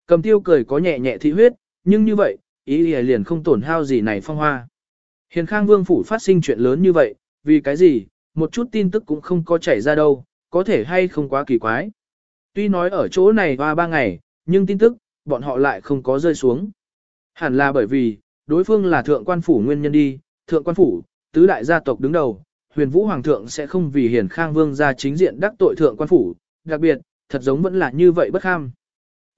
Cầm tiêu cười có nhẹ nhẹ thị huyết, nhưng như vậy, ý ý liền không tổn hao gì này phong hoa. Hiền Khang Vương phủ phát sinh chuyện lớn như vậy, vì cái gì, một chút tin tức cũng không có chảy ra đâu, có thể hay không quá kỳ quái. Tuy nói ở chỗ này qua ba ngày, nhưng tin tức, bọn họ lại không có rơi xuống. Hẳn là bởi vì, đối phương là thượng quan phủ nguyên nhân đi, thượng quan phủ, tứ đại gia tộc đứng đầu, huyền vũ hoàng thượng sẽ không vì hiền khang vương ra chính diện đắc tội thượng quan phủ, đặc biệt, thật giống vẫn là như vậy bất kham.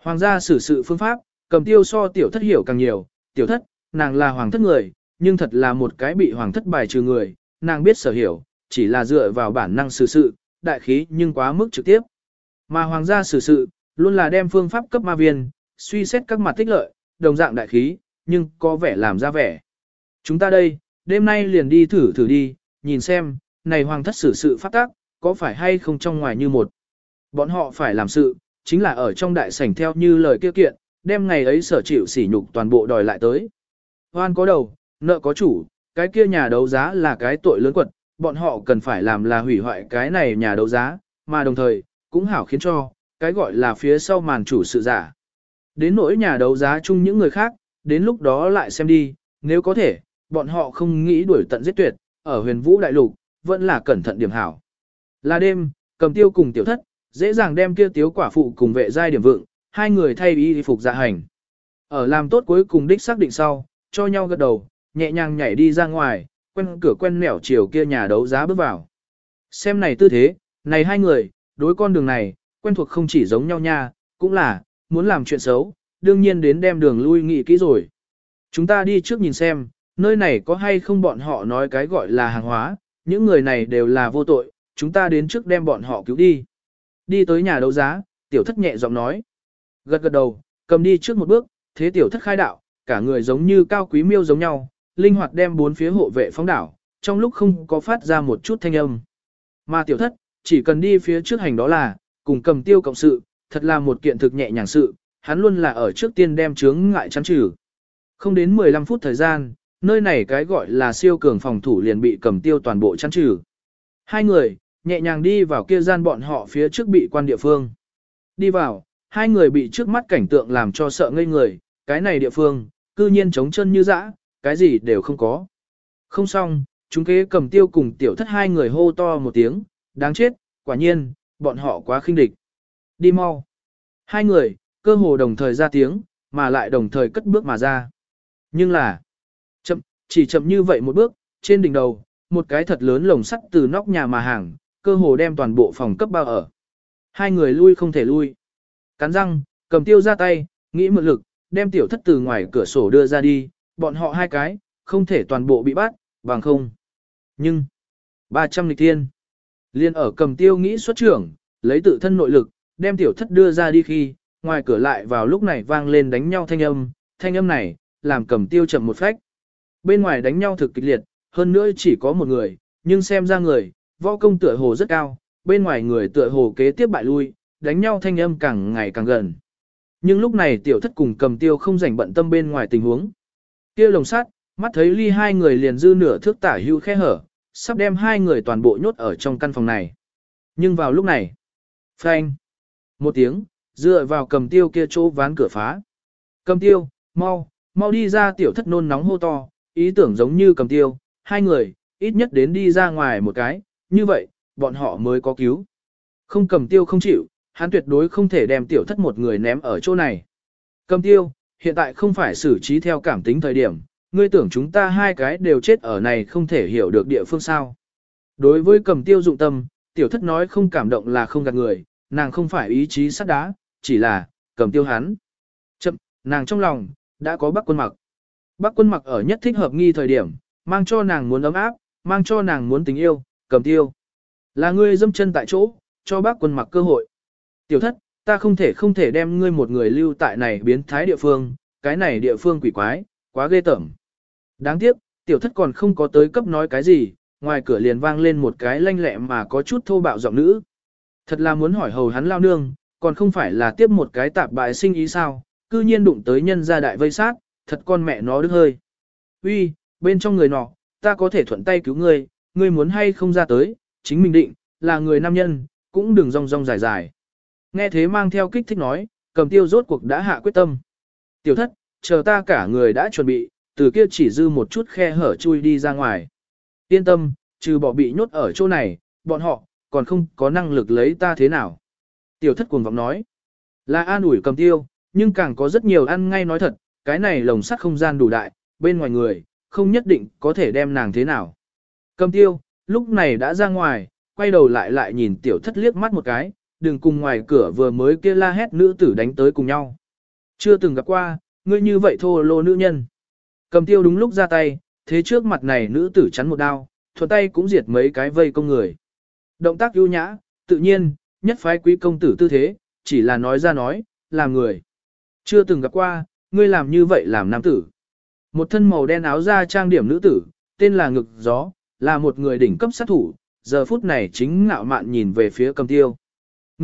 Hoàng gia xử sự phương pháp, cầm tiêu so tiểu thất hiểu càng nhiều, tiểu thất, nàng là hoàng thất người, nhưng thật là một cái bị hoàng thất bài trừ người, nàng biết sở hiểu, chỉ là dựa vào bản năng xử sự, đại khí nhưng quá mức trực tiếp. Mà hoàng gia xử sự, luôn là đem phương pháp cấp ma viên, suy xét các mặt tích lợi, đồng dạng đại khí, nhưng có vẻ làm ra vẻ. Chúng ta đây, đêm nay liền đi thử thử đi, nhìn xem, này hoàng thất xử sự phát tác, có phải hay không trong ngoài như một. Bọn họ phải làm sự, chính là ở trong đại sảnh theo như lời kêu kiện, đem ngày ấy sở chịu sỉ nhục toàn bộ đòi lại tới. Hoan có đầu, nợ có chủ, cái kia nhà đấu giá là cái tội lớn quật, bọn họ cần phải làm là hủy hoại cái này nhà đấu giá, mà đồng thời, cũng hảo khiến cho, cái gọi là phía sau màn chủ sự giả. Đến nỗi nhà đấu giá chung những người khác, đến lúc đó lại xem đi, nếu có thể, bọn họ không nghĩ đuổi tận giết tuyệt, ở huyền vũ đại lục, vẫn là cẩn thận điểm hảo. Là đêm, cầm tiêu cùng tiểu thất, dễ dàng đem kia tiếu quả phụ cùng vệ giai điểm vượng, hai người thay y phục dạ hành. Ở làm tốt cuối cùng đích xác định sau, cho nhau gật đầu, nhẹ nhàng nhảy đi ra ngoài, quen cửa quen nẻo chiều kia nhà đấu giá bước vào. Xem này tư thế, này hai người, đối con đường này, quen thuộc không chỉ giống nhau nha, cũng là, muốn làm chuyện xấu, đương nhiên đến đem đường lui nghị kỹ rồi. Chúng ta đi trước nhìn xem, nơi này có hay không bọn họ nói cái gọi là hàng hóa, những người này đều là vô tội, chúng ta đến trước đem bọn họ cứu đi. Đi tới nhà đấu giá, tiểu thất nhẹ giọng nói. Gật gật đầu, cầm đi trước một bước, thế tiểu thất khai đạo, cả người giống như cao quý miêu giống nhau, linh hoạt đem bốn phía hộ vệ phóng đảo, trong lúc không có phát ra một chút thanh âm. Mà tiểu thất, chỉ cần đi phía trước hành đó là, cùng cầm tiêu cộng sự, thật là một kiện thực nhẹ nhàng sự, hắn luôn là ở trước tiên đem chướng ngại chắn trừ. Không đến 15 phút thời gian, nơi này cái gọi là siêu cường phòng thủ liền bị cầm tiêu toàn bộ chắn trừ. Hai người, nhẹ nhàng đi vào kia gian bọn họ phía trước bị quan địa phương. Đi vào, hai người bị trước mắt cảnh tượng làm cho sợ ngây người, cái này địa phương, cư nhiên trống chân như dã, cái gì đều không có. Không xong, chúng kế cầm tiêu cùng tiểu thất hai người hô to một tiếng, đáng chết, quả nhiên, bọn họ quá khinh địch. Đi mau. Hai người, cơ hồ đồng thời ra tiếng, mà lại đồng thời cất bước mà ra. Nhưng là, chậm, chỉ chậm như vậy một bước, trên đỉnh đầu, một cái thật lớn lồng sắt từ nóc nhà mà hàng, cơ hồ đem toàn bộ phòng cấp bao ở. Hai người lui không thể lui. Cắn răng, cầm tiêu ra tay, nghĩ mượn lực, đem tiểu thất từ ngoài cửa sổ đưa ra đi, bọn họ hai cái, không thể toàn bộ bị bắt, bằng không. Nhưng, 300 lịch thiên, liên ở cầm tiêu nghĩ xuất trưởng, lấy tự thân nội lực, đem tiểu thất đưa ra đi khi, ngoài cửa lại vào lúc này vang lên đánh nhau thanh âm, thanh âm này, làm cầm tiêu chậm một phách. Bên ngoài đánh nhau thực kịch liệt, hơn nữa chỉ có một người, nhưng xem ra người, võ công tựa hồ rất cao, bên ngoài người tựa hồ kế tiếp bại lui, đánh nhau thanh âm càng ngày càng gần. Nhưng lúc này tiểu thất cùng cầm tiêu không rảnh bận tâm bên ngoài tình huống. Kia lồng sắt, mắt thấy ly hai người liền dư nửa thước tả hữu khe hở, sắp đem hai người toàn bộ nhốt ở trong căn phòng này. Nhưng vào lúc này, phanh, một tiếng, dựa vào cầm tiêu kia chỗ ván cửa phá. Cầm tiêu, mau, mau đi ra tiểu thất nôn nóng hô to, ý tưởng giống như cầm tiêu, hai người, ít nhất đến đi ra ngoài một cái, như vậy, bọn họ mới có cứu. Không cầm tiêu không chịu, hắn tuyệt đối không thể đem tiểu thất một người ném ở chỗ này. Cầm tiêu, hiện tại không phải xử trí theo cảm tính thời điểm, ngươi tưởng chúng ta hai cái đều chết ở này không thể hiểu được địa phương sao. Đối với cầm tiêu dụng tâm, tiểu thất nói không cảm động là không gạt người, nàng không phải ý chí sắt đá, chỉ là, cầm tiêu hắn. Chậm, nàng trong lòng, đã có bác quân mặc. Bác quân mặc ở nhất thích hợp nghi thời điểm, mang cho nàng muốn ấm áp, mang cho nàng muốn tình yêu, cầm tiêu. Là ngươi dâm chân tại chỗ, cho bác quân mặc cơ hội. Tiểu thất, ta không thể không thể đem ngươi một người lưu tại này biến thái địa phương, cái này địa phương quỷ quái, quá ghê tởm. Đáng tiếc, tiểu thất còn không có tới cấp nói cái gì, ngoài cửa liền vang lên một cái lanh lẹ mà có chút thô bạo giọng nữ. Thật là muốn hỏi hầu hắn lao nương, còn không phải là tiếp một cái tạp bại sinh ý sao, cư nhiên đụng tới nhân gia đại vây sát, thật con mẹ nó đức hơi. Uy, bên trong người nọ, ta có thể thuận tay cứu ngươi, ngươi muốn hay không ra tới, chính mình định, là người nam nhân, cũng đừng rong rong dài dài. Nghe thế mang theo kích thích nói, cầm tiêu rốt cuộc đã hạ quyết tâm. Tiểu thất, chờ ta cả người đã chuẩn bị, từ kia chỉ dư một chút khe hở chui đi ra ngoài. Yên tâm, trừ bỏ bị nhốt ở chỗ này, bọn họ, còn không có năng lực lấy ta thế nào. Tiểu thất cuồng vọng nói, là an ủi cầm tiêu, nhưng càng có rất nhiều ăn ngay nói thật, cái này lồng sắt không gian đủ đại, bên ngoài người, không nhất định có thể đem nàng thế nào. Cầm tiêu, lúc này đã ra ngoài, quay đầu lại lại nhìn tiểu thất liếc mắt một cái, đừng cùng ngoài cửa vừa mới kia la hét nữ tử đánh tới cùng nhau. Chưa từng gặp qua, ngươi như vậy thô lô nữ nhân. Cầm tiêu đúng lúc ra tay, thế trước mặt này nữ tử chắn một đao, thuận tay cũng diệt mấy cái vây công người. Động tác ưu nhã, tự nhiên, nhất phái quý công tử tư thế, chỉ là nói ra nói, làm người. Chưa từng gặp qua, ngươi làm như vậy làm nam tử. Một thân màu đen áo da trang điểm nữ tử, tên là Ngực Gió, là một người đỉnh cấp sát thủ, giờ phút này chính ngạo mạn nhìn về phía cầm tiêu.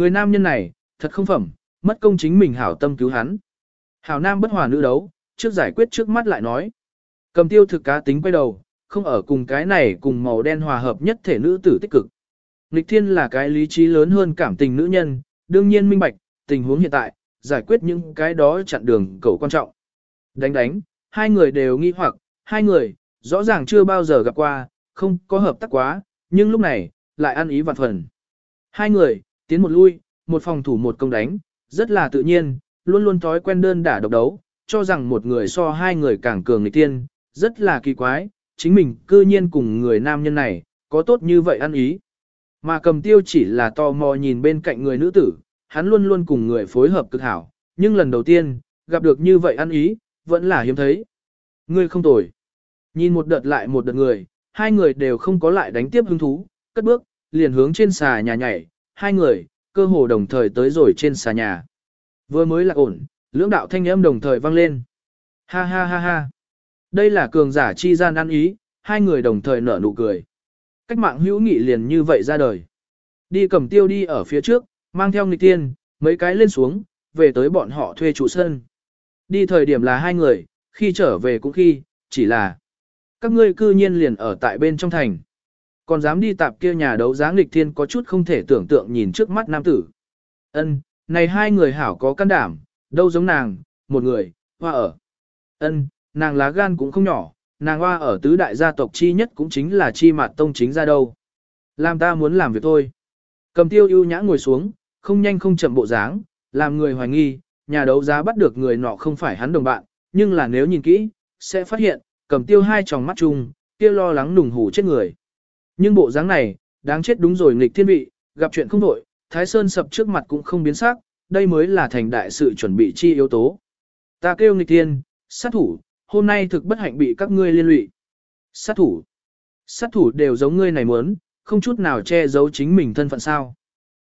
Người nam nhân này, thật không phẩm, mất công chính mình hảo tâm cứu hắn. Hảo nam bất hòa nữ đấu, trước giải quyết trước mắt lại nói. Cầm tiêu thực cá tính quay đầu, không ở cùng cái này cùng màu đen hòa hợp nhất thể nữ tử tích cực. Nịch thiên là cái lý trí lớn hơn cảm tình nữ nhân, đương nhiên minh bạch, tình huống hiện tại, giải quyết những cái đó chặn đường cầu quan trọng. Đánh đánh, hai người đều nghi hoặc, hai người, rõ ràng chưa bao giờ gặp qua, không có hợp tác quá, nhưng lúc này, lại ăn ý vạn phần. Hai người, tiến một lui, một phòng thủ một công đánh, rất là tự nhiên, luôn luôn thói quen đơn đả độc đấu, cho rằng một người so hai người càng cường nghịch tiên, rất là kỳ quái, chính mình cư nhiên cùng người nam nhân này, có tốt như vậy ăn ý. Mà cầm tiêu chỉ là tò mò nhìn bên cạnh người nữ tử, hắn luôn luôn cùng người phối hợp cực hảo, nhưng lần đầu tiên, gặp được như vậy ăn ý, vẫn là hiếm thấy. Ngươi không tồi. Nhìn một đợt lại một đợt người, hai người đều không có lại đánh tiếp hứng thú, cất bước, liền hướng trên xà nhà nhảy, hai người, cơ hồ đồng thời tới rồi trên xà nhà. Vừa mới là ổn, lưỡng đạo thanh âm đồng thời vang lên. Ha ha ha ha. Đây là cường giả chi gian ăn ý, hai người đồng thời nở nụ cười. Cách mạng hữu nghị liền như vậy ra đời. Đi cầm tiêu đi ở phía trước, mang theo nghịch tiên, mấy cái lên xuống, về tới bọn họ thuê trụ sân. Đi thời điểm là hai người, khi trở về cũng khi, chỉ là các ngươi cư nhiên liền ở tại bên trong thành. Còn dám đi tạp kia nhà đấu giá nghịch thiên có chút không thể tưởng tượng nhìn trước mắt nam tử. Ân, này hai người hảo có can đảm, đâu giống nàng, một người, hoa ở. Ân, nàng lá gan cũng không nhỏ, nàng hoa ở tứ đại gia tộc chi nhất cũng chính là chi mạt tông chính ra đâu. Làm ta muốn làm việc thôi. Cầm tiêu ưu nhã ngồi xuống, không nhanh không chậm bộ dáng, làm người hoài nghi, nhà đấu giá bắt được người nọ không phải hắn đồng bạn, nhưng là nếu nhìn kỹ, sẽ phát hiện, cầm tiêu hai tròng mắt chung, kia lo lắng nùng hủ chết người. Nhưng bộ dáng này, đáng chết đúng rồi nghịch thiên vị, gặp chuyện không đổi, Thái Sơn sập trước mặt cũng không biến sắc, đây mới là thành đại sự chuẩn bị chi yếu tố. Ta kêu nghịch thiên, sát thủ, hôm nay thực bất hạnh bị các ngươi liên lụy. Sát thủ. Sát thủ đều giống ngươi này muốn, không chút nào che giấu chính mình thân phận sao.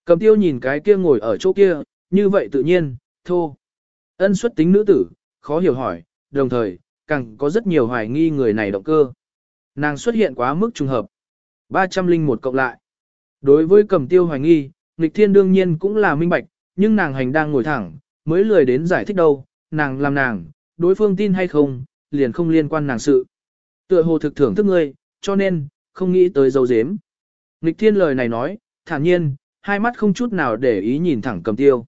Cầm tiêu nhìn cái kia ngồi ở chỗ kia, như vậy tự nhiên, thô. Ân xuất tính nữ tử, khó hiểu hỏi, đồng thời, càng có rất nhiều hoài nghi người này động cơ. Nàng xuất hiện quá mức trùng hợp. 301 cộng lại. Đối với cầm tiêu hoài nghi, nghịch thiên đương nhiên cũng là minh bạch, nhưng nàng hành đang ngồi thẳng, mới lười đến giải thích đâu, nàng làm nàng, đối phương tin hay không, liền không liên quan nàng sự. Tựa hồ thực thưởng thức ngươi, cho nên, không nghĩ tới dấu dếm. Nghịch thiên lời này nói, thản nhiên, hai mắt không chút nào để ý nhìn thẳng cầm tiêu.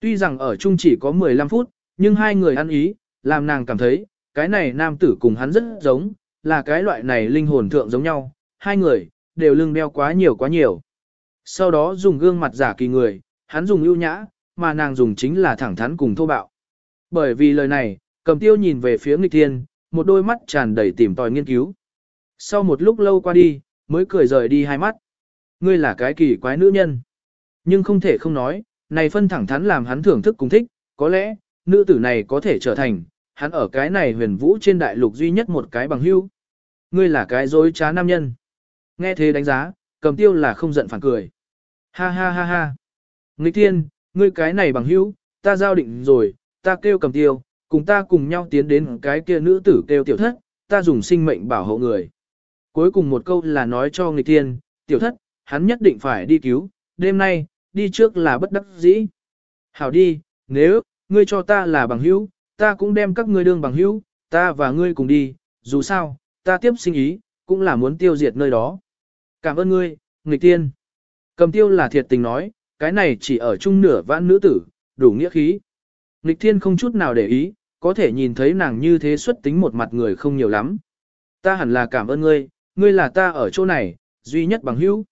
Tuy rằng ở chung chỉ có 15 phút, nhưng hai người ăn ý, làm nàng cảm thấy, cái này nam tử cùng hắn rất giống, là cái loại này linh hồn thượng giống nhau, hai người, đều lưng đeo quá nhiều quá nhiều. Sau đó dùng gương mặt giả kỳ người, hắn dùng ưu nhã, mà nàng dùng chính là thẳng thắn cùng thô bạo. Bởi vì lời này, cầm tiêu nhìn về phía nghịch thiên, một đôi mắt tràn đầy tìm tòi nghiên cứu. Sau một lúc lâu qua đi, mới cười rời đi hai mắt. Ngươi là cái kỳ quái nữ nhân. Nhưng không thể không nói, này phân thẳng thắn làm hắn thưởng thức cùng thích, có lẽ, nữ tử này có thể trở thành, hắn ở cái này huyền vũ trên đại lục duy nhất một cái bằng hưu. Ngươi là cái dối trá nam nhân. Nghe thế đánh giá, cầm tiêu là không giận phản cười. Ha ha ha ha. Nghịch thiên, ngươi cái này bằng hữu, ta giao định rồi, ta kêu cầm tiêu, cùng ta cùng nhau tiến đến cái kia nữ tử kêu tiểu thất, ta dùng sinh mệnh bảo hộ người. Cuối cùng một câu là nói cho nghịch thiên, tiểu thất, hắn nhất định phải đi cứu, đêm nay, đi trước là bất đắc dĩ. Hảo đi, nếu, ngươi cho ta là bằng hữu, ta cũng đem các ngươi đương bằng hữu, ta và ngươi cùng đi, dù sao, ta tiếp sinh ý, cũng là muốn tiêu diệt nơi đó. Cảm ơn ngươi, nghịch tiên. Cầm tiêu là thiệt tình nói, cái này chỉ ở chung nửa vãn nữ tử, đủ nghĩa khí. Nghịch thiên không chút nào để ý, có thể nhìn thấy nàng như thế xuất tính một mặt người không nhiều lắm. Ta hẳn là cảm ơn ngươi, ngươi là ta ở chỗ này, duy nhất bằng hữu.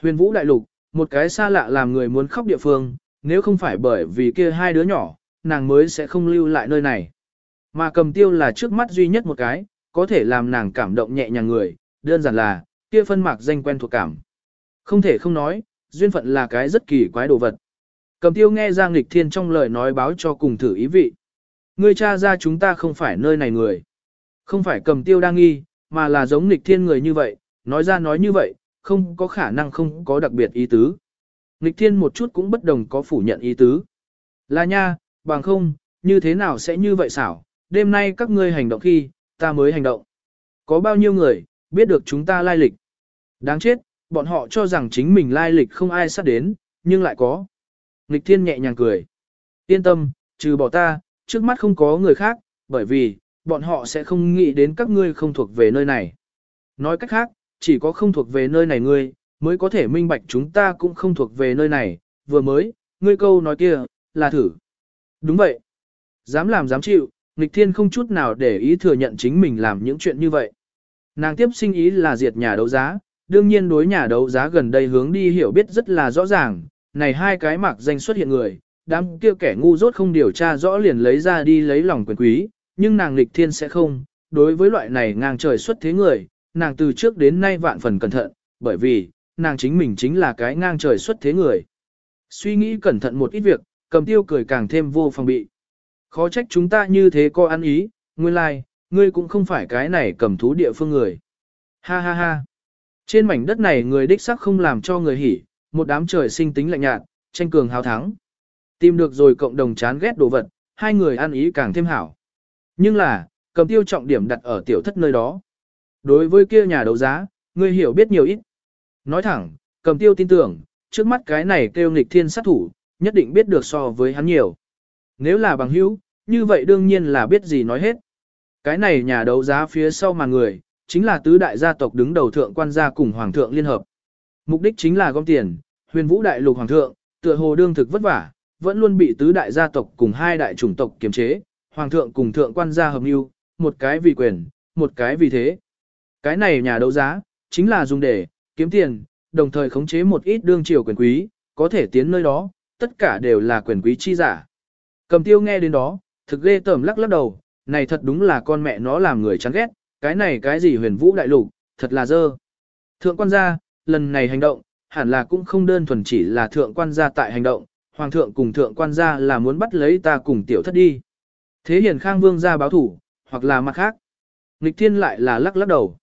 Huyền vũ đại lục, một cái xa lạ làm người muốn khóc địa phương, nếu không phải bởi vì kia hai đứa nhỏ, nàng mới sẽ không lưu lại nơi này. Mà cầm tiêu là trước mắt duy nhất một cái, có thể làm nàng cảm động nhẹ nhàng người, đơn giản là, kia phân mạc danh quen thuộc cảm. Không thể không nói, duyên phận là cái rất kỳ quái đồ vật. Cầm tiêu nghe Giang Lịch Thiên trong lời nói báo cho cùng thử ý vị. Ngươi cha ra chúng ta không phải nơi này người. Không phải cầm tiêu đang nghi, mà là giống Lịch Thiên người như vậy, nói ra nói như vậy, không có khả năng không có đặc biệt ý tứ. Lịch Thiên một chút cũng bất đồng có phủ nhận ý tứ. Là nha, bằng không, như thế nào sẽ như vậy xảo, đêm nay các ngươi hành động khi, ta mới hành động. Có bao nhiêu người, biết được chúng ta lai lịch. Đáng chết, bọn họ cho rằng chính mình lai lịch không ai sát đến, nhưng lại có. Nịch thiên nhẹ nhàng cười. Yên tâm, trừ bỏ ta, trước mắt không có người khác, bởi vì, bọn họ sẽ không nghĩ đến các ngươi không thuộc về nơi này. Nói cách khác, chỉ có không thuộc về nơi này ngươi, mới có thể minh bạch chúng ta cũng không thuộc về nơi này, vừa mới, ngươi câu nói kia, là thử. Đúng vậy. Dám làm dám chịu, nghịch thiên không chút nào để ý thừa nhận chính mình làm những chuyện như vậy. Nàng tiếp sinh ý là diệt nhà đấu giá, đương nhiên đối nhà đấu giá gần đây hướng đi hiểu biết rất là rõ ràng, này hai cái mạc danh xuất hiện người, đám kia kẻ ngu dốt không điều tra rõ liền lấy ra đi lấy lòng quyền quý, nhưng nàng lịch thiên sẽ không, đối với loại này ngang trời xuất thế người, nàng từ trước đến nay vạn phần cẩn thận, bởi vì, nàng chính mình chính là cái ngang trời xuất thế người. Suy nghĩ cẩn thận một ít việc, cầm tiêu cười càng thêm vô phòng bị. Khó trách chúng ta như thế có ăn ý, nguyên lai, like, ngươi cũng không phải cái này cầm thú địa phương người. Ha ha ha. Trên mảnh đất này người đích sắc không làm cho người hỉ, một đám trời sinh tính lạnh nhạt, tranh cường hào thắng. Tìm được rồi cộng đồng chán ghét đồ vật, hai người ăn ý càng thêm hảo. Nhưng là, cầm tiêu trọng điểm đặt ở tiểu thất nơi đó. Đối với kia nhà đấu giá, ngươi hiểu biết nhiều ít. Nói thẳng, cầm tiêu tin tưởng, trước mắt cái này kêu nghịch thiên sát thủ, nhất định biết được so với hắn nhiều. Nếu là bằng hữu, như vậy đương nhiên là biết gì nói hết. Cái này nhà đấu giá phía sau mà người, chính là tứ đại gia tộc đứng đầu thượng quan gia cùng hoàng thượng liên hợp. Mục đích chính là gom tiền, huyền vũ đại lục hoàng thượng, tựa hồ đương thực vất vả, vẫn luôn bị tứ đại gia tộc cùng hai đại chủng tộc kiềm chế, hoàng thượng cùng thượng quan gia hợp mưu, một cái vì quyền, một cái vì thế. Cái này nhà đấu giá, chính là dùng để kiếm tiền, đồng thời khống chế một ít đương triều quyền quý, có thể tiến nơi đó, tất cả đều là quyền quý chi giả. Cầm tiêu nghe đến đó, thực ghê tởm lắc lắc đầu, này thật đúng là con mẹ nó làm người chán ghét, cái này cái gì huyền vũ đại lục, thật là dơ. Thượng quan gia, lần này hành động, hẳn là cũng không đơn thuần chỉ là thượng quan gia tại hành động, hoàng thượng cùng thượng quan gia là muốn bắt lấy ta cùng tiểu thất đi. Thế hiền khang vương gia báo thủ, hoặc là mặt khác. Nghịch thiên lại là lắc lắc đầu.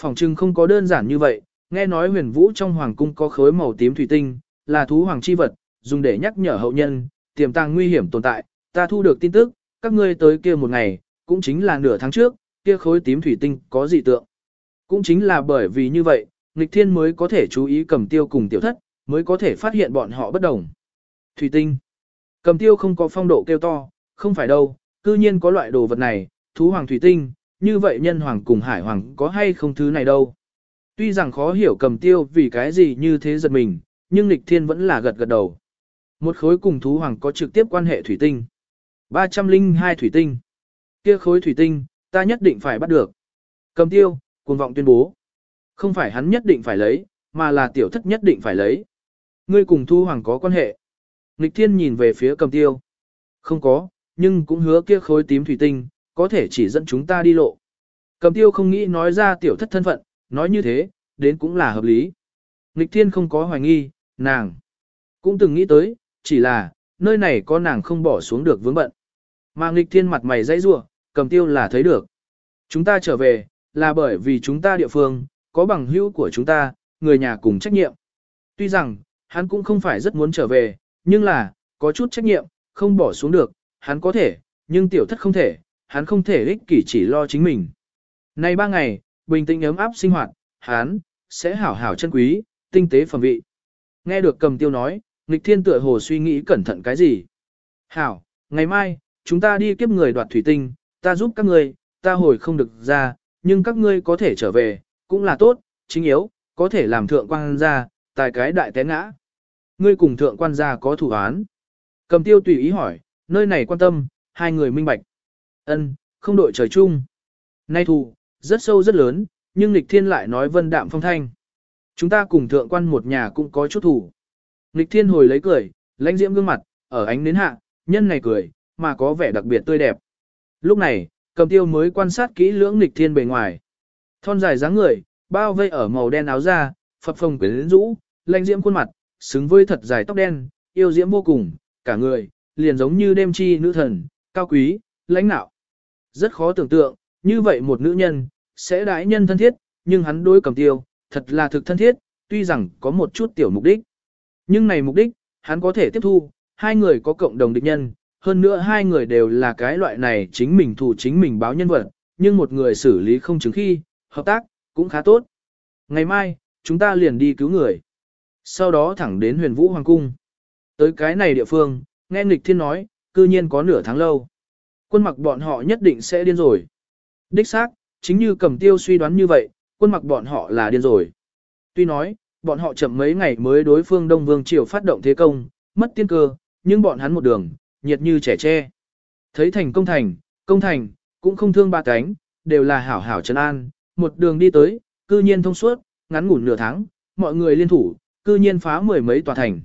Phòng trưng không có đơn giản như vậy, nghe nói huyền vũ trong hoàng cung có khối màu tím thủy tinh, là thú hoàng chi vật, dùng để nhắc nhở hậu nhân, tiềm tàng nguy hiểm tồn tại, ta thu được tin tức, các ngươi tới kia một ngày, cũng chính là nửa tháng trước, kia khối tím thủy tinh có dị tượng. Cũng chính là bởi vì như vậy, nghịch thiên mới có thể chú ý cầm tiêu cùng tiểu thất, mới có thể phát hiện bọn họ bất đồng. Thủy tinh. Cầm tiêu không có phong độ kêu to, không phải đâu, cư nhiên có loại đồ vật này, thú hoàng thủy tinh, như vậy nhân hoàng cùng hải hoàng có hay không thứ này đâu. Tuy rằng khó hiểu cầm tiêu vì cái gì như thế giật mình, nhưng nghịch thiên vẫn là gật gật đầu. Một khối cùng thú hoàng có trực tiếp quan hệ thủy tinh. 302 thủy tinh. Kia khối thủy tinh, ta nhất định phải bắt được. Cầm tiêu, cuồng vọng tuyên bố. Không phải hắn nhất định phải lấy, mà là tiểu thất nhất định phải lấy. Ngươi cùng thu hoàng có quan hệ. Nịch thiên nhìn về phía cầm tiêu. Không có, nhưng cũng hứa kia khối tím thủy tinh, có thể chỉ dẫn chúng ta đi lộ. Cầm tiêu không nghĩ nói ra tiểu thất thân phận, nói như thế, đến cũng là hợp lý. Nịch thiên không có hoài nghi, nàng cũng từng nghĩ tới, chỉ là, nơi này có nàng không bỏ xuống được vướng bận. Mà nghịch thiên mặt mày dãy rủa cầm tiêu là thấy được. Chúng ta trở về, là bởi vì chúng ta địa phương, có bằng hữu của chúng ta, người nhà cùng trách nhiệm. Tuy rằng, hắn cũng không phải rất muốn trở về, nhưng là, có chút trách nhiệm, không bỏ xuống được, hắn có thể, nhưng tiểu thất không thể, hắn không thể ích kỷ chỉ lo chính mình. Nay ba ngày, bình tĩnh ấm áp sinh hoạt, hắn, sẽ hảo hảo chân quý, tinh tế phẩm vị. Nghe được cầm tiêu nói, nghịch thiên tựa hồ suy nghĩ cẩn thận cái gì. Hảo, ngày mai, chúng ta đi kiếp người đoạt thủy tinh, ta giúp các ngươi, ta hồi không được ra, nhưng các ngươi có thể trở về, cũng là tốt, chính yếu, có thể làm thượng quan gia, tài cái đại té ngã. Ngươi cùng thượng quan gia có thủ án. Cầm tiêu tùy ý hỏi, nơi này quan tâm, hai người minh bạch. Ân, không đội trời chung. Nay thù, rất sâu rất lớn, nhưng lịch thiên lại nói vân đạm phong thanh. Chúng ta cùng thượng quan một nhà cũng có chút thủ. Lịch thiên hồi lấy cười, lãnh diễm gương mặt, ở ánh nến hạ, nhân này cười, mà có vẻ đặc biệt tươi đẹp. Lúc này, cầm tiêu mới quan sát kỹ lưỡng nịch thiên bề ngoài. Thon dài dáng người, bao vây ở màu đen áo da, phập phồng quyến rũ, lãnh diễm khuôn mặt, xứng với thật dài tóc đen, yêu diễm vô cùng, cả người, liền giống như đêm chi nữ thần, cao quý, lãnh nạo. Rất khó tưởng tượng, như vậy một nữ nhân, sẽ đãi nhân thân thiết, nhưng hắn đối cầm tiêu, thật là thực thân thiết, tuy rằng có một chút tiểu mục đích. Nhưng này mục đích, hắn có thể tiếp thu, hai người có cộng đồng địch nhân, hơn nữa hai người đều là cái loại này chính mình thủ chính mình báo nhân vật, nhưng một người xử lý không chứng khi, hợp tác, cũng khá tốt. Ngày mai, chúng ta liền đi cứu người. Sau đó thẳng đến huyền vũ hoàng cung. Tới cái này địa phương, nghe nghịch thiên nói, cư nhiên có nửa tháng lâu. Quân mặc bọn họ nhất định sẽ điên rồi. Đích xác, chính như cầm tiêu suy đoán như vậy, quân mặc bọn họ là điên rồi. Tuy nói, bọn họ chậm mấy ngày mới đối phương Đông Vương Triều phát động thế công, mất tiên cơ, nhưng bọn hắn một đường, nhiệt như trẻ tre. Thấy thành công thành, công thành, cũng không thương ba cánh, đều là hảo hảo trấn an, một đường đi tới, cư nhiên thông suốt, ngắn ngủn nửa tháng, mọi người liên thủ, cư nhiên phá mười mấy tòa thành.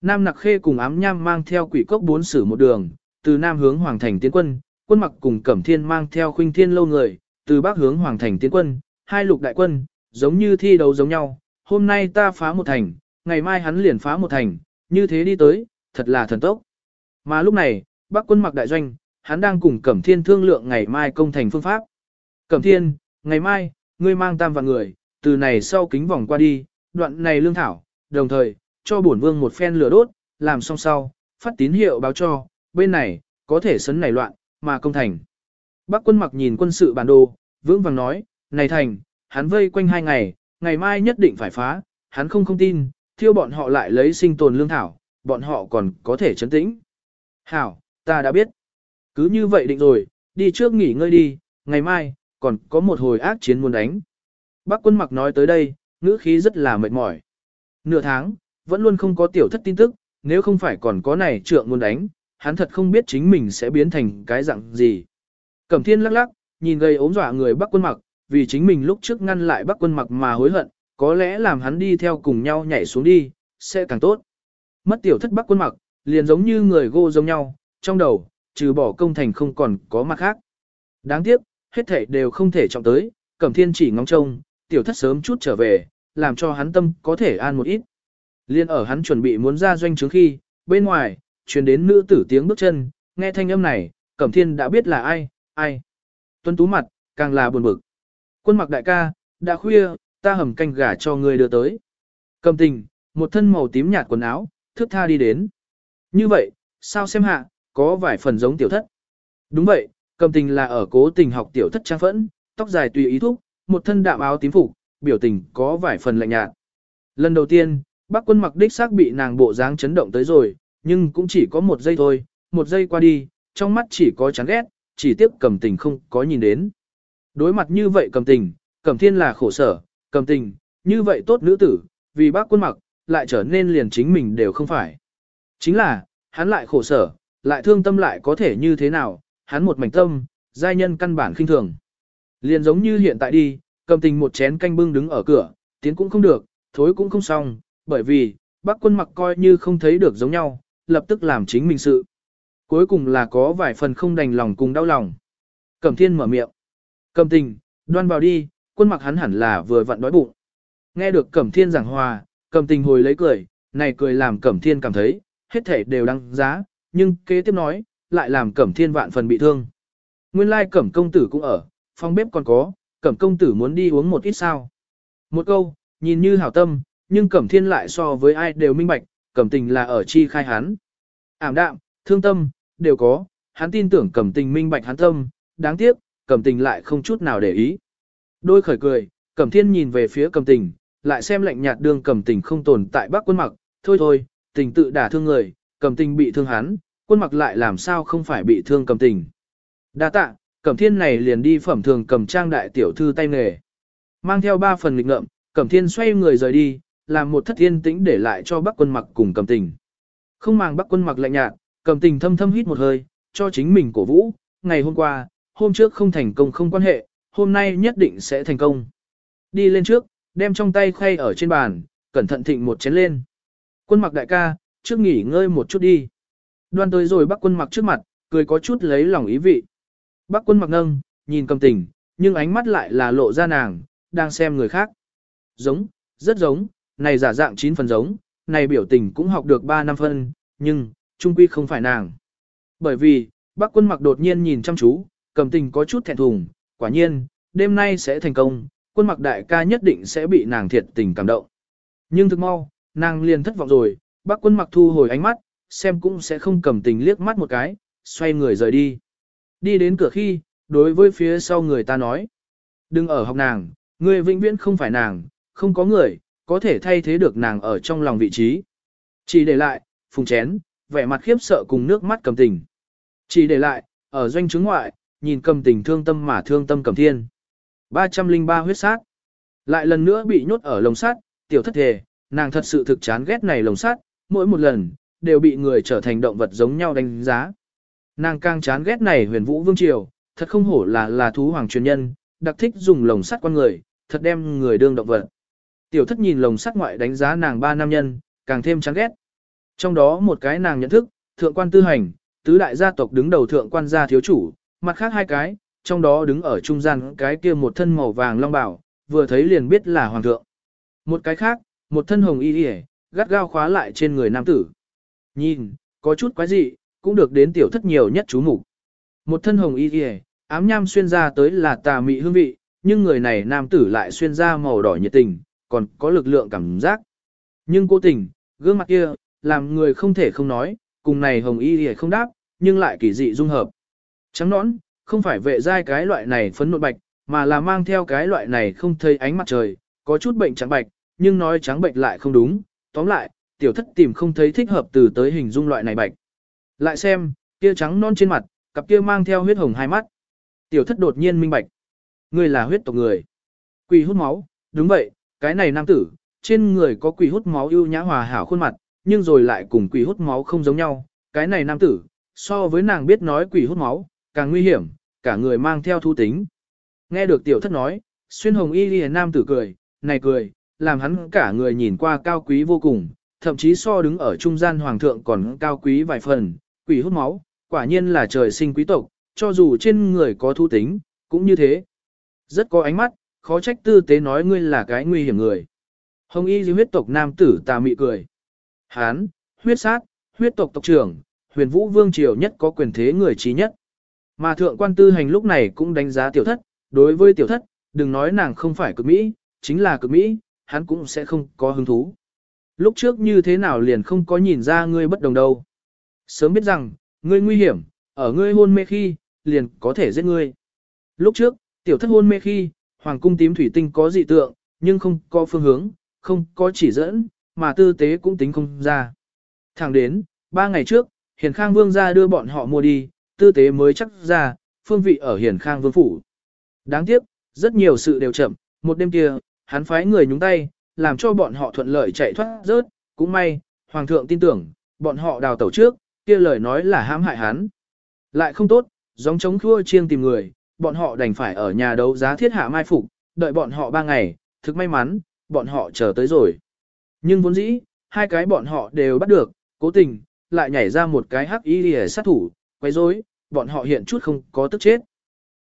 Nam Nặc Khê cùng ám nham mang theo quỷ cốc bốn sử một đường, từ Nam hướng Hoàng Thành tiến quân, quân mặc cùng Cẩm Thiên mang theo khuynh thiên lâu người, từ Bắc hướng Hoàng Thành tiến quân, hai lục đại quân, giống như thi đấu giống nhau, hôm nay ta phá một thành, ngày mai hắn liền phá một thành, như thế đi tới, thật là thần tốc. Mà lúc này, Bắc quân mặc đại doanh, hắn đang cùng Cẩm Thiên thương lượng ngày mai công thành phương pháp. Cẩm Thiên, ngày mai, ngươi mang tam vạn người, từ này sau kính vòng qua đi, đoạn này lương thảo, đồng thời, cho bổn vương một phen lửa đốt, làm xong sau, phát tín hiệu báo cho, bên này, có thể sấn này loạn, mà công thành. Bắc quân mặc nhìn quân sự bản đồ, vững vàng nói, này thành, hắn vây quanh hai ngày, ngày mai nhất định phải phá, hắn không không tin, thiêu bọn họ lại lấy sinh tồn lương thảo, bọn họ còn có thể chấn tĩnh. Hảo, ta đã biết. Cứ như vậy định rồi, đi trước nghỉ ngơi đi, ngày mai, còn có một hồi ác chiến muốn đánh. Bác quân mặc nói tới đây, ngữ khí rất là mệt mỏi. Nửa tháng, vẫn luôn không có tiểu thất tin tức, nếu không phải còn có này trượng muốn đánh, hắn thật không biết chính mình sẽ biến thành cái dạng gì. Cẩm thiên lắc lắc, nhìn gây ốm dọa người bắc quân mặc, vì chính mình lúc trước ngăn lại bắc quân mặc mà hối hận, có lẽ làm hắn đi theo cùng nhau nhảy xuống đi, sẽ càng tốt. Mất tiểu thất bắc quân mặc, liền giống như người gô giống nhau, trong đầu, trừ bỏ công thành không còn có mặt khác. Đáng tiếc, hết thể đều không thể trọng tới, cẩm thiên chỉ ngóng trông, tiểu thất sớm chút trở về, làm cho hắn tâm có thể an một ít. Liên ở hắn chuẩn bị muốn ra doanh trướng khi, bên ngoài, truyền đến nữ tử tiếng bước chân, nghe thanh âm này, Cẩm Thiên đã biết là ai, ai. Tuân tú mặt, càng là buồn bực. Quân mặc đại ca, đã khuya, ta hầm canh gà cho ngươi đưa tới. Cầm tình, một thân màu tím nhạt quần áo, thước tha đi đến. Như vậy, sao xem hạ, có vài phần giống tiểu thất. Đúng vậy, cầm tình là ở cố tình học tiểu thất trang phẫn, tóc dài tùy ý thúc, một thân đạm áo tím phục, biểu tình có vài phần lạnh nhạt. Lần đầu tiên, bác quân mặc đích xác bị nàng bộ dáng chấn động tới rồi, nhưng cũng chỉ có một giây thôi, một giây qua đi, trong mắt chỉ có chán ghét, chỉ tiếc cầm tình không có nhìn đến. Đối mặt như vậy cầm tình, cầm thiên là khổ sở, cầm tình, như vậy tốt nữ tử, vì bác quân mặc, lại trở nên liền chính mình đều không phải. Chính là, hắn lại khổ sở, lại thương tâm lại có thể như thế nào, hắn một mảnh tâm, giai nhân căn bản khinh thường. Liền giống như hiện tại đi, cầm tình một chén canh bưng đứng ở cửa, tiến cũng không được, thối cũng không xong, bởi vì, bác quân mặc coi như không thấy được giống nhau, lập tức làm chính mình sự. Cuối cùng là có vài phần không đành lòng cùng đau lòng. Cẩm thiên mở miệng. Cầm tình, đoan vào đi, quân mặc hắn hẳn là vừa vặn đói bụng. Nghe được cẩm thiên giảng hòa, cầm tình hồi lấy cười, này cười làm cẩm thiên cảm thấy, hết thể đều đăng giá, nhưng kế tiếp nói, lại làm cẩm thiên vạn phần bị thương. Nguyên lai cẩm công tử cũng ở, phòng bếp còn có, cẩm công tử muốn đi uống một ít sao. Một câu, nhìn như hảo tâm, nhưng cẩm thiên lại so với ai đều minh bạch, cẩm tình là ở chi khai hắn. Ảm đạm, thương tâm, đều có, hắn tin tưởng cẩm tình minh bạch hắn tâm, đáng tiếc, cẩm tình lại không chút nào để ý. Đôi khởi cười, cẩm thiên nhìn về phía cẩm tình, lại xem lạnh nhạt đương cẩm tình không tồn tại bắc quân mặc, thôi thôi, tình tự đả thương người, cẩm tình bị thương hắn, quân mặc lại làm sao không phải bị thương cẩm tình. Đa tạ, cẩm thiên này liền đi phẩm thường cầm trang đại tiểu thư tay nghề. Mang theo ba phần lịch ngợm, cẩm thiên xoay người rời đi, làm một thất thiên tĩnh để lại cho bắc quân mặc cùng cẩm tình. Không màng bắc quân mặc lạnh nhạt, cẩm tình thâm thâm hít một hơi, cho chính mình cổ vũ, ngày hôm qua, hôm trước không thành công không quan hệ, hôm nay nhất định sẽ thành công. Đi lên trước, đem trong tay khay ở trên bàn, cẩn thận thịnh một chén lên. Quân mặc đại ca, trước nghỉ ngơi một chút đi. Đoan tới rồi bắc quân mặc trước mặt, cười có chút lấy lòng ý vị. Bắc quân mặc nâng, nhìn cầm tình, nhưng ánh mắt lại là lộ ra nàng, đang xem người khác. Giống, rất giống, này giả dạng 9 phần giống, này biểu tình cũng học được 3 năm phân, nhưng, trung quy không phải nàng. Bởi vì, bác quân mặc đột nhiên nhìn chăm chú, cầm tình có chút thẹn thùng, quả nhiên, đêm nay sẽ thành công, quân mặc đại ca nhất định sẽ bị nàng thiệt tình cảm động. Nhưng thực mau, nàng liền thất vọng rồi, bác quân mặc thu hồi ánh mắt, xem cũng sẽ không cầm tình liếc mắt một cái, xoay người rời đi. Đi đến cửa khi, đối với phía sau người ta nói. Đừng ở học nàng, người vĩnh viễn không phải nàng, không có người, có thể thay thế được nàng ở trong lòng vị trí. Chỉ để lại, phùng chén, vẻ mặt khiếp sợ cùng nước mắt cầm tình. Chỉ để lại, ở doanh chứng ngoại, nhìn cầm tình thương tâm mà thương tâm cầm thiên. 303 huyết sát. Lại lần nữa bị nhốt ở lồng sắt, tiểu thất thể, nàng thật sự thực chán ghét này lồng sắt, mỗi một lần, đều bị người trở thành động vật giống nhau đánh giá. Nàng càng chán ghét này huyền vũ vương triều, thật không hổ là là thú hoàng truyền nhân, đặc thích dùng lồng sắt con người, thật đem người đương động vật. Tiểu thất nhìn lồng sắt ngoại đánh giá nàng ba nam nhân, càng thêm chán ghét. Trong đó một cái nàng nhận thức, thượng quan tư hành, tứ đại gia tộc đứng đầu thượng quan gia thiếu chủ, mặt khác hai cái, trong đó đứng ở trung gian cái kia một thân màu vàng long bảo, vừa thấy liền biết là hoàng thượng. Một cái khác, một thân hồng y y gắt gao khóa lại trên người nam tử. Nhìn, có chút quái dị, cũng được đến tiểu thất nhiều nhất chú mục. Một thân hồng y y, ám nham xuyên ra tới là tà mị hương vị, nhưng người này nam tử lại xuyên ra màu đỏ nhiệt tình, còn có lực lượng cảm giác. Nhưng cố tình, gương mặt kia, làm người không thể không nói, cùng này hồng y y không đáp, nhưng lại kỳ dị dung hợp. Trắng nõn, không phải vệ giai cái loại này phấn nộn bạch, mà là mang theo cái loại này không thấy ánh mặt trời, có chút bệnh trắng bạch, nhưng nói trắng bệnh lại không đúng. Tóm lại, tiểu thất tìm không thấy thích hợp từ tới hình dung loại này bạch. Lại xem, kia trắng non trên mặt, cặp kia mang theo huyết hồng hai mắt. Tiểu thất đột nhiên minh bạch. Người là huyết tộc người. Quỷ hút máu, đúng vậy, cái này nam tử, trên người có quỷ hút máu ưu nhã hòa hảo khuôn mặt, nhưng rồi lại cùng quỷ hút máu không giống nhau. Cái này nam tử, so với nàng biết nói quỷ hút máu, càng nguy hiểm, cả người mang theo thu tính. Nghe được tiểu thất nói, xuyên hồng y ghi nam tử cười, này cười, làm hắn cả người nhìn qua cao quý vô cùng, thậm chí so đứng ở trung gian hoàng thượng còn cao quý vài phần, quỷ hút máu, quả nhiên là trời sinh quý tộc, cho dù trên người có thu tính, cũng như thế. Rất có ánh mắt, khó trách tư tế nói ngươi là cái nguy hiểm người. Hồng y di huyết tộc nam tử tà mị cười. Hán, huyết sát, huyết tộc tộc trưởng, huyền vũ vương triều nhất có quyền thế người trí nhất. Mà thượng quan tư hành lúc này cũng đánh giá tiểu thất, đối với tiểu thất, đừng nói nàng không phải cực Mỹ, chính là cực Mỹ, hắn cũng sẽ không có hứng thú. Lúc trước như thế nào liền không có nhìn ra ngươi bất đồng đâu. Sớm biết rằng, ngươi nguy hiểm, ở ngươi hôn mê khi, liền có thể giết ngươi. Lúc trước, tiểu thất hôn mê khi, hoàng cung tím thủy tinh có dị tượng, nhưng không có phương hướng, không có chỉ dẫn, mà tư tế cũng tính không ra. Thẳng đến, ba ngày trước, Hiền Khang Vương ra đưa bọn họ mua đi, tư tế mới chắc ra, phương vị ở hiển Khang Vương Phủ. Đáng tiếc, rất nhiều sự đều chậm, một đêm kia, hắn phái người nhúng tay, làm cho bọn họ thuận lợi chạy thoát rớt, cũng may, Hoàng thượng tin tưởng, bọn họ đào tẩu trước, kia lời nói là hãm hại hắn. Lại không tốt, giống chống khua chiêng tìm người, bọn họ đành phải ở nhà đấu giá thiết hạ mai phục, đợi bọn họ ba ngày, thực may mắn, bọn họ chờ tới rồi. Nhưng vốn dĩ, hai cái bọn họ đều bắt được, cố tình, lại nhảy ra một cái hắc y lìa sát thủ, quay rối, bọn họ hiện chút không có tức chết.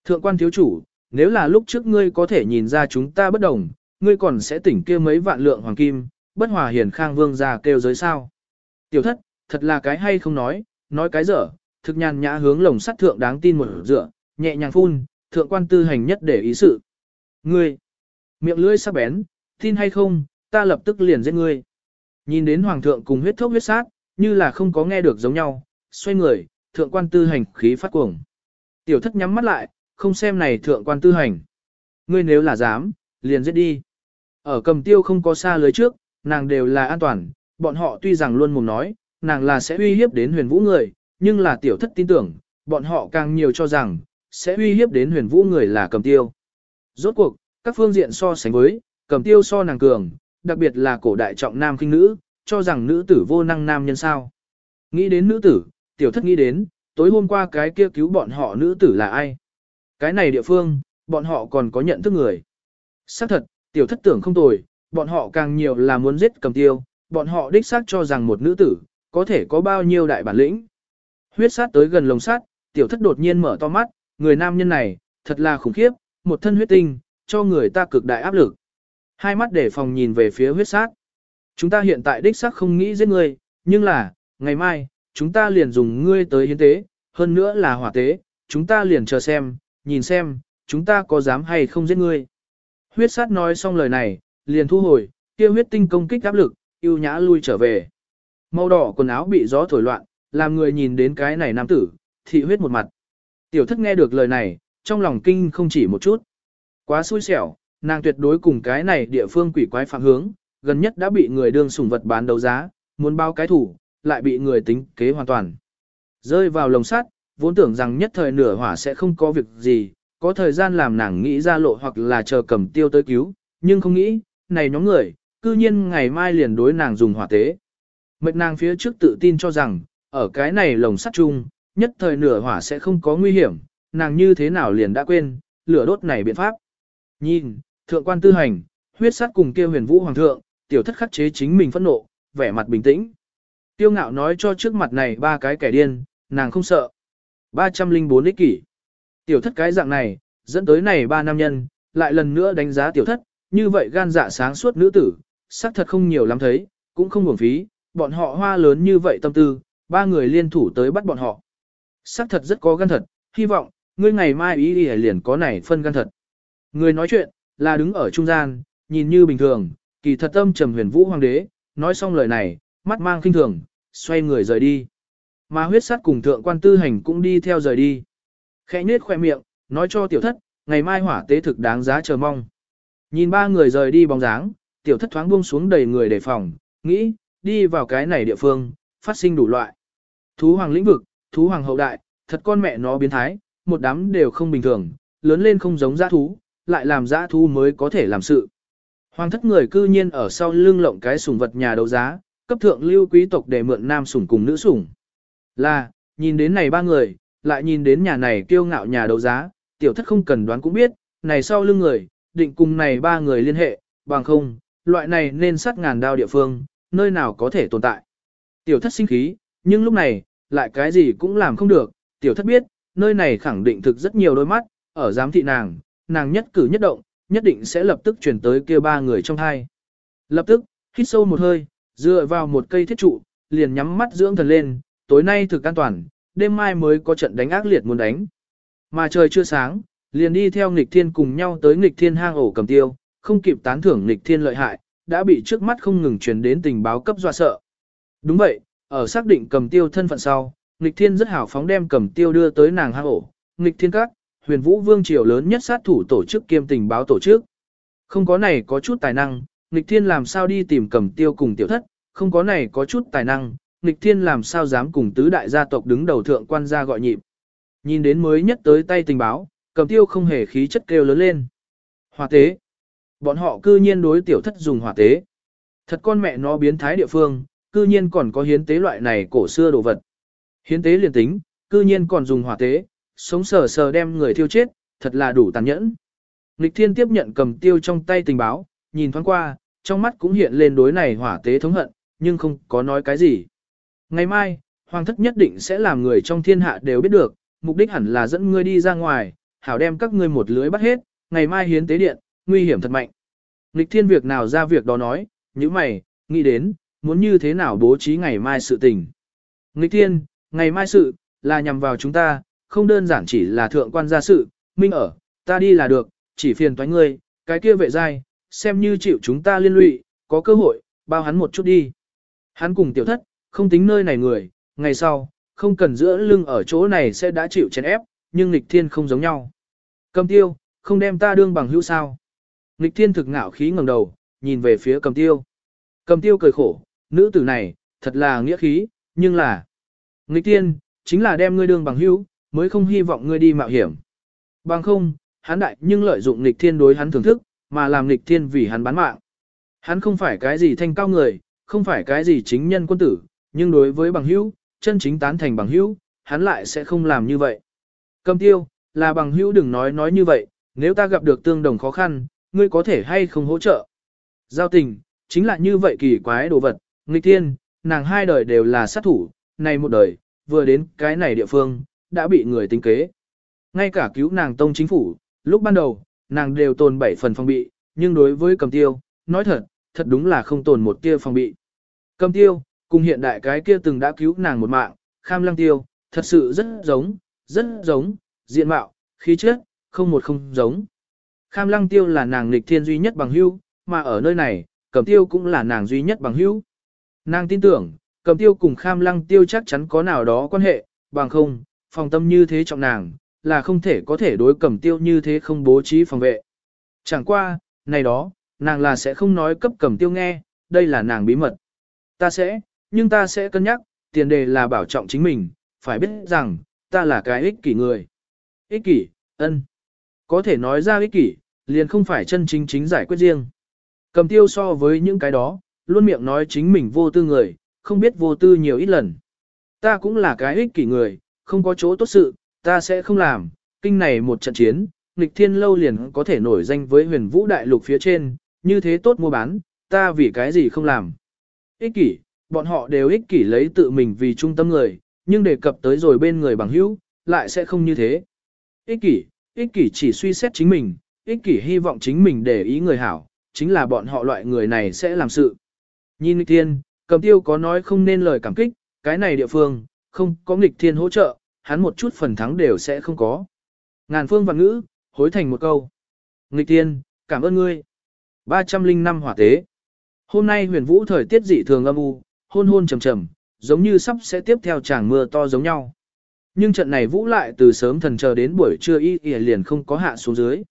Thượng quan thiếu chủ, nếu là lúc trước ngươi có thể nhìn ra chúng ta bất đồng, ngươi còn sẽ tỉnh kia mấy vạn lượng hoàng kim, bất hòa hiền khang vương ra kêu giới sao. Tiểu thất, thật là cái hay không nói, nói cái dở, thực nhàn nhã hướng lồng sắt thượng đáng tin một dựa, nhẹ nhàng phun, thượng quan tư hành nhất để ý sự. Ngươi, miệng lưỡi sắc bén, tin hay không, ta lập tức liền giết ngươi. Nhìn đến hoàng thượng cùng huyết thốc huyết sát, như là không có nghe được giống nhau, xoay người, thượng quan tư hành khí phát cuồng. Tiểu thất nhắm mắt lại, không xem này thượng quan tư hành. Ngươi nếu là dám, liền giết đi. Ở cầm tiêu không có xa lưới trước, nàng đều là an toàn, bọn họ tuy rằng luôn mồm nói, nàng là sẽ uy hiếp đến huyền vũ người, nhưng là tiểu thất tin tưởng, bọn họ càng nhiều cho rằng, sẽ uy hiếp đến huyền vũ người là cầm tiêu. Rốt cuộc, các phương diện so sánh với, cầm tiêu so nàng cường, đặc biệt là cổ đại trọng nam kinh nữ, cho rằng nữ tử vô năng nam nhân sao. Nghĩ đến nữ tử, tiểu thất nghĩ đến, tối hôm qua cái kia cứu bọn họ nữ tử là ai. Cái này địa phương, bọn họ còn có nhận thức người. Xác thật, tiểu thất tưởng không tồi, bọn họ càng nhiều là muốn giết cầm tiêu, bọn họ đích xác cho rằng một nữ tử, có thể có bao nhiêu đại bản lĩnh. Huyết sát tới gần lồng sát, tiểu thất đột nhiên mở to mắt, người nam nhân này, thật là khủng khiếp, một thân huyết tinh, cho người ta cực đại áp lực. Hai mắt để phòng nhìn về phía huyết sát. Chúng ta hiện tại đích xác không nghĩ giết ngươi, nhưng là, ngày mai, chúng ta liền dùng ngươi tới hiến tế, hơn nữa là hỏa tế, chúng ta liền chờ xem, nhìn xem, chúng ta có dám hay không giết ngươi. Huyết sát nói xong lời này, liền thu hồi, kia huyết tinh công kích áp lực, yêu nhã lui trở về. Màu đỏ quần áo bị gió thổi loạn, làm người nhìn đến cái này nam tử, thị huyết một mặt. Tiểu thất nghe được lời này, trong lòng kinh không chỉ một chút. Quá xui xẻo, nàng tuyệt đối cùng cái này địa phương quỷ quái phạm hướng, gần nhất đã bị người đương sủng vật bán đấu giá, muốn bao cái thủ, lại bị người tính kế hoàn toàn. Rơi vào lồng sắt, vốn tưởng rằng nhất thời nửa hỏa sẽ không có việc gì, có thời gian làm nàng nghĩ ra lộ hoặc là chờ cầm tiêu tới cứu, nhưng không nghĩ, này nhóm người, cư nhiên ngày mai liền đối nàng dùng hỏa tế. Mệnh nàng phía trước tự tin cho rằng, ở cái này lồng sắt chung, nhất thời nửa hỏa sẽ không có nguy hiểm, nàng như thế nào liền đã quên, lửa đốt này biện pháp. Nhìn, thượng quan tư hành, huyết sát cùng kia huyền vũ hoàng thượng, tiểu thất khắc chế chính mình phẫn nộ, vẻ mặt bình tĩnh. Tiêu ngạo nói cho trước mặt này ba cái kẻ điên, nàng không sợ. 304 ích kỷ. Tiểu thất cái dạng này, dẫn tới này ba nam nhân, lại lần nữa đánh giá tiểu thất, như vậy gan dạ sáng suốt nữ tử, xác thật không nhiều lắm thấy, cũng không uổng phí, bọn họ hoa lớn như vậy tâm tư, ba người liên thủ tới bắt bọn họ. Xác thật rất có gan thật, hy vọng, ngươi ngày mai ý đi liền có này phân gan thật. Người nói chuyện, là đứng ở trung gian, nhìn như bình thường, kỳ thật tâm trầm huyền vũ hoàng đế, nói xong lời này, mắt mang kinh thường, xoay người rời đi. Mà huyết sát cùng thượng quan tư hành cũng đi theo rời đi. Khẽ nết khoe miệng, nói cho tiểu thất, ngày mai hỏa tế thực đáng giá chờ mong. Nhìn ba người rời đi bóng dáng, tiểu thất thoáng buông xuống đầy người đề phòng, nghĩ, đi vào cái này địa phương, phát sinh đủ loại. Thú hoàng lĩnh vực, thú hoàng hậu đại, thật con mẹ nó biến thái, một đám đều không bình thường, lớn lên không giống giã thú, lại làm giã thú mới có thể làm sự. Hoàng thất người cư nhiên ở sau lưng lộng cái sùng vật nhà đấu giá, cấp thượng lưu quý tộc để mượn nam sủng cùng nữ sủng. Là, nhìn đến này ba người, lại nhìn đến nhà này kiêu ngạo nhà đấu giá, tiểu thất không cần đoán cũng biết, này sau lưng người, định cùng này ba người liên hệ, bằng không, loại này nên sát ngàn đao địa phương, nơi nào có thể tồn tại. Tiểu thất sinh khí, nhưng lúc này, lại cái gì cũng làm không được, tiểu thất biết, nơi này khẳng định thực rất nhiều đôi mắt, ở giám thị nàng, nàng nhất cử nhất động, nhất định sẽ lập tức chuyển tới kia ba người trong hai. Lập tức, hít sâu một hơi, dựa vào một cây thiết trụ, liền nhắm mắt dưỡng thần lên, tối nay thực an toàn, đêm mai mới có trận đánh ác liệt muốn đánh. Mà trời chưa sáng, liền đi theo nghịch thiên cùng nhau tới nghịch thiên hang ổ cầm tiêu, không kịp tán thưởng nghịch thiên lợi hại, đã bị trước mắt không ngừng truyền đến tình báo cấp dọa sợ. Đúng vậy, ở xác định cầm tiêu thân phận sau, nghịch thiên rất hào phóng đem cầm tiêu đưa tới nàng hang ổ, nghịch thiên các, huyền vũ vương triều lớn nhất sát thủ tổ chức kiêm tình báo tổ chức. Không có này có chút tài năng, nghịch thiên làm sao đi tìm cầm tiêu cùng tiểu thất, không có này có chút tài năng, nghịch thiên làm sao dám cùng tứ đại gia tộc đứng đầu thượng quan gia gọi nhịp. Nhìn đến mới nhất tới tay tình báo, cầm tiêu không hề khí chất kêu lớn lên. Hỏa tế. Bọn họ cư nhiên đối tiểu thất dùng hỏa tế. Thật con mẹ nó biến thái địa phương, cư nhiên còn có hiến tế loại này cổ xưa đồ vật. Hiến tế liền tính, cư nhiên còn dùng hỏa tế, sống sờ sờ đem người thiêu chết, thật là đủ tàn nhẫn. Nịch thiên tiếp nhận cầm tiêu trong tay tình báo, nhìn thoáng qua, trong mắt cũng hiện lên đối này hỏa tế thống hận, nhưng không có nói cái gì. Ngày mai, hoàng thất nhất định sẽ làm người trong thiên hạ đều biết được, mục đích hẳn là dẫn ngươi đi ra ngoài, hảo đem các ngươi một lưới bắt hết, ngày mai hiến tế điện, nguy hiểm thật mạnh. Lịch thiên việc nào ra việc đó nói, như mày, nghĩ đến, muốn như thế nào bố trí ngày mai sự tình. Nịch thiên, ngày mai sự, là nhằm vào chúng ta, không đơn giản chỉ là thượng quan gia sự, minh ở, ta đi là được, chỉ phiền toái ngươi, cái kia vệ dai, xem như chịu chúng ta liên lụy, có cơ hội, bao hắn một chút đi. Hắn cùng tiểu thất, không tính nơi này người, ngày sau, không cần giữa lưng ở chỗ này sẽ đã chịu chèn ép, nhưng nghịch thiên không giống nhau. Cầm tiêu, không đem ta đương bằng hữu sao. Nghịch thiên thực ngạo khí ngẩng đầu, nhìn về phía cầm tiêu. Cầm tiêu cười khổ, nữ tử này, thật là nghĩa khí, nhưng là... Nghịch thiên, chính là đem ngươi đương bằng hữu, mới không hy vọng ngươi đi mạo hiểm. Bằng không, hắn đại nhưng lợi dụng nghịch thiên đối hắn thưởng thức, mà làm nghịch thiên vì hắn bán mạng. Hắn không phải cái gì thanh cao người, không phải cái gì chính nhân quân tử, nhưng đối với bằng hữu, chân chính tán thành bằng hữu, hắn lại sẽ không làm như vậy. Cầm tiêu, là bằng hữu đừng nói nói như vậy, nếu ta gặp được tương đồng khó khăn, ngươi có thể hay không hỗ trợ. Giao tình, chính là như vậy kỳ quái đồ vật, nghịch thiên, nàng hai đời đều là sát thủ, này một đời, vừa đến cái này địa phương, đã bị người tính kế. Ngay cả cứu nàng tông chính phủ, lúc ban đầu, nàng đều tồn bảy phần phòng bị, nhưng đối với cầm tiêu, nói thật, thật đúng là không tồn một tia phòng bị. Cầm tiêu, cùng hiện đại cái kia từng đã cứu nàng một mạng, kham lăng tiêu, thật sự rất giống, rất giống, diện mạo, khí chất, không một không giống. Kham lăng tiêu là nàng lịch thiên duy nhất bằng hữu, mà ở nơi này, cầm tiêu cũng là nàng duy nhất bằng hữu. Nàng tin tưởng, cầm tiêu cùng kham lăng tiêu chắc chắn có nào đó quan hệ, bằng không, phòng tâm như thế trọng nàng, là không thể có thể đối cầm tiêu như thế không bố trí phòng vệ. Chẳng qua, này đó, nàng là sẽ không nói cấp cầm tiêu nghe, đây là nàng bí mật. Ta sẽ, nhưng ta sẽ cân nhắc, tiền đề là bảo trọng chính mình, phải biết rằng, ta là cái ích kỷ người. Ích kỷ, ân. Có thể nói ra ích kỷ, liền không phải chân chính chính giải quyết riêng. Cầm tiêu so với những cái đó, luôn miệng nói chính mình vô tư người, không biết vô tư nhiều ít lần. Ta cũng là cái ích kỷ người, không có chỗ tốt sự, ta sẽ không làm, kinh này một trận chiến, nghịch thiên lâu liền có thể nổi danh với huyền vũ đại lục phía trên, như thế tốt mua bán, ta vì cái gì không làm. Ích kỷ, bọn họ đều ích kỷ lấy tự mình vì trung tâm người, nhưng đề cập tới rồi bên người bằng hữu, lại sẽ không như thế. Ích kỷ, ích kỷ chỉ suy xét chính mình, ích kỷ hy vọng chính mình để ý người hảo, chính là bọn họ loại người này sẽ làm sự. Nhìn nghịch thiên, cầm tiêu có nói không nên lời cảm kích, cái này địa phương, không có nghịch thiên hỗ trợ, hắn một chút phần thắng đều sẽ không có. Ngàn phương và ngữ, hối thành một câu. Nghịch tiên cảm ơn ngươi. 305 hỏa tế. Hôm nay huyền vũ thời tiết dị thường âm u, hôn hôn trầm trầm, giống như sắp sẽ tiếp theo tràng mưa to giống nhau. Nhưng trận này vũ lại từ sớm thần chờ đến buổi trưa y y liền không có hạ xuống dưới.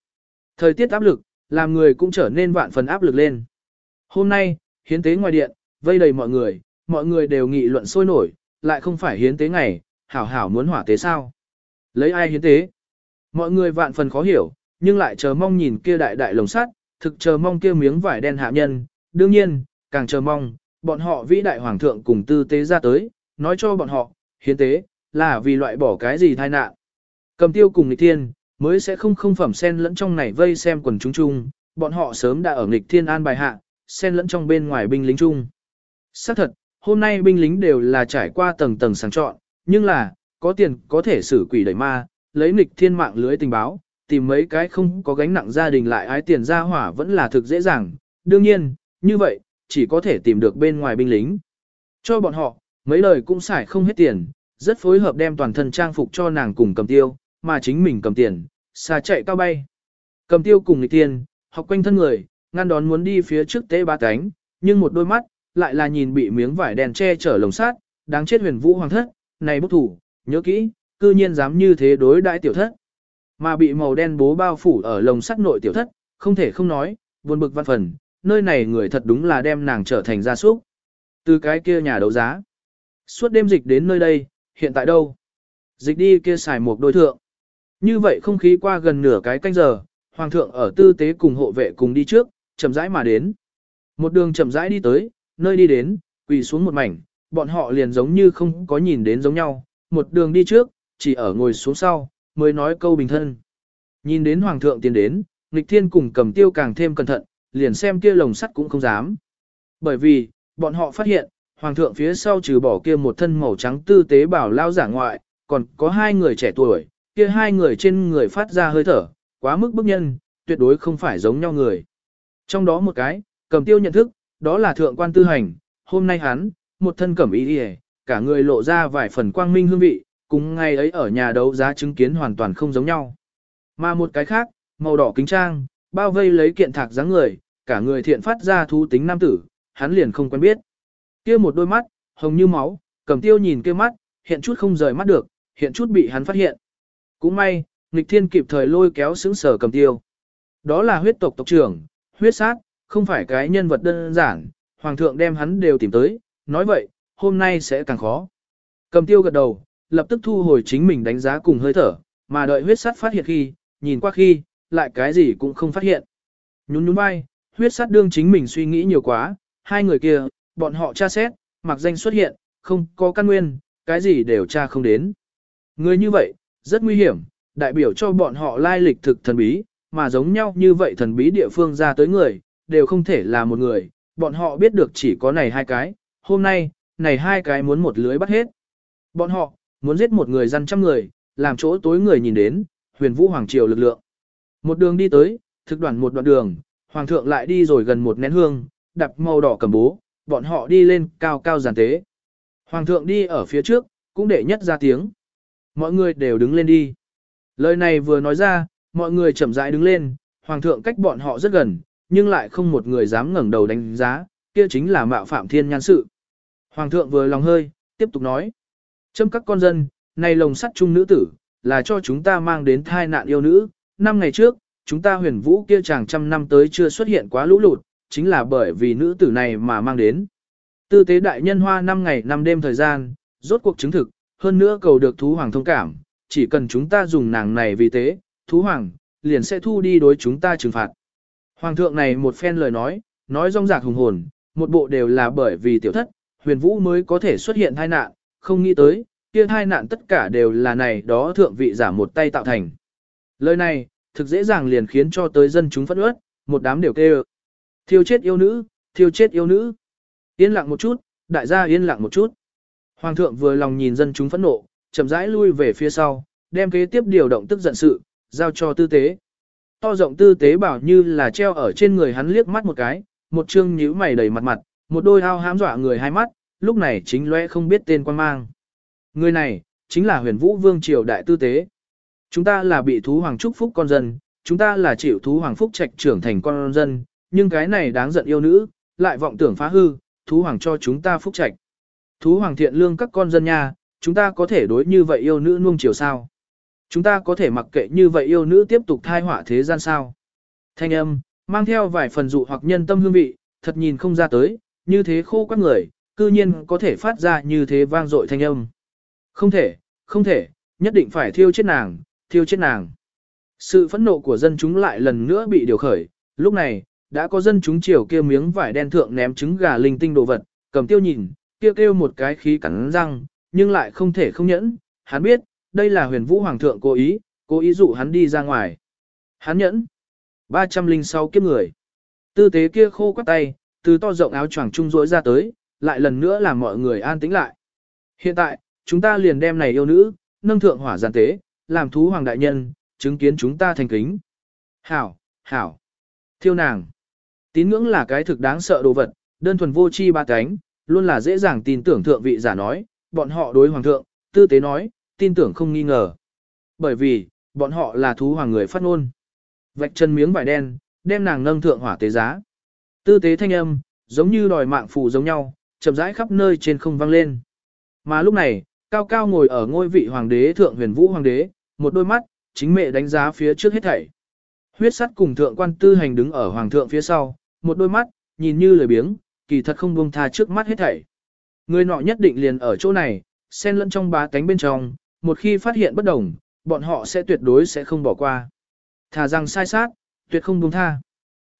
Thời tiết áp lực, làm người cũng trở nên vạn phần áp lực lên. Hôm nay, hiến tế ngoài điện, vây đầy mọi người, mọi người đều nghị luận sôi nổi, lại không phải hiến tế ngày, hảo hảo muốn hỏa tế sao. Lấy ai hiến tế? Mọi người vạn phần khó hiểu, nhưng lại chờ mong nhìn kia đại đại lồng sắt, thực chờ mong kia miếng vải đen hạ nhân, đương nhiên, càng chờ mong, bọn họ vĩ đại hoàng thượng cùng tư tế ra tới, nói cho bọn họ, hiến tế, là vì loại bỏ cái gì tai nạn. Cầm tiêu cùng nghịch thiên, mới sẽ không không phẩm sen lẫn trong này vây xem quần chúng chung, bọn họ sớm đã ở nghịch thiên an bài hạ, sen lẫn trong bên ngoài binh lính chung. Xác thật, hôm nay binh lính đều là trải qua tầng tầng sáng chọn, nhưng là, có tiền có thể xử quỷ đẩy ma, lấy nghịch thiên mạng lưới tình báo, tìm mấy cái không có gánh nặng gia đình lại ái tiền ra hỏa vẫn là thực dễ dàng. Đương nhiên, như vậy, chỉ có thể tìm được bên ngoài binh lính. Cho bọn họ, mấy lời cũng xài không hết tiền, rất phối hợp đem toàn thân trang phục cho nàng cùng cầm tiêu, mà chính mình cầm tiền, xa chạy cao bay. Cầm tiêu cùng nịch tiền, học quanh thân người, ngăn đón muốn đi phía trước tế ba cánh, nhưng một đôi mắt, lại là nhìn bị miếng vải đèn che chở lồng sát, đáng chết huyền vũ hoàng thất, này bức thủ, nhớ kỹ, cư nhiên dám như thế đối đãi tiểu thất. Mà bị màu đen bố bao phủ ở lồng sắt nội tiểu thất, không thể không nói, buồn bực văn phần, nơi này người thật đúng là đem nàng trở thành gia súc. Từ cái kia nhà đấu giá. Suốt đêm dịch đến nơi đây, hiện tại đâu? Dịch đi kia xài một đôi thượng. Như vậy không khí qua gần nửa cái canh giờ, hoàng thượng ở tư tế cùng hộ vệ cùng đi trước, chậm rãi mà đến. Một đường chậm rãi đi tới, nơi đi đến, quỳ xuống một mảnh, bọn họ liền giống như không có nhìn đến giống nhau, một đường đi trước, chỉ ở ngồi xuống sau, mới nói câu bình thân. Nhìn đến hoàng thượng tiến đến, nghịch thiên cùng cầm tiêu càng thêm cẩn thận, liền xem kia lồng sắt cũng không dám. Bởi vì, bọn họ phát hiện, hoàng thượng phía sau trừ bỏ kia một thân màu trắng tư tế bảo lao giả ngoại, còn có hai người trẻ tuổi, kia hai người trên người phát ra hơi thở, quá mức bức nhân, tuyệt đối không phải giống nhau người. Trong đó một cái, cầm tiêu nhận thức, đó là thượng quan tư hành, hôm nay hắn, một thân cẩm y, đi cả người lộ ra vài phần quang minh hương vị, cùng ngày ấy ở nhà đấu giá chứng kiến hoàn toàn không giống nhau. Mà một cái khác, màu đỏ kính trang, bao vây lấy kiện thạc dáng người, cả người thiện phát ra thú tính nam tử, hắn liền không quen biết. Kia một đôi mắt, hồng như máu, cầm tiêu nhìn kia mắt, hiện chút không rời mắt được, hiện chút bị hắn phát hiện. Cũng may, nghịch thiên kịp thời lôi kéo xứng sở cầm tiêu. Đó là huyết tộc tộc trưởng, huyết sát, không phải cái nhân vật đơn giản, hoàng thượng đem hắn đều tìm tới, nói vậy, hôm nay sẽ càng khó. Cầm tiêu gật đầu, lập tức thu hồi chính mình đánh giá cùng hơi thở, mà đợi huyết sát phát hiện khi, nhìn qua khi, lại cái gì cũng không phát hiện. Nhún nhún vai, huyết sát đương chính mình suy nghĩ nhiều quá, hai người kia, bọn họ tra xét, mặc danh xuất hiện, không có căn nguyên, cái gì đều tra không đến. Người như vậy, rất nguy hiểm, đại biểu cho bọn họ lai lịch thực thần bí, mà giống nhau như vậy thần bí địa phương ra tới người, đều không thể là một người, bọn họ biết được chỉ có này hai cái, hôm nay, này hai cái muốn một lưới bắt hết. Bọn họ, muốn giết một người dân trăm người, làm chỗ tối người nhìn đến, huyền vũ hoàng triều lực lượng. Một đường đi tới, thực đoàn một đoạn đường, hoàng thượng lại đi rồi gần một nén hương, đập màu đỏ cầm bố, bọn họ đi lên cao cao giàn tế. Hoàng thượng đi ở phía trước, cũng để nhất ra tiếng. Mọi người đều đứng lên đi. Lời này vừa nói ra, mọi người chậm rãi đứng lên, hoàng thượng cách bọn họ rất gần, nhưng lại không một người dám ngẩng đầu đánh giá, kia chính là mạo phạm thiên nhan sự. Hoàng thượng vừa lòng hơi, tiếp tục nói. Châm các con dân, này lồng sắt chung nữ tử, là cho chúng ta mang đến thai nạn yêu nữ. Năm ngày trước, chúng ta huyền vũ kia chàng trăm năm tới chưa xuất hiện quá lũ lụt, chính là bởi vì nữ tử này mà mang đến. Tư tế đại nhân hoa năm ngày năm đêm thời gian, rốt cuộc chứng thực, hơn nữa cầu được thú hoàng thông cảm, chỉ cần chúng ta dùng nàng này vì tế, thú hoàng, liền sẽ thu đi đối chúng ta trừng phạt. Hoàng thượng này một phen lời nói, nói rong rạc hùng hồn, một bộ đều là bởi vì tiểu thất, huyền vũ mới có thể xuất hiện tai nạn, không nghĩ tới, kia tai nạn tất cả đều là này đó thượng vị giả một tay tạo thành. Lời này, thực dễ dàng liền khiến cho tới dân chúng phẫn ướt, một đám đều kêu. Thiêu chết yêu nữ, thiêu chết yêu nữ. Yên lặng một chút, đại gia yên lặng một chút. Hoàng thượng vừa lòng nhìn dân chúng phẫn nộ, chậm rãi lui về phía sau, đem kế tiếp điều động tức giận sự, giao cho tư tế. To rộng tư tế bảo như là treo ở trên người hắn liếc mắt một cái, một chương nhíu mày đầy mặt mặt, một đôi ao hám dọa người hai mắt, lúc này chính lóe không biết tên quan mang. Người này, chính là huyền vũ vương triều đại tư tế. Chúng ta là bị thú hoàng chúc phúc con dân, chúng ta là chịu thú hoàng phúc trạch trưởng thành con dân, nhưng cái này đáng giận yêu nữ, lại vọng tưởng phá hư, thú hoàng cho chúng ta phúc trạch. Thú hoàng thiện lương các con dân nha, chúng ta có thể đối như vậy yêu nữ nuông chiều sao? Chúng ta có thể mặc kệ như vậy yêu nữ tiếp tục thai họa thế gian sao? Thanh âm, mang theo vài phần dụ hoặc nhân tâm hương vị, thật nhìn không ra tới, như thế khô các người, cư nhiên có thể phát ra như thế vang dội thanh âm. Không thể, không thể, nhất định phải thiêu chết nàng, thiêu chết nàng. Sự phẫn nộ của dân chúng lại lần nữa bị điều khởi, lúc này, đã có dân chúng chiều kia miếng vải đen thượng ném trứng gà linh tinh đồ vật, cầm tiêu nhìn, kia kêu, kêu một cái khí cắn răng, nhưng lại không thể không nhẫn, hắn biết, đây là huyền vũ hoàng thượng cố ý, cố ý dụ hắn đi ra ngoài. Hắn nhẫn, 306 kiếp người. Tư tế kia khô quắt tay, từ to rộng áo choàng trung rỗi ra tới, lại lần nữa làm mọi người an tĩnh lại. Hiện tại, chúng ta liền đem này yêu nữ, nâng thượng hỏa giàn tế, làm thú hoàng đại nhân, chứng kiến chúng ta thành kính. Hảo, hảo, thiêu nàng. Tín ngưỡng là cái thực đáng sợ đồ vật, đơn thuần vô chi ba cánh, luôn là dễ dàng tin tưởng thượng vị giả nói, bọn họ đối hoàng thượng, tư tế nói, tin tưởng không nghi ngờ. Bởi vì, bọn họ là thú hoàng người phát ngôn. Vạch chân miếng vải đen, đem nàng nâng thượng hỏa tế giá. Tư tế thanh âm, giống như đòi mạng phù giống nhau, chậm rãi khắp nơi trên không vang lên. Mà lúc này, cao cao ngồi ở ngôi vị hoàng đế thượng huyền vũ hoàng đế, một đôi mắt, chính mẹ đánh giá phía trước hết thảy. Huyết sắt cùng thượng quan tư hành đứng ở hoàng thượng phía sau, một đôi mắt, nhìn như lười biếng, kỳ thật không buông tha trước mắt hết thảy. Người nọ nhất định liền ở chỗ này, xen lẫn trong bá cánh bên trong, một khi phát hiện bất đồng, bọn họ sẽ tuyệt đối sẽ không bỏ qua. Thà rằng sai sát, tuyệt không buông tha.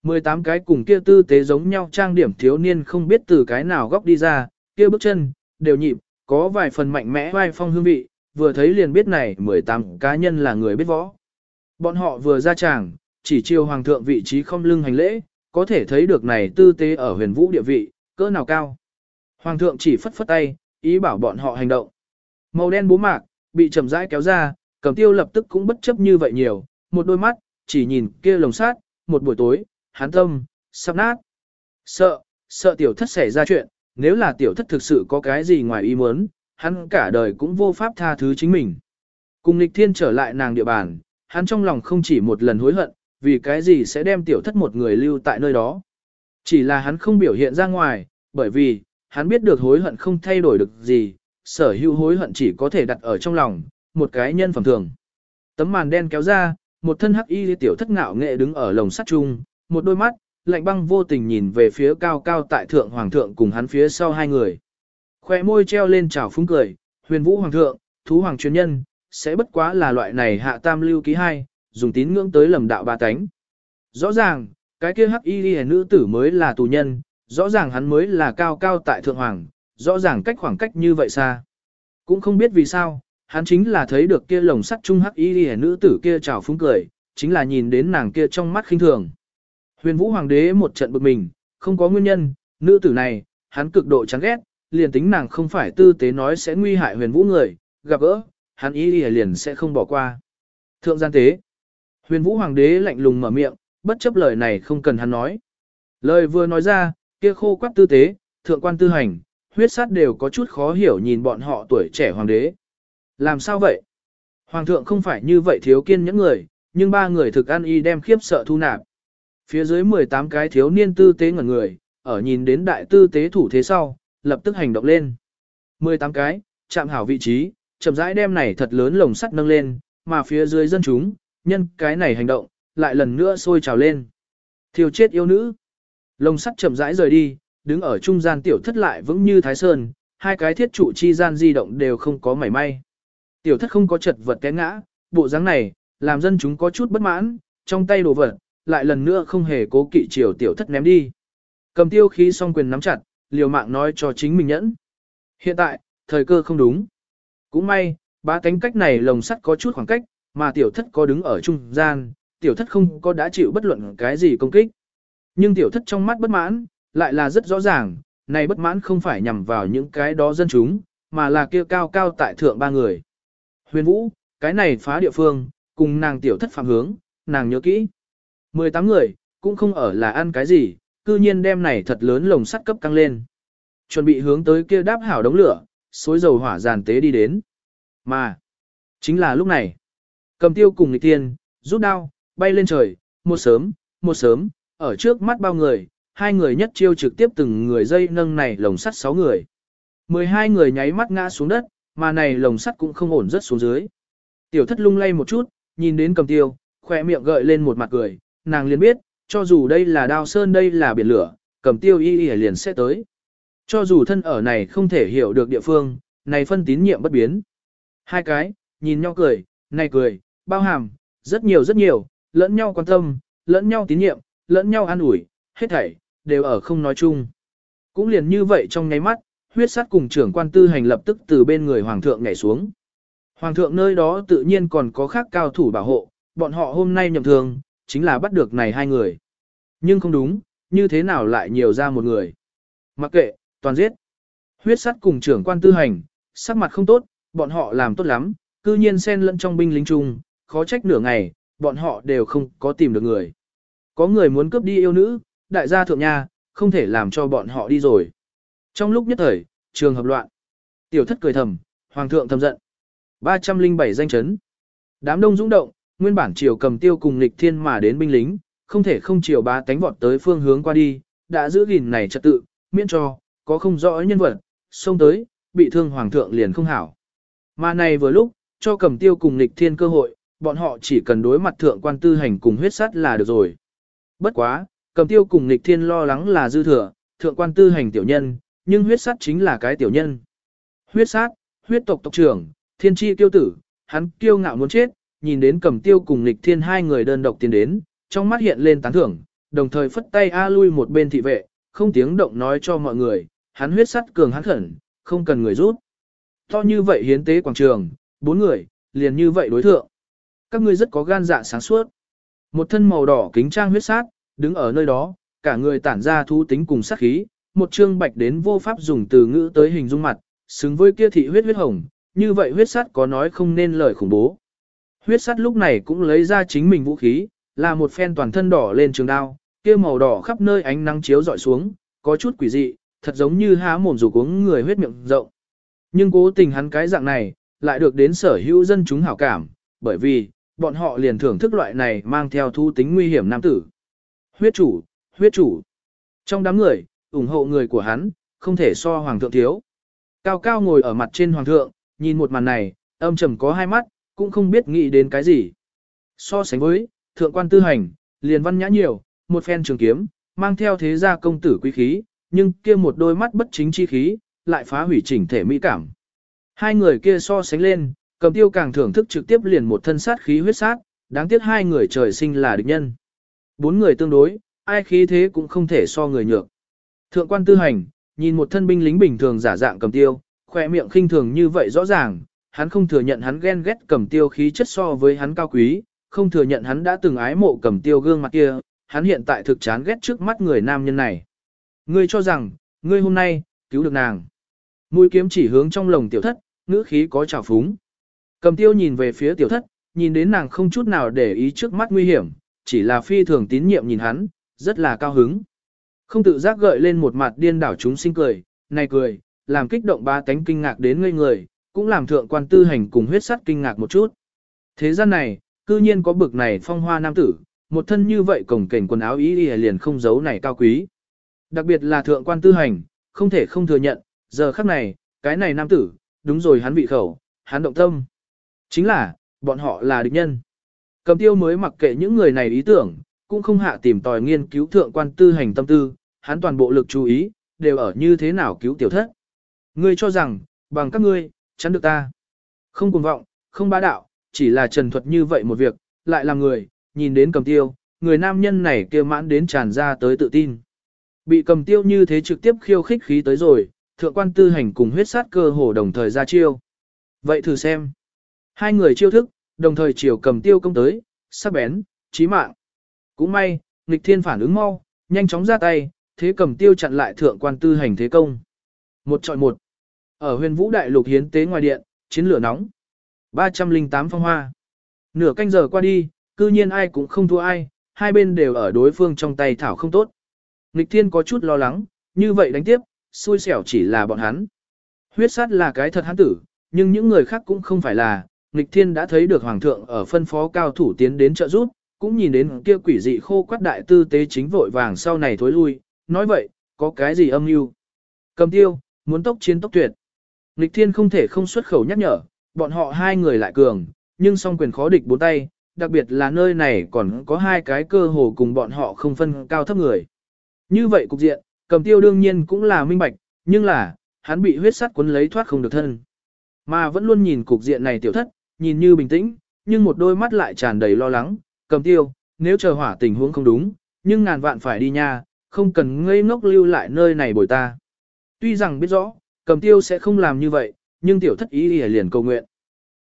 18 cái cùng kia tư tế giống nhau trang điểm thiếu niên không biết từ cái nào góc đi ra, kia bước chân, đều nhịp, có vài phần mạnh mẽ vai phong hương vị, vừa thấy liền biết này 18 cá nhân là người biết võ. Bọn họ vừa ra tràng, chỉ chiêu hoàng thượng vị trí không lưng hành lễ, có thể thấy được này tư tế ở huyền vũ địa vị, cỡ nào cao. Hoàng thượng chỉ phất phất tay, ý bảo bọn họ hành động. Màu đen bố mạc, bị chậm rãi kéo ra, cầm tiêu lập tức cũng bất chấp như vậy nhiều, một đôi mắt, chỉ nhìn kia lồng sát, một buổi tối, hán tâm, sắp nát. Sợ, sợ tiểu thất xảy ra chuyện, nếu là tiểu thất thực sự có cái gì ngoài ý muốn, hắn cả đời cũng vô pháp tha thứ chính mình. Cùng Nịch thiên trở lại nàng địa bàn, hắn trong lòng không chỉ một lần hối hận, vì cái gì sẽ đem tiểu thất một người lưu tại nơi đó. Chỉ là hắn không biểu hiện ra ngoài, bởi vì, hắn biết được hối hận không thay đổi được gì, sở hữu hối hận chỉ có thể đặt ở trong lòng, một cái nhân phẩm thường. Tấm màn đen kéo ra, một thân hắc y tiểu thất ngạo nghệ đứng ở lồng sắt chung, một đôi mắt, lạnh băng vô tình nhìn về phía cao cao tại thượng hoàng thượng cùng hắn phía sau hai người. Khoe môi treo lên trào phúng cười, huyền vũ hoàng thượng, thú hoàng chuyên nhân, sẽ bất quá là loại này hạ tam lưu ký hai, dùng tín ngưỡng tới lầm đạo ba tánh. Rõ ràng, cái kia hắc y ghi nữ tử mới là tù nhân, rõ ràng hắn mới là cao cao tại thượng hoàng, rõ ràng cách khoảng cách như vậy xa. Cũng không biết vì sao, hắn chính là thấy được kia lồng sắt trung hắc y ghi nữ tử kia trào phúng cười, chính là nhìn đến nàng kia trong mắt khinh thường. Huyền vũ hoàng đế một trận bực mình, không có nguyên nhân, nữ tử này, hắn cực độ chán ghét, liền tính nàng không phải tư tế nói sẽ nguy hại huyền vũ người, gặp gỡ, hắn ý ý liền sẽ không bỏ qua. Thượng gian tế, huyền vũ hoàng đế lạnh lùng mở miệng, bất chấp lời này không cần hắn nói. Lời vừa nói ra, kia khô quắc tư tế, thượng quan tư hành, huyết sát đều có chút khó hiểu nhìn bọn họ tuổi trẻ hoàng đế. Làm sao vậy? Hoàng thượng không phải như vậy thiếu kiên những người, nhưng ba người thực ăn y đem khiếp sợ thu nạp. Phía dưới 18 cái thiếu niên tư tế ngẩn người, ở nhìn đến đại tư tế thủ thế sau, lập tức hành động lên. 18 cái, chạm hảo vị trí, chậm rãi đem này thật lớn lồng sắt nâng lên, mà phía dưới dân chúng, nhân cái này hành động, lại lần nữa sôi trào lên. Thiêu chết yêu nữ. Lồng sắt chậm rãi rời đi, đứng ở trung gian tiểu thất lại vững như thái sơn, hai cái thiết trụ chi gian di động đều không có mảy may. Tiểu thất không có chật vật té ngã, bộ dáng này, làm dân chúng có chút bất mãn, trong tay đồ vật, lại lần nữa không hề cố kỵ chiều tiểu thất ném đi. Cầm tiêu khí song quyền nắm chặt, liều mạng nói cho chính mình nhẫn. Hiện tại, thời cơ không đúng. Cũng may, ba cánh cách này lồng sắt có chút khoảng cách, mà tiểu thất có đứng ở trung gian, tiểu thất không có đã chịu bất luận cái gì công kích. Nhưng tiểu thất trong mắt bất mãn, lại là rất rõ ràng, này bất mãn không phải nhằm vào những cái đó dân chúng, mà là kia cao cao tại thượng ba người. Huyền Vũ, cái này phá địa phương, cùng nàng tiểu thất phạm hướng, nàng nhớ kỹ. 18 người, cũng không ở là ăn cái gì, cư nhiên đem này thật lớn lồng sắt cấp căng lên. Chuẩn bị hướng tới kia đáp hảo đống lửa, xối dầu hỏa giàn tế đi đến. Mà, chính là lúc này, cầm tiêu cùng nghịch tiên, rút đao, bay lên trời, một sớm, một sớm, ở trước mắt bao người, hai người nhất chiêu trực tiếp từng người dây nâng này lồng sắt sáu người. 12 người nháy mắt ngã xuống đất, mà này lồng sắt cũng không ổn rất xuống dưới. Tiểu thất lung lay một chút, nhìn đến cầm tiêu, khỏe miệng gợi lên một mặt cười, nàng liền biết, cho dù đây là đao sơn đây là biển lửa, cầm tiêu y y liền sẽ tới. Cho dù thân ở này không thể hiểu được địa phương, này phân tín nhiệm bất biến. Hai cái, nhìn nhau cười, này cười, bao hàm, rất nhiều rất nhiều, lẫn nhau quan tâm, lẫn nhau tín nhiệm, lẫn nhau an ủi, hết thảy, đều ở không nói chung. Cũng liền như vậy trong nháy mắt, huyết sát cùng trưởng quan tư hành lập tức từ bên người hoàng thượng nhảy xuống. Hoàng thượng nơi đó tự nhiên còn có khác cao thủ bảo hộ, bọn họ hôm nay nhậm thường, chính là bắt được này hai người. Nhưng không đúng, như thế nào lại nhiều ra một người. Mặc kệ, toàn giết. Huyết sắt cùng trưởng quan tư hành, sắc mặt không tốt, bọn họ làm tốt lắm, cư nhiên xen lẫn trong binh lính chung, khó trách nửa ngày, bọn họ đều không có tìm được người. Có người muốn cướp đi yêu nữ, đại gia thượng nha, không thể làm cho bọn họ đi rồi. Trong lúc nhất thời, trường hợp loạn. Tiểu thất cười thầm, hoàng thượng thầm giận. 307 danh chấn. Đám đông dũng động, nguyên bản triều cầm tiêu cùng lịch thiên mà đến binh lính, không thể không chiều bá tánh vọt tới phương hướng qua đi, đã giữ gìn này trật tự, miễn cho, có không rõ nhân vật, xông tới, bị thương hoàng thượng liền không hảo. Mà này vừa lúc, cho cầm tiêu cùng lịch thiên cơ hội, bọn họ chỉ cần đối mặt thượng quan tư hành cùng huyết sắt là được rồi. Bất quá, cầm tiêu cùng lịch thiên lo lắng là dư thừa, thượng quan tư hành tiểu nhân, nhưng huyết sắt chính là cái tiểu nhân. Huyết sát, huyết tộc tộc trưởng, thiên tri tiêu tử, hắn kiêu ngạo muốn chết, nhìn đến cầm tiêu cùng lịch thiên hai người đơn độc tiến đến, trong mắt hiện lên tán thưởng, đồng thời phất tay A lui một bên thị vệ, không tiếng động nói cho mọi người, hắn huyết sắt cường hắn khẩn, không cần người rút. To như vậy hiến tế quảng trường, bốn người, liền như vậy đối thượng. Các ngươi rất có gan dạ sáng suốt. Một thân màu đỏ kính trang huyết sát, đứng ở nơi đó, cả người tản ra thú tính cùng sát khí, một trương bạch đến vô pháp dùng từ ngữ tới hình dung mặt, xứng với kia thị huyết huyết hồng, như vậy huyết sát có nói không nên lời khủng bố. Huyết sát lúc này cũng lấy ra chính mình vũ khí, là một phen toàn thân đỏ lên trường đao, kia màu đỏ khắp nơi ánh nắng chiếu dọi xuống, có chút quỷ dị, thật giống như há mồm rủ uống người huyết miệng rộng. Nhưng cố tình hắn cái dạng này, lại được đến sở hữu dân chúng hảo cảm, bởi vì, bọn họ liền thưởng thức loại này mang theo thu tính nguy hiểm nam tử. Huyết chủ, huyết chủ. Trong đám người, ủng hộ người của hắn, không thể so hoàng thượng thiếu. Cao cao ngồi ở mặt trên hoàng thượng, nhìn một màn này, âm trầm có hai mắt, cũng không biết nghĩ đến cái gì. So sánh với, thượng quan tư hành, liền văn nhã nhiều, một phen trường kiếm, mang theo thế gia công tử quý khí, nhưng kia một đôi mắt bất chính chi khí, lại phá hủy chỉnh thể mỹ cảm. Hai người kia so sánh lên, cầm tiêu càng thưởng thức trực tiếp liền một thân sát khí huyết sát, đáng tiếc hai người trời sinh là địch nhân. Bốn người tương đối, ai khí thế cũng không thể so người nhược. Thượng quan tư hành, nhìn một thân binh lính bình thường giả dạng cầm tiêu, khỏe miệng khinh thường như vậy rõ ràng, hắn không thừa nhận hắn ghen ghét cầm tiêu khí chất so với hắn cao quý, không thừa nhận hắn đã từng ái mộ cầm tiêu gương mặt kia, hắn hiện tại thực chán ghét trước mắt người nam nhân này. Ngươi cho rằng, ngươi hôm nay, cứu được nàng. Mũi kiếm chỉ hướng trong lồng tiểu thất, ngữ khí có trào phúng. Cầm tiêu nhìn về phía tiểu thất, nhìn đến nàng không chút nào để ý trước mắt nguy hiểm, chỉ là phi thường tín nhiệm nhìn hắn, rất là cao hứng. Không tự giác gợi lên một mặt điên đảo chúng sinh cười, này cười, làm kích động ba tánh kinh ngạc đến ngây người, cũng làm thượng quan tư hành cùng huyết sắt kinh ngạc một chút. Thế gian này, cư nhiên có bực này phong hoa nam tử, một thân như vậy cổng cảnh quần áo ý y liền không giấu này cao quý. Đặc biệt là thượng quan tư hành, không thể không thừa nhận, giờ khắc này, cái này nam tử, đúng rồi hắn bị khẩu, hắn động tâm. Chính là, bọn họ là địch nhân. Cầm tiêu mới mặc kệ những người này ý tưởng, cũng không hạ tìm tòi nghiên cứu thượng quan tư hành tâm tư, hắn toàn bộ lực chú ý, đều ở như thế nào cứu tiểu thất. Ngươi cho rằng, bằng các ngươi, chắn được ta. Không cuồng vọng, không bá đạo, chỉ là trần thuật như vậy một việc, lại là người, nhìn đến cầm tiêu, người nam nhân này kia mãn đến tràn ra tới tự tin. Bị cầm tiêu như thế trực tiếp khiêu khích khí tới rồi, thượng quan tư hành cùng huyết sát cơ hồ đồng thời ra chiêu. Vậy thử xem. Hai người chiêu thức, đồng thời chiều cầm tiêu công tới, sắc bén, chí mạng. Cũng may, nghịch thiên phản ứng mau, nhanh chóng ra tay, thế cầm tiêu chặn lại thượng quan tư hành thế công. Một trọi một. Ở huyền vũ đại lục hiến tế ngoài điện, chiến lửa nóng. 308 phong hoa. Nửa canh giờ qua đi, cư nhiên ai cũng không thua ai, hai bên đều ở đối phương trong tay thảo không tốt. Nịch thiên có chút lo lắng, như vậy đánh tiếp, xui xẻo chỉ là bọn hắn. Huyết sát là cái thật hắn tử, nhưng những người khác cũng không phải là, Nịch thiên đã thấy được hoàng thượng ở phân phó cao thủ tiến đến trợ giúp, cũng nhìn đến kia quỷ dị khô quát đại tư tế chính vội vàng sau này thối lui, nói vậy, có cái gì âm mưu? Cầm tiêu, muốn tốc chiến tốc tuyệt. Nịch thiên không thể không xuất khẩu nhắc nhở, bọn họ hai người lại cường, nhưng song quyền khó địch bốn tay, đặc biệt là nơi này còn có hai cái cơ hồ cùng bọn họ không phân cao thấp người. Như vậy cục diện, cầm tiêu đương nhiên cũng là minh bạch, nhưng là, hắn bị huyết sắt cuốn lấy thoát không được thân. Mà vẫn luôn nhìn cục diện này tiểu thất, nhìn như bình tĩnh, nhưng một đôi mắt lại tràn đầy lo lắng, cầm tiêu, nếu chờ hỏa tình huống không đúng, nhưng ngàn vạn phải đi nha, không cần ngây ngốc lưu lại nơi này bồi ta. Tuy rằng biết rõ, cầm tiêu sẽ không làm như vậy, nhưng tiểu thất ý liền cầu nguyện.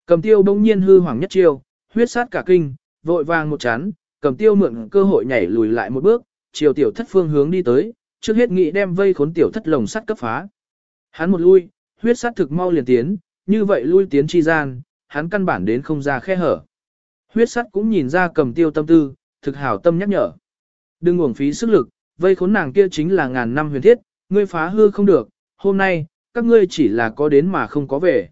Cầm tiêu bỗng nhiên hư hoàng nhất chiêu, huyết sát cả kinh, vội vàng một chán, cầm tiêu mượn cơ hội nhảy lùi lại một bước, chiều tiểu thất phương hướng đi tới, trước hết nghĩ đem vây khốn tiểu thất lồng sắt cấp phá. Hắn một lui, huyết sát thực mau liền tiến, như vậy lui tiến chi gian, hắn căn bản đến không ra khe hở. Huyết sắt cũng nhìn ra cầm tiêu tâm tư, thực hảo tâm nhắc nhở. Đừng uổng phí sức lực, vây khốn nàng kia chính là ngàn năm huyền thiết, ngươi phá hư không được, hôm nay, các ngươi chỉ là có đến mà không có về.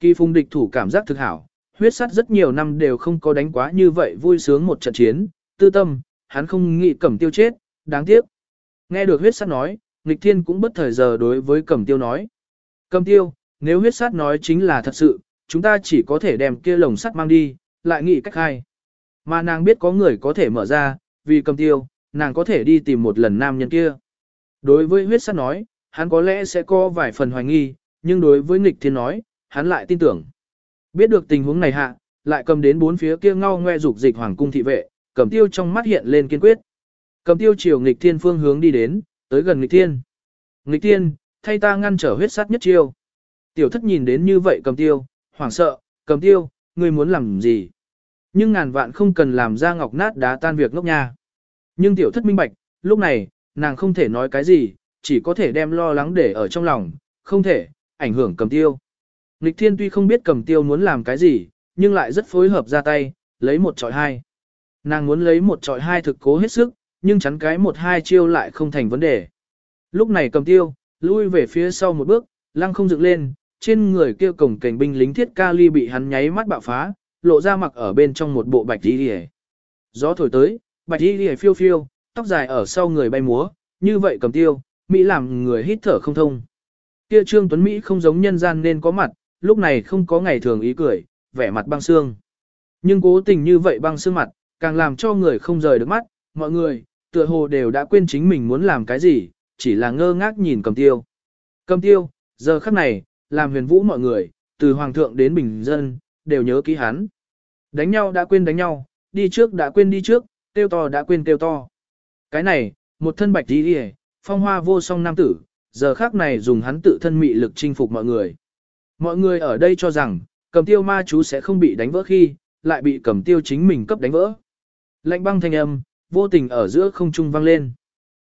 Kỳ phùng địch thủ cảm giác thực hảo, huyết sắt rất nhiều năm đều không có đánh quá như vậy vui sướng một trận chiến, tư tâm, hắn không nghĩ cẩm tiêu chết, đáng tiếc. Nghe được huyết sắt nói, nghịch thiên cũng bất thời giờ đối với cẩm tiêu nói. Cẩm tiêu, nếu huyết sắt nói chính là thật sự, chúng ta chỉ có thể đem kia lồng sắt mang đi, lại nghĩ cách hay. Mà nàng biết có người có thể mở ra, vì cầm tiêu, nàng có thể đi tìm một lần nam nhân kia. Đối với huyết sắt nói, hắn có lẽ sẽ có vài phần hoài nghi, nhưng đối với nghịch thiên nói, hắn lại tin tưởng. Biết được tình huống này hạ, lại cầm đến bốn phía kia ngao ngoe dục dịch hoàng cung thị vệ, cầm tiêu trong mắt hiện lên kiên quyết. Cầm tiêu chiều nghịch thiên phương hướng đi đến, tới gần nghịch thiên. Nghịch thiên, thay ta ngăn trở huyết sát nhất chiêu. Tiểu thất nhìn đến như vậy cầm tiêu, hoảng sợ, cầm tiêu, ngươi muốn làm gì? Nhưng ngàn vạn không cần làm ra ngọc nát đá tan việc ngốc nha. Nhưng tiểu thất minh bạch, lúc này, nàng không thể nói cái gì, chỉ có thể đem lo lắng để ở trong lòng, không thể, ảnh hưởng cầm tiêu. Nịch thiên tuy không biết cầm tiêu muốn làm cái gì, nhưng lại rất phối hợp ra tay, lấy một trọi hai. Nàng muốn lấy một trọi hai thực cố hết sức, nhưng chắn cái một hai chiêu lại không thành vấn đề. Lúc này cầm tiêu, lui về phía sau một bước, lăng không dựng lên, trên người kia cổng cảnh binh lính thiết kali bị hắn nháy mắt bạo phá, lộ ra mặc ở bên trong một bộ bạch y đi Gió thổi tới, bạch y đi phiêu phiêu, tóc dài ở sau người bay múa, như vậy cầm tiêu, Mỹ làm người hít thở không thông. Kia Trương Tuấn Mỹ không giống nhân gian nên có mặt, lúc này không có ngày thường ý cười, vẻ mặt băng xương. Nhưng cố tình như vậy băng xương mặt, càng làm cho người không rời được mắt, mọi người, tựa hồ đều đã quên chính mình muốn làm cái gì, chỉ là ngơ ngác nhìn cầm tiêu. Cầm tiêu, giờ khắc này, làm huyền vũ mọi người, từ hoàng thượng đến bình dân, đều nhớ ký hắn. Đánh nhau đã quên đánh nhau, đi trước đã quên đi trước, tiêu to đã quên tiêu to. Cái này, một thân bạch đi đi phong hoa vô song nam tử, giờ khác này dùng hắn tự thân mị lực chinh phục mọi người. Mọi người ở đây cho rằng, cầm tiêu ma chú sẽ không bị đánh vỡ khi, lại bị cầm tiêu chính mình cấp đánh vỡ. Lạnh băng thanh âm, vô tình ở giữa không trung vang lên.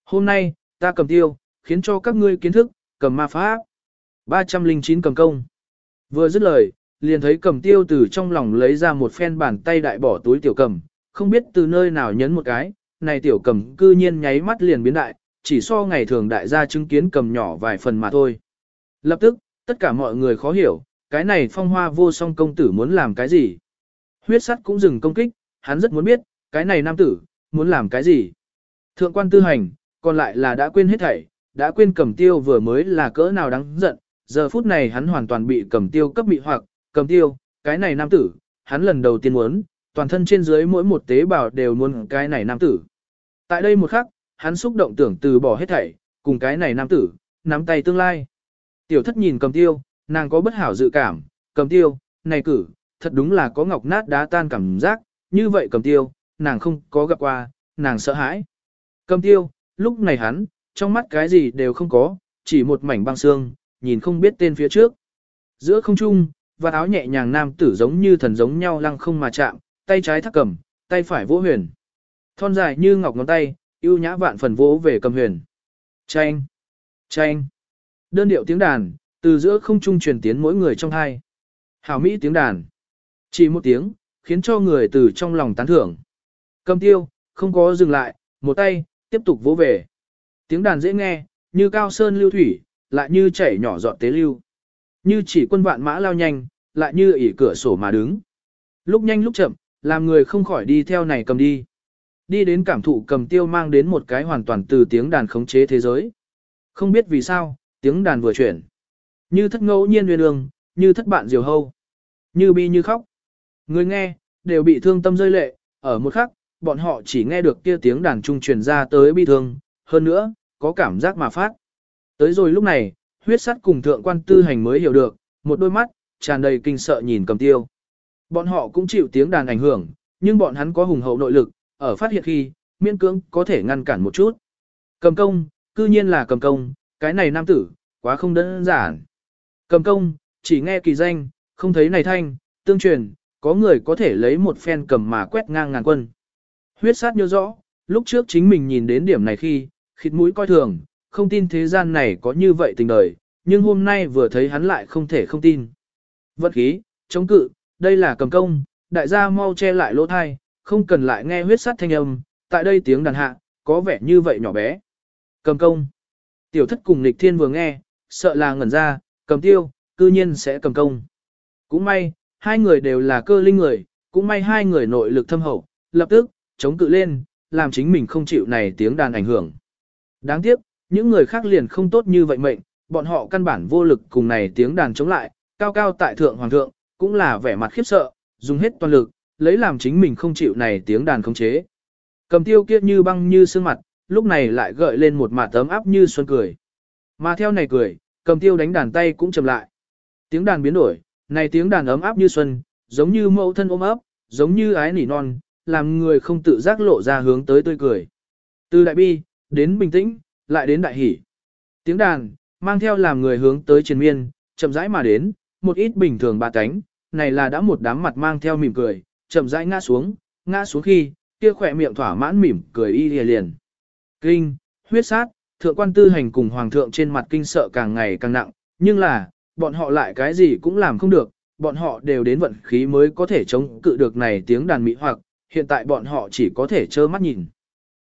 Hôm nay, ta cầm tiêu, khiến cho các ngươi kiến thức, cầm ma pháp. 309 cầm công. Vừa dứt lời, liền thấy cầm tiêu từ trong lòng lấy ra một phen bàn tay đại bỏ túi tiểu cầm, không biết từ nơi nào nhấn một cái, này tiểu cầm cư nhiên nháy mắt liền biến đại, chỉ so ngày thường đại gia chứng kiến cầm nhỏ vài phần mà thôi. Lập tức, tất cả mọi người khó hiểu, cái này phong hoa vô song công tử muốn làm cái gì. Huyết sắt cũng dừng công kích, hắn rất muốn biết, cái này nam tử, muốn làm cái gì. Thượng quan tư hành, còn lại là đã quên hết thảy, đã quên cầm tiêu vừa mới là cỡ nào đáng giận, giờ phút này hắn hoàn toàn bị cầm tiêu cấp bị hoặc, cầm tiêu, cái này nam tử, hắn lần đầu tiên muốn, toàn thân trên dưới mỗi một tế bào đều muốn cái này nam tử. Tại đây một khắc, hắn xúc động tưởng từ bỏ hết thảy, cùng cái này nam tử, nắm tay tương lai. Tiểu thất nhìn cầm tiêu, nàng có bất hảo dự cảm, cầm tiêu, này cử, thật đúng là có ngọc nát đá tan cảm giác, như vậy cầm tiêu, nàng không có gặp qua, nàng sợ hãi. Cầm tiêu, lúc này hắn, trong mắt cái gì đều không có, chỉ một mảnh băng xương, nhìn không biết tên phía trước. Giữa không trung, và áo nhẹ nhàng nam tử giống như thần giống nhau lăng không mà chạm, tay trái thắt cầm, tay phải vỗ huyền. Thon dài như ngọc ngón tay, ưu nhã vạn phần vỗ về cầm huyền. Chanh! Chanh! Đơn điệu tiếng đàn, từ giữa không trung truyền tiến mỗi người trong hai. Hảo Mỹ tiếng đàn. Chỉ một tiếng, khiến cho người từ trong lòng tán thưởng. Cầm tiêu, không có dừng lại, một tay, tiếp tục vỗ về. Tiếng đàn dễ nghe, như cao sơn lưu thủy, lại như chảy nhỏ giọt tế lưu. Như chỉ quân vạn mã lao nhanh, lại như ỉ cửa sổ mà đứng. Lúc nhanh lúc chậm, làm người không khỏi đi theo này cầm đi. Đi đến cảm thụ cầm tiêu mang đến một cái hoàn toàn từ tiếng đàn khống chế thế giới. Không biết vì sao, tiếng đàn vừa chuyển. Như thất ngẫu nhiên huyền ương, như thất bạn diều hâu. Như bi như khóc. Người nghe, đều bị thương tâm rơi lệ, ở một khắc, bọn họ chỉ nghe được kia tiếng đàn trung truyền ra tới bi thương, hơn nữa, có cảm giác mà phát. Tới rồi lúc này, huyết sắt cùng thượng quan tư hành mới hiểu được, một đôi mắt, tràn đầy kinh sợ nhìn cầm tiêu. Bọn họ cũng chịu tiếng đàn ảnh hưởng, nhưng bọn hắn có hùng hậu nội lực, ở phát hiện khi, miễn cưỡng có thể ngăn cản một chút. Cầm công, cư nhiên là cầm công, cái này nam tử, quá không đơn giản. Cầm công, chỉ nghe kỳ danh, không thấy này thanh, tương truyền, có người có thể lấy một phen cầm mà quét ngang ngàn quân. Huyết sát nhớ rõ, lúc trước chính mình nhìn đến điểm này khi, khịt mũi coi thường, không tin thế gian này có như vậy tình đời, nhưng hôm nay vừa thấy hắn lại không thể không tin. vật khí, chống cự, đây là cầm công, đại gia mau che lại lỗ thai, không cần lại nghe huyết sát thanh âm, tại đây tiếng đàn hạ, có vẻ như vậy nhỏ bé. Cầm công. Tiểu thất cùng lịch thiên vừa nghe, sợ là ngẩn ra, cầm tiêu, cư nhiên sẽ cầm công. Cũng may, hai người đều là cơ linh người, cũng may hai người nội lực thâm hậu, lập tức, chống cự lên, làm chính mình không chịu này tiếng đàn ảnh hưởng. Đáng tiếc, những người khác liền không tốt như vậy mệnh, bọn họ căn bản vô lực cùng này tiếng đàn chống lại, cao cao tại thượng hoàng thượng, cũng là vẻ mặt khiếp sợ, dùng hết toàn lực, lấy làm chính mình không chịu này tiếng đàn khống chế. Cầm tiêu kiết như băng như sương mặt, lúc này lại gợi lên một mặt tấm áp như xuân cười. Mà theo này cười, cầm tiêu đánh đàn tay cũng chậm lại. Tiếng đàn biến đổi, này tiếng đàn ấm áp như xuân, giống như mẫu thân ôm ấp, giống như ái nỉ non, làm người không tự giác lộ ra hướng tới tươi cười. Từ đại bi, đến bình tĩnh, lại đến đại hỷ. Tiếng đàn, mang theo làm người hướng tới triền miên, chậm rãi mà đến, một ít bình thường ba cánh, này là đã một đám mặt mang theo mỉm cười, chậm rãi ngã xuống, ngã xuống khi, kia khỏe miệng thỏa mãn mỉm cười y lìa liền. Kinh, huyết sát, thượng quan tư hành cùng hoàng thượng trên mặt kinh sợ càng ngày càng nặng, nhưng là, bọn họ lại cái gì cũng làm không được, bọn họ đều đến vận khí mới có thể chống cự được này tiếng đàn mỹ hoặc, hiện tại bọn họ chỉ có thể trơ mắt nhìn.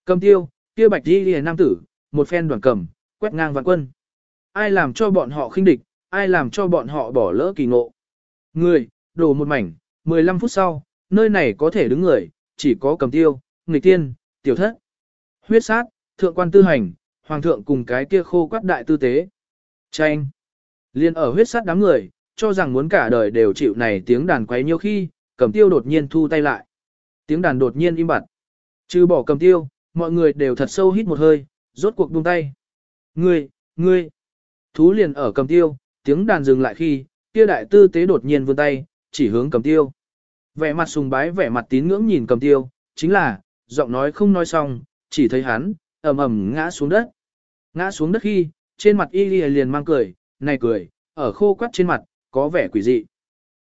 Cầm tiêu, kia bạch y lìa nam tử, một phen đoàn cầm, quét ngang vạn quân. Ai làm cho bọn họ khinh địch, ai làm cho bọn họ bỏ lỡ kỳ ngộ. Người, đổ một mảnh, 15 phút sau, nơi này có thể đứng người, chỉ có cầm tiêu, nghịch tiên, tiểu thất. Huyết sát, thượng quan tư hành, hoàng thượng cùng cái kia khô quát đại tư tế. Tranh. Liên ở huyết sát đám người, cho rằng muốn cả đời đều chịu này tiếng đàn quấy nhiều khi, cầm tiêu đột nhiên thu tay lại. Tiếng đàn đột nhiên im bặt. Trừ bỏ cầm tiêu, mọi người đều thật sâu hít một hơi, rốt cuộc buông tay. Ngươi, ngươi. Thú liền ở cầm tiêu, tiếng đàn dừng lại khi, kia đại tư tế đột nhiên vươn tay, chỉ hướng cầm tiêu. Vẻ mặt sùng bái vẻ mặt tín ngưỡng nhìn cầm tiêu, chính là, giọng nói không nói xong, chỉ thấy hắn, ầm ầm ngã xuống đất. Ngã xuống đất khi, trên mặt y liền mang cười, này cười, ở khô quắt trên mặt, có vẻ quỷ dị.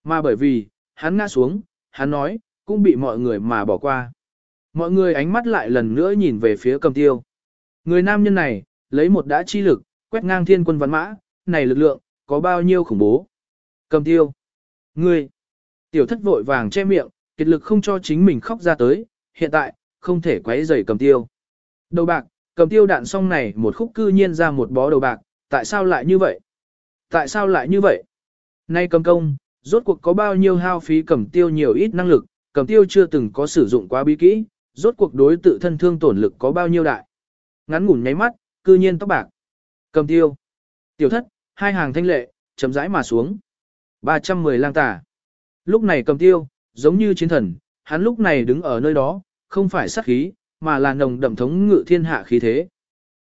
Mà bởi vì, hắn ngã xuống, hắn nói, cũng bị mọi người mà bỏ qua. Mọi người ánh mắt lại lần nữa nhìn về phía cầm tiêu. Người nam nhân này, lấy một đã chi lực, quét ngang thiên quân văn mã, này lực lượng, có bao nhiêu khủng bố. Cầm tiêu. Ngươi. Tiểu thất vội vàng che miệng, kiệt lực không cho chính mình khóc ra tới, hiện tại, không thể quấy rầy cầm tiêu. Đầu bạc, cầm tiêu đạn xong này một khúc cư nhiên ra một bó đầu bạc, tại sao lại như vậy? Tại sao lại như vậy? Nay cầm công, rốt cuộc có bao nhiêu hao phí cầm tiêu nhiều ít năng lực, cầm tiêu chưa từng có sử dụng quá bí kỹ, rốt cuộc đối tự thân thương tổn lực có bao nhiêu đại. Ngắn ngủn nháy mắt, cư nhiên tóc bạc. Cầm tiêu. Tiểu thất, hai hàng thanh lệ, chấm rãi mà xuống. 310 lang tả. Lúc này cầm tiêu, giống như chiến thần, hắn lúc này đứng ở nơi đó, không phải sát khí, mà là nồng đậm thống ngự thiên hạ khí thế.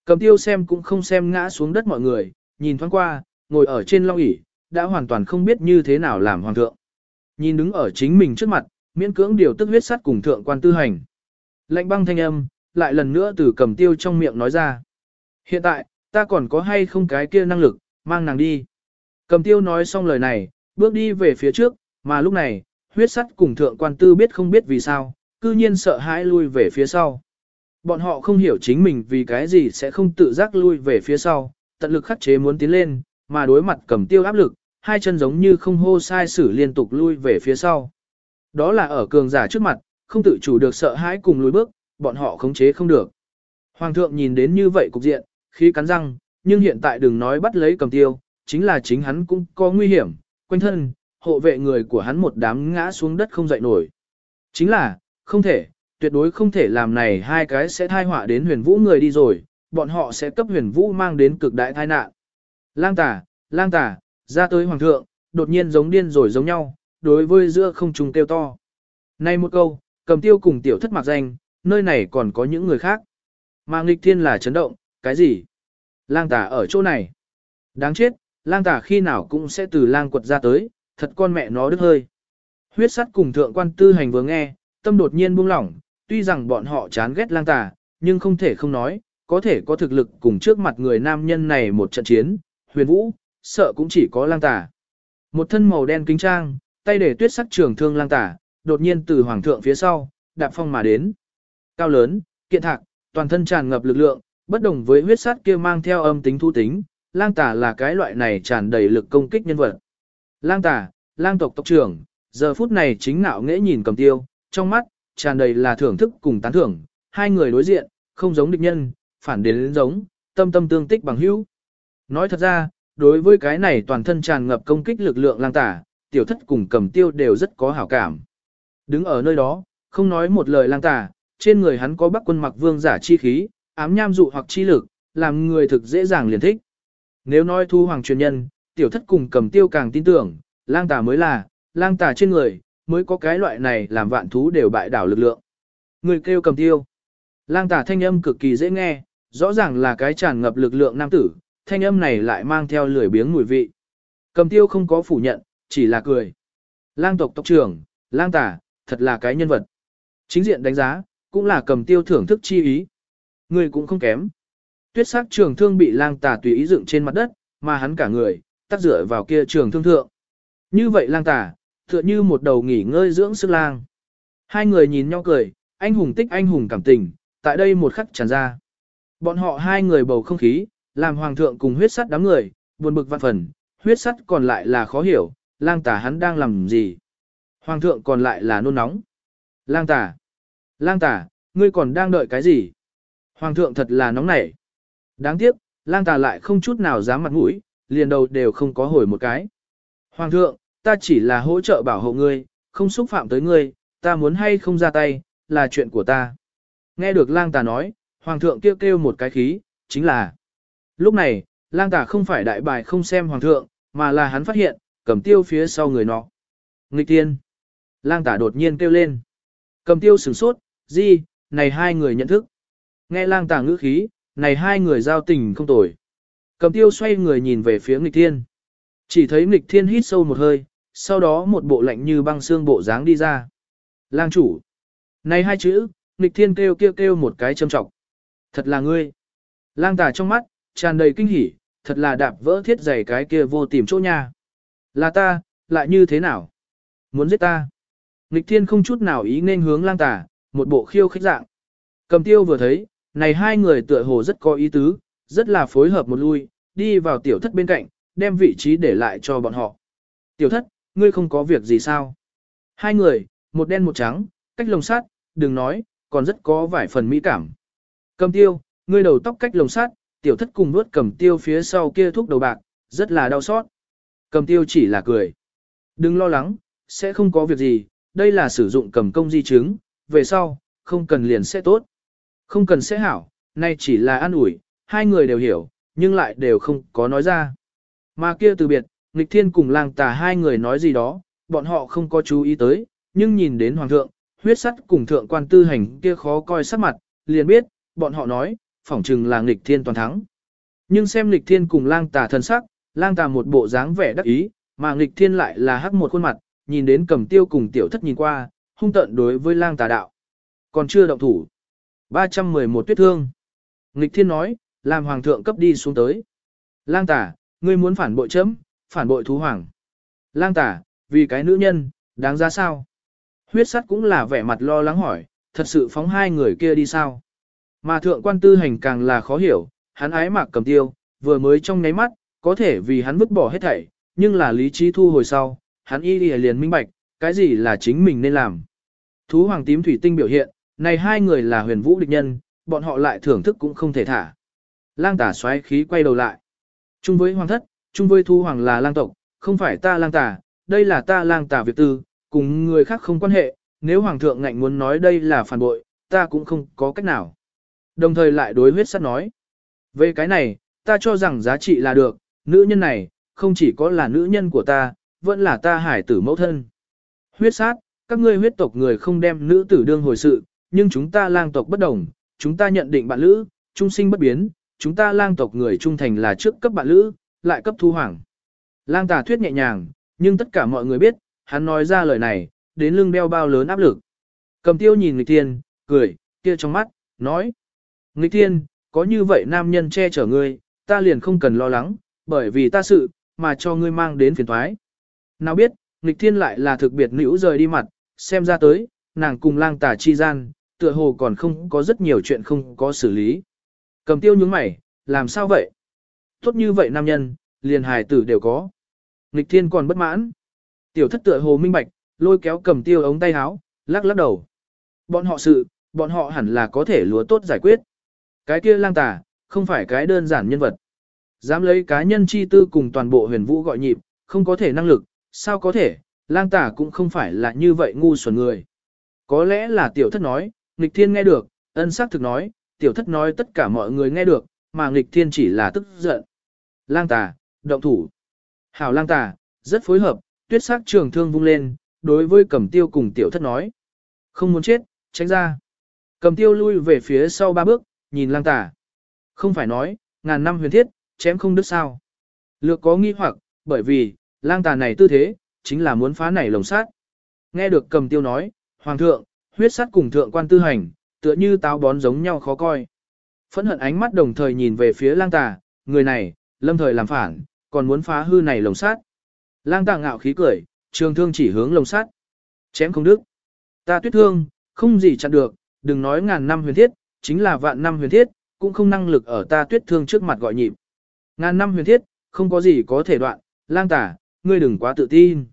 Cầm tiêu xem cũng không xem ngã xuống đất mọi người, nhìn thoáng qua, ngồi ở trên long ỷ đã hoàn toàn không biết như thế nào làm hoàng thượng. Nhìn đứng ở chính mình trước mặt, miễn cưỡng điều tức huyết sắt cùng thượng quan tư hành. Lạnh băng thanh âm, lại lần nữa từ cầm tiêu trong miệng nói ra. Hiện tại, ta còn có hay không cái kia năng lực, mang nàng đi. Cầm tiêu nói xong lời này, bước đi về phía trước, mà lúc này, huyết sắt cùng thượng quan tư biết không biết vì sao, cư nhiên sợ hãi lui về phía sau. Bọn họ không hiểu chính mình vì cái gì sẽ không tự giác lui về phía sau, tận lực khắc chế muốn tiến lên, mà đối mặt cầm tiêu áp lực, hai chân giống như không hô sai sử liên tục lui về phía sau. Đó là ở cường giả trước mặt, không tự chủ được sợ hãi cùng lùi bước, bọn họ khống chế không được. Hoàng thượng nhìn đến như vậy cục diện, khi cắn răng, nhưng hiện tại đừng nói bắt lấy cầm tiêu, chính là chính hắn cũng có nguy hiểm, quanh thân, hộ vệ người của hắn một đám ngã xuống đất không dậy nổi. Chính là, không thể, tuyệt đối không thể làm này hai cái sẽ thai họa đến huyền vũ người đi rồi, bọn họ sẽ cấp huyền vũ mang đến cực đại tai nạn. Lang tả, lang tả, ra tới hoàng thượng, đột nhiên giống điên rồi giống nhau, đối với giữa không trùng kêu to. Này một câu, cầm tiêu cùng tiểu thất mặc danh, nơi này còn có những người khác. Mà nghịch thiên là chấn động, cái gì? Lang tả ở chỗ này. Đáng chết, lang tả khi nào cũng sẽ từ lang quật ra tới, thật con mẹ nó đứt hơi. Huyết sắt cùng thượng quan tư hành vừa nghe, tâm đột nhiên buông lỏng, tuy rằng bọn họ chán ghét lang tả, nhưng không thể không nói, có thể có thực lực cùng trước mặt người nam nhân này một trận chiến, huyền vũ, sợ cũng chỉ có lang tả. Một thân màu đen kính trang, tay để tuyết sắc trường thương lang tả, đột nhiên từ hoàng thượng phía sau, đạp phong mà đến. Cao lớn, kiện thạc, toàn thân tràn ngập lực lượng, bất đồng với huyết sát kia mang theo âm tính thu tính, lang tả là cái loại này tràn đầy lực công kích nhân vật. Lang tả, lang tộc tộc trưởng, giờ phút này chính nạo nghễ nhìn cầm tiêu, trong mắt, tràn đầy là thưởng thức cùng tán thưởng, hai người đối diện, không giống địch nhân, phản đến giống, tâm tâm tương tích bằng hữu. Nói thật ra, đối với cái này toàn thân tràn ngập công kích lực lượng lang tả, tiểu thất cùng cầm tiêu đều rất có hảo cảm. Đứng ở nơi đó, không nói một lời lang tả, trên người hắn có bắc quân mặc vương giả chi khí, ám nham dụ hoặc chi lực, làm người thực dễ dàng liền thích. Nếu nói thu hoàng truyền nhân, tiểu thất cùng cầm tiêu càng tin tưởng, lang tả mới là, lang tả trên người, mới có cái loại này làm vạn thú đều bại đảo lực lượng. Người kêu cầm tiêu. Lang tả thanh âm cực kỳ dễ nghe, rõ ràng là cái tràn ngập lực lượng nam tử, thanh âm này lại mang theo lười biếng mùi vị. Cầm tiêu không có phủ nhận, chỉ là cười. Lang tộc tộc trưởng, lang tả, thật là cái nhân vật. Chính diện đánh giá, cũng là cầm tiêu thưởng thức chi ý. Người cũng không kém. Tuyết sắc trường thương bị lang tả tùy ý dựng trên mặt đất, mà hắn cả người, Tác rửa vào kia trường thương thượng. Như vậy lang tả, tựa như một đầu nghỉ ngơi dưỡng sức lang. Hai người nhìn nhau cười, anh hùng tích anh hùng cảm tình, tại đây một khắc tràn ra. Bọn họ hai người bầu không khí, làm hoàng thượng cùng huyết sắt đám người, buồn bực văn phần, huyết sắt còn lại là khó hiểu, lang tả hắn đang làm gì. Hoàng thượng còn lại là nôn nóng. Lang tả, lang tả, ngươi còn đang đợi cái gì? Hoàng thượng thật là nóng nảy. Đáng tiếc, lang tả lại không chút nào dám mặt mũi, liền đầu đều không có hồi một cái. Hoàng thượng, ta chỉ là hỗ trợ bảo hộ ngươi, không xúc phạm tới ngươi, ta muốn hay không ra tay, là chuyện của ta. Nghe được lang tà nói, hoàng thượng kêu kêu một cái khí, chính là. Lúc này, lang tà không phải đại bài không xem hoàng thượng, mà là hắn phát hiện, cầm tiêu phía sau người nọ. Nghịch tiên. Lang tả đột nhiên kêu lên. Cầm tiêu sửng sốt, gì, này hai người nhận thức. Nghe lang tả ngữ khí, này hai người giao tình không tồi. Cầm tiêu xoay người nhìn về phía nghịch thiên. Chỉ thấy nghịch thiên hít sâu một hơi, sau đó một bộ lạnh như băng xương bộ dáng đi ra. Lang chủ. Này hai chữ, nghịch thiên kêu kêu kêu một cái châm trọng. Thật là ngươi. Lang tả trong mắt, tràn đầy kinh hỉ, thật là đạp vỡ thiết giày cái kia vô tìm chỗ nha. Là ta, lại như thế nào? Muốn giết ta? Nghịch thiên không chút nào ý nên hướng lang tả, một bộ khiêu khích dạng. Cầm tiêu vừa thấy, này hai người tựa hồ rất có ý tứ, rất là phối hợp một lui, đi vào tiểu thất bên cạnh, đem vị trí để lại cho bọn họ. Tiểu thất, ngươi không có việc gì sao? Hai người, một đen một trắng, cách lồng sát, đừng nói, còn rất có vài phần mỹ cảm. Cầm tiêu, ngươi đầu tóc cách lồng sát, tiểu thất cùng nuốt cầm tiêu phía sau kia thúc đầu bạc, rất là đau xót. Cầm tiêu chỉ là cười. Đừng lo lắng, sẽ không có việc gì, đây là sử dụng cầm công di chứng, về sau, không cần liền sẽ tốt. Không cần sẽ hảo, nay chỉ là an ủi, hai người đều hiểu, nhưng lại đều không có nói ra. Mà kia từ biệt, nghịch thiên cùng lang tà hai người nói gì đó, bọn họ không có chú ý tới, nhưng nhìn đến hoàng thượng, huyết sắt cùng thượng quan tư hành kia khó coi sắc mặt, liền biết, bọn họ nói, phỏng chừng là nghịch thiên toàn thắng. Nhưng xem nghịch thiên cùng lang tà thân sắc, lang tà một bộ dáng vẻ đắc ý, mà nghịch thiên lại là hắc một khuôn mặt, nhìn đến cầm tiêu cùng tiểu thất nhìn qua, hung tận đối với lang tà đạo. Còn chưa động thủ. 311 tuyết thương. Nghịch thiên nói, làm hoàng thượng cấp đi xuống tới. Lang Tả, ngươi muốn phản bội chấm, phản bội thú hoàng. Lang Tả, vì cái nữ nhân, đáng ra sao? Huyết sắt cũng là vẻ mặt lo lắng hỏi, thật sự phóng hai người kia đi sao? Mà thượng quan tư hành càng là khó hiểu, hắn ái mạc cầm tiêu, vừa mới trong nháy mắt, có thể vì hắn vứt bỏ hết thảy, nhưng là lý trí thu hồi sau, hắn y liền minh bạch, cái gì là chính mình nên làm. Thú hoàng tím thủy tinh biểu hiện, này hai người là huyền vũ địch nhân, bọn họ lại thưởng thức cũng không thể thả. Lang tả xoáy khí quay đầu lại. Chung với hoàng thất, chung với thu hoàng là lang tộc, không phải ta lang tả, đây là ta lang tả việc tư, cùng người khác không quan hệ, nếu hoàng thượng ngạnh muốn nói đây là phản bội, ta cũng không có cách nào. Đồng thời lại đối huyết sắt nói. Về cái này, ta cho rằng giá trị là được, nữ nhân này, không chỉ có là nữ nhân của ta, vẫn là ta hải tử mẫu thân. Huyết sát, các ngươi huyết tộc người không đem nữ tử đương hồi sự, nhưng chúng ta lang tộc bất đồng, chúng ta nhận định bạn nữ, trung sinh bất biến, chúng ta lang tộc người trung thành là trước cấp bạn lữ, lại cấp thu hoàng. Lang tà thuyết nhẹ nhàng, nhưng tất cả mọi người biết, hắn nói ra lời này, đến lưng đeo bao lớn áp lực. Cầm tiêu nhìn nghịch thiên, cười, kia trong mắt, nói. Nghịch thiên, có như vậy nam nhân che chở ngươi, ta liền không cần lo lắng, bởi vì ta sự, mà cho ngươi mang đến phiền thoái. Nào biết, nghịch thiên lại là thực biệt nữ rời đi mặt, xem ra tới, nàng cùng lang tà chi gian, tựa hồ còn không có rất nhiều chuyện không có xử lý. Cầm tiêu nhướng mày, làm sao vậy? Tốt như vậy nam nhân, liền hài tử đều có. Nịch thiên còn bất mãn. Tiểu thất tựa hồ minh bạch, lôi kéo cầm tiêu ống tay áo, lắc lắc đầu. Bọn họ sự, bọn họ hẳn là có thể lúa tốt giải quyết. Cái kia lang tà, không phải cái đơn giản nhân vật. Dám lấy cá nhân chi tư cùng toàn bộ huyền vũ gọi nhịp, không có thể năng lực, sao có thể, lang tà cũng không phải là như vậy ngu xuẩn người. Có lẽ là tiểu thất nói, nghịch thiên nghe được, ân sắc thực nói, tiểu thất nói tất cả mọi người nghe được, mà nghịch thiên chỉ là tức giận. Lang tà, động thủ. Hảo lang tà, rất phối hợp, tuyết sắc trường thương vung lên, đối với cầm tiêu cùng tiểu thất nói. Không muốn chết, tránh ra. Cầm tiêu lui về phía sau ba bước, nhìn lang tà. Không phải nói, ngàn năm huyền thiết, chém không đứt sao. Lược có nghi hoặc, bởi vì, lang tà này tư thế, chính là muốn phá này lồng sát. Nghe được cầm tiêu nói, hoàng thượng, huyết sát cùng thượng quan tư hành, tựa như táo bón giống nhau khó coi. Phẫn hận ánh mắt đồng thời nhìn về phía lang tà, người này, lâm thời làm phản, còn muốn phá hư này lồng sát. Lang tà ngạo khí cười, trường thương chỉ hướng lồng sát. Chém không đứt. Ta tuyết thương, không gì chặn được, đừng nói ngàn năm huyền thiết, chính là vạn năm huyền thiết, cũng không năng lực ở ta tuyết thương trước mặt gọi nhịp. Ngàn năm huyền thiết, không có gì có thể đoạn, lang tả, ngươi đừng quá tự tin.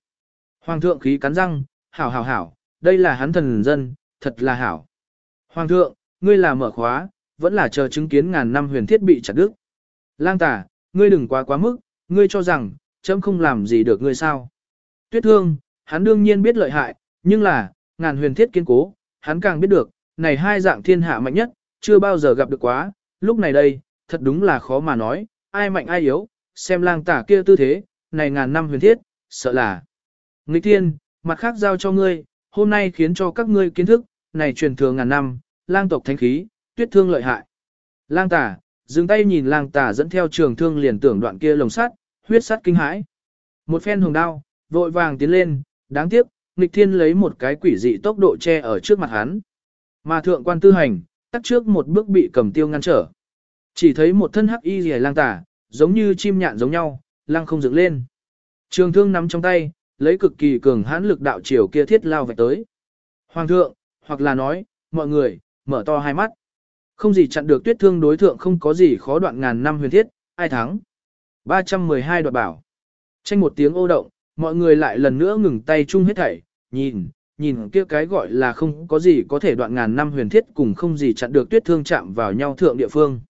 Hoàng thượng khí cắn răng, hảo hảo hảo, đây là hắn thần dân, thật là hảo. Hoàng thượng, ngươi là mở khóa, vẫn là chờ chứng kiến ngàn năm huyền thiết bị chặt đứt. Lang tả, ngươi đừng quá quá mức, ngươi cho rằng, chấm không làm gì được ngươi sao. Tuyết thương, hắn đương nhiên biết lợi hại, nhưng là, ngàn huyền thiết kiên cố, hắn càng biết được, này hai dạng thiên hạ mạnh nhất, chưa bao giờ gặp được quá, lúc này đây, thật đúng là khó mà nói, ai mạnh ai yếu, xem lang tả kia tư thế, này ngàn năm huyền thiết, sợ là. Nghịch thiên, mặt khác giao cho ngươi, hôm nay khiến cho các ngươi kiến thức, này truyền thừa ngàn năm, lang tộc thánh khí, tuyết thương lợi hại. Lang tả, dừng tay nhìn lang tả dẫn theo trường thương liền tưởng đoạn kia lồng sắt, huyết sắt kinh hãi. Một phen hồng đao, vội vàng tiến lên, đáng tiếc, nghịch thiên lấy một cái quỷ dị tốc độ che ở trước mặt hắn. Mà thượng quan tư hành, tắt trước một bước bị cầm tiêu ngăn trở. Chỉ thấy một thân hắc y rìa lang tả, giống như chim nhạn giống nhau, lang không dựng lên. Trường thương nắm trong tay, lấy cực kỳ cường hãn lực đạo chiều kia thiết lao vạch tới. Hoàng thượng, hoặc là nói, mọi người, mở to hai mắt. Không gì chặn được tuyết thương đối thượng không có gì khó đoạn ngàn năm huyền thiết, ai thắng. 312 đoạt bảo. Tranh một tiếng ô động, mọi người lại lần nữa ngừng tay chung hết thảy, nhìn, nhìn kia cái gọi là không có gì có thể đoạn ngàn năm huyền thiết cùng không gì chặn được tuyết thương chạm vào nhau thượng địa phương.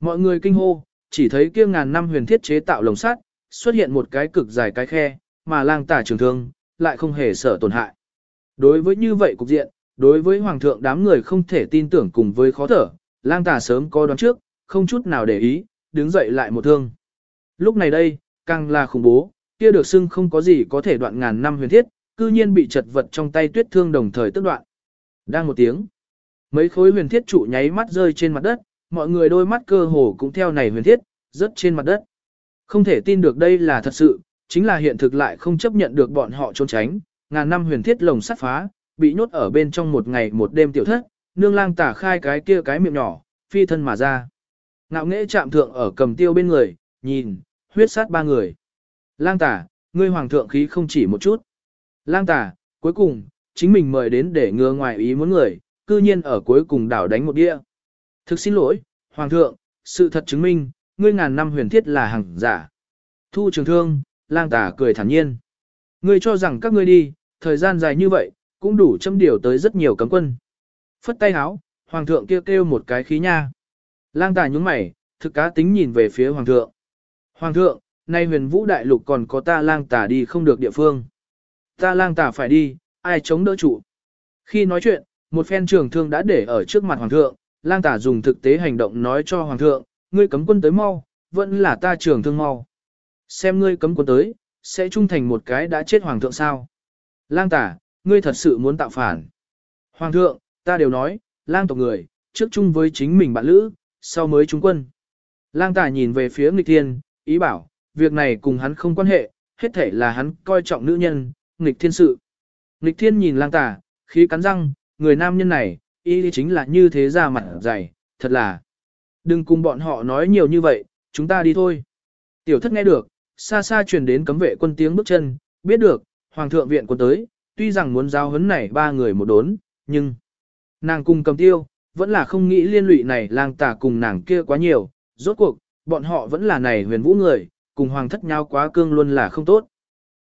Mọi người kinh hô, chỉ thấy kia ngàn năm huyền thiết chế tạo lồng sắt, xuất hiện một cái cực dài cái khe, mà lang tả trường thương, lại không hề sợ tổn hại. Đối với như vậy cục diện, đối với hoàng thượng đám người không thể tin tưởng cùng với khó thở, lang tà sớm có đoán trước, không chút nào để ý, đứng dậy lại một thương. Lúc này đây, càng là khủng bố, kia được xưng không có gì có thể đoạn ngàn năm huyền thiết, cư nhiên bị chật vật trong tay tuyết thương đồng thời tức đoạn. Đang một tiếng, mấy khối huyền thiết trụ nháy mắt rơi trên mặt đất, mọi người đôi mắt cơ hồ cũng theo này huyền thiết, rớt trên mặt đất. Không thể tin được đây là thật sự, chính là hiện thực lại không chấp nhận được bọn họ trốn tránh, ngàn năm huyền thiết lồng sắt phá, bị nhốt ở bên trong một ngày một đêm tiểu thất, nương lang tả khai cái kia cái miệng nhỏ, phi thân mà ra. Ngạo nghễ chạm thượng ở cầm tiêu bên người, nhìn, huyết sát ba người. Lang tả, ngươi hoàng thượng khí không chỉ một chút. Lang tả, cuối cùng, chính mình mời đến để ngừa ngoài ý muốn người, cư nhiên ở cuối cùng đảo đánh một đĩa. Thực xin lỗi, hoàng thượng, sự thật chứng minh, ngươi ngàn năm huyền thiết là hàng giả. Thu trường thương, lang tả cười thản nhiên. Ngươi cho rằng các ngươi đi, thời gian dài như vậy, cũng đủ châm điều tới rất nhiều cấm quân. Phất tay háo, hoàng thượng kêu kêu một cái khí nha. Lang tả nhúng mày, thực cá tính nhìn về phía hoàng thượng. Hoàng thượng, nay huyền vũ đại lục còn có ta lang tả đi không được địa phương. Ta lang tả phải đi, ai chống đỡ trụ. Khi nói chuyện, một phen trường thương đã để ở trước mặt hoàng thượng, lang tả dùng thực tế hành động nói cho hoàng thượng, ngươi cấm quân tới mau, vẫn là ta trường thương mau. Xem ngươi cấm quân tới, sẽ trung thành một cái đã chết hoàng thượng sao. Lang tả, ngươi thật sự muốn tạo phản. Hoàng thượng, ta đều nói, lang tộc người, trước chung với chính mình bạn lữ, sau mới chúng quân. Lang tả nhìn về phía nghịch thiên, ý bảo, việc này cùng hắn không quan hệ, hết thể là hắn coi trọng nữ nhân, nghịch thiên sự. Nghịch thiên nhìn lang tả, khí cắn răng, người nam nhân này, ý chính là như thế ra mặt dày, thật là. Đừng cùng bọn họ nói nhiều như vậy, chúng ta đi thôi. Tiểu thất nghe được, xa xa truyền đến cấm vệ quân tiếng bước chân, biết được, hoàng thượng viện quân tới, tuy rằng muốn giao hấn này ba người một đốn, nhưng nàng cùng cầm tiêu, vẫn là không nghĩ liên lụy này lang tà cùng nàng kia quá nhiều, rốt cuộc, bọn họ vẫn là này huyền vũ người, cùng hoàng thất nhau quá cương luôn là không tốt.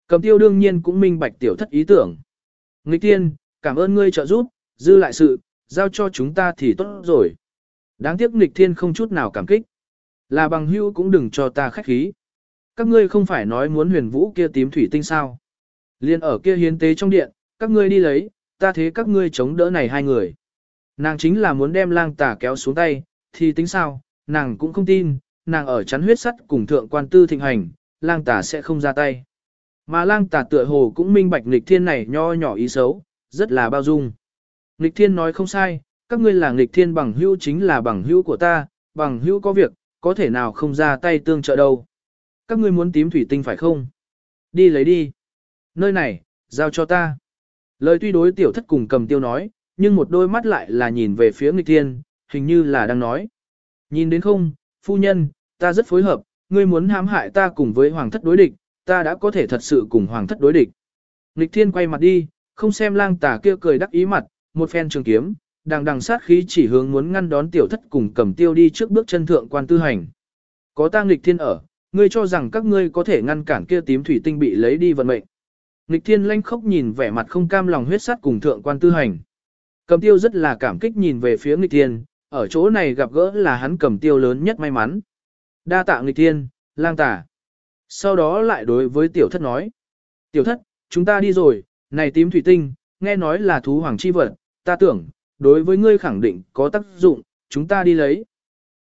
Cầm tiêu đương nhiên cũng minh bạch tiểu thất ý tưởng. Nghịch tiên, cảm ơn ngươi trợ giúp, dư lại sự, giao cho chúng ta thì tốt rồi. Đáng tiếc nghịch thiên không chút nào cảm kích. Là bằng hưu cũng đừng cho ta khách khí. Các ngươi không phải nói muốn huyền vũ kia tím thủy tinh sao. Liên ở kia hiến tế trong điện, các ngươi đi lấy, ta thế các ngươi chống đỡ này hai người. Nàng chính là muốn đem lang tả kéo xuống tay, thì tính sao, nàng cũng không tin, nàng ở chắn huyết sắt cùng thượng quan tư thịnh hành, lang tả sẽ không ra tay. Mà lang tả tựa hồ cũng minh bạch nghịch thiên này nho nhỏ ý xấu, rất là bao dung. Nghịch thiên nói không sai, các ngươi là nghịch thiên bằng hữu chính là bằng hữu của ta, bằng hữu có việc, có thể nào không ra tay tương trợ đâu. Các ngươi muốn tím thủy tinh phải không? Đi lấy đi. Nơi này, giao cho ta. Lời tuy đối tiểu thất cùng cầm tiêu nói, nhưng một đôi mắt lại là nhìn về phía nghịch thiên, hình như là đang nói. Nhìn đến không, phu nhân, ta rất phối hợp, ngươi muốn hãm hại ta cùng với hoàng thất đối địch, ta đã có thể thật sự cùng hoàng thất đối địch. Nghịch thiên quay mặt đi, không xem lang tà kia cười đắc ý mặt, một phen trường kiếm, đằng đằng sát khí chỉ hướng muốn ngăn đón tiểu thất cùng cầm tiêu đi trước bước chân thượng quan tư hành. Có ta nghịch thiên ở, ngươi cho rằng các ngươi có thể ngăn cản kia tím thủy tinh bị lấy đi vận mệnh. Nịch thiên lanh khốc nhìn vẻ mặt không cam lòng huyết sắt cùng thượng quan tư hành. Cầm tiêu rất là cảm kích nhìn về phía nghịch thiên, ở chỗ này gặp gỡ là hắn cầm tiêu lớn nhất may mắn. Đa tạ nghịch thiên, lang tả. Sau đó lại đối với tiểu thất nói. Tiểu thất, chúng ta đi rồi, này tím thủy tinh, nghe nói là thú hoàng chi vật, ta tưởng, đối với ngươi khẳng định có tác dụng, chúng ta đi lấy.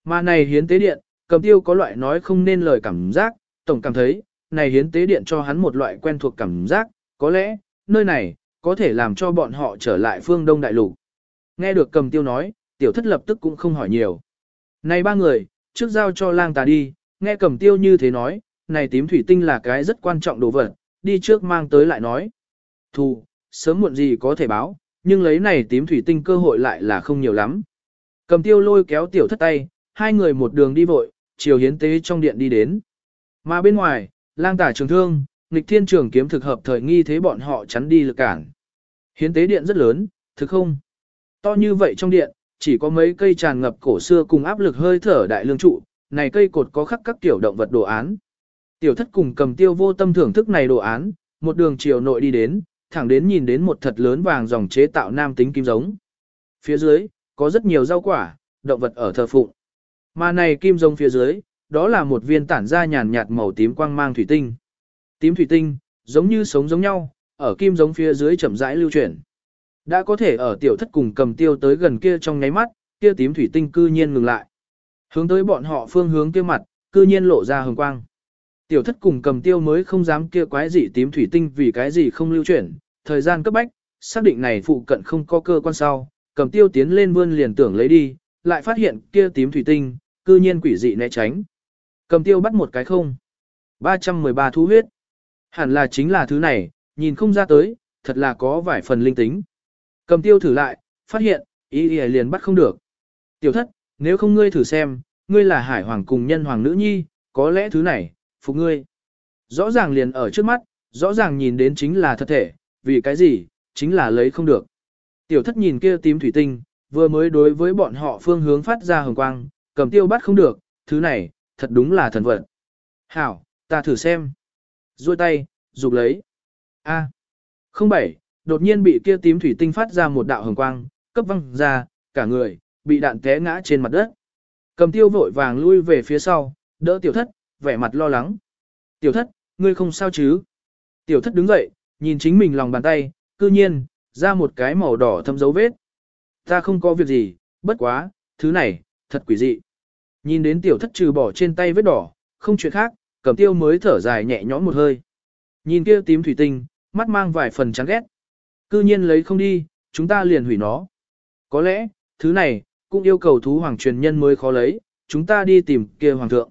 Mà này hiến tế điện, cầm tiêu có loại nói không nên lời cảm giác, tổng cảm thấy, này hiến tế điện cho hắn một loại quen thuộc cảm giác, có lẽ, nơi này, có thể làm cho bọn họ trở lại phương Đông Đại Lục. Nghe được cầm tiêu nói, tiểu thất lập tức cũng không hỏi nhiều. Này ba người, trước giao cho lang tà đi, nghe cầm tiêu như thế nói, này tím thủy tinh là cái rất quan trọng đồ vật, đi trước mang tới lại nói. Thù, sớm muộn gì có thể báo, nhưng lấy này tím thủy tinh cơ hội lại là không nhiều lắm. Cầm tiêu lôi kéo tiểu thất tay, hai người một đường đi vội, chiều hiến tế trong điện đi đến. Mà bên ngoài, lang tả trường thương, nghịch thiên trường kiếm thực hợp thời nghi thế bọn họ chắn đi lực cản. Hiến tế điện rất lớn, thực không? To như vậy trong điện, chỉ có mấy cây tràn ngập cổ xưa cùng áp lực hơi thở đại lương trụ, này cây cột có khắc các tiểu động vật đồ án. Tiểu thất cùng cầm tiêu vô tâm thưởng thức này đồ án, một đường chiều nội đi đến, thẳng đến nhìn đến một thật lớn vàng dòng chế tạo nam tính kim giống. Phía dưới, có rất nhiều rau quả, động vật ở thờ phụng. Mà này kim giống phía dưới, đó là một viên tản ra nhàn nhạt màu tím quang mang thủy tinh. Tím thủy tinh, giống như sống giống nhau, ở kim giống phía dưới chậm rãi lưu chuyển. Đã có thể ở tiểu thất cùng cầm tiêu tới gần kia trong nháy mắt, kia tím thủy tinh cư nhiên ngừng lại. Hướng tới bọn họ phương hướng kia mặt, cư nhiên lộ ra hồng quang. Tiểu thất cùng cầm tiêu mới không dám kia quái gì tím thủy tinh vì cái gì không lưu chuyển, thời gian cấp bách, xác định này phụ cận không có cơ quan sau, cầm tiêu tiến lên vươn liền tưởng lấy đi, lại phát hiện kia tím thủy tinh, cư nhiên quỷ dị né tránh. Cầm tiêu bắt một cái không. 313 thú huyết. Hẳn là chính là thứ này, nhìn không ra tới, thật là có vài phần linh tính. Cầm tiêu thử lại, phát hiện, ý ý liền bắt không được. Tiểu thất, nếu không ngươi thử xem, ngươi là hải hoàng cùng nhân hoàng nữ nhi, có lẽ thứ này, phục ngươi. Rõ ràng liền ở trước mắt, rõ ràng nhìn đến chính là thật thể, vì cái gì, chính là lấy không được. Tiểu thất nhìn kia tím thủy tinh, vừa mới đối với bọn họ phương hướng phát ra hồng quang, cầm tiêu bắt không được, thứ này, thật đúng là thần vật. Hảo, ta thử xem. Rồi tay, rụt lấy. A. Không bảy, đột nhiên bị kia tím thủy tinh phát ra một đạo hồng quang, cấp văng ra, cả người, bị đạn té ngã trên mặt đất. Cầm tiêu vội vàng lui về phía sau, đỡ tiểu thất, vẻ mặt lo lắng. Tiểu thất, ngươi không sao chứ? Tiểu thất đứng dậy, nhìn chính mình lòng bàn tay, cư nhiên, ra một cái màu đỏ thâm dấu vết. Ta không có việc gì, bất quá, thứ này, thật quỷ dị. Nhìn đến tiểu thất trừ bỏ trên tay vết đỏ, không chuyện khác, cầm tiêu mới thở dài nhẹ nhõm một hơi. Nhìn kia tím thủy tinh, mắt mang vài phần chán ghét. Cư nhiên lấy không đi, chúng ta liền hủy nó. Có lẽ, thứ này, cũng yêu cầu thú hoàng truyền nhân mới khó lấy, chúng ta đi tìm kia hoàng thượng.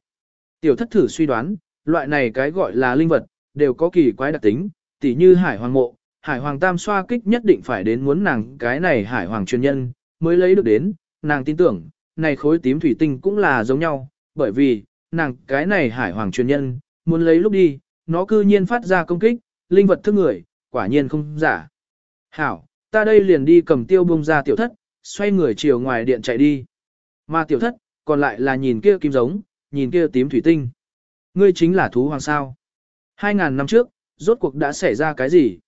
Tiểu thất thử suy đoán, loại này cái gọi là linh vật, đều có kỳ quái đặc tính, tỉ như hải hoàng mộ, hải hoàng tam xoa kích nhất định phải đến muốn nàng cái này hải hoàng truyền nhân, mới lấy được đến, nàng tin tưởng, này khối tím thủy tinh cũng là giống nhau, bởi vì, nàng cái này hải hoàng truyền nhân, muốn lấy lúc đi, nó cư nhiên phát ra công kích, linh vật thức người, quả nhiên không giả. Hảo, ta đây liền đi cầm tiêu bông ra tiểu thất, xoay người chiều ngoài điện chạy đi. Mà tiểu thất, còn lại là nhìn kia kim giống, nhìn kia tím thủy tinh. Ngươi chính là thú hoàng sao. Hai ngàn năm trước, rốt cuộc đã xảy ra cái gì?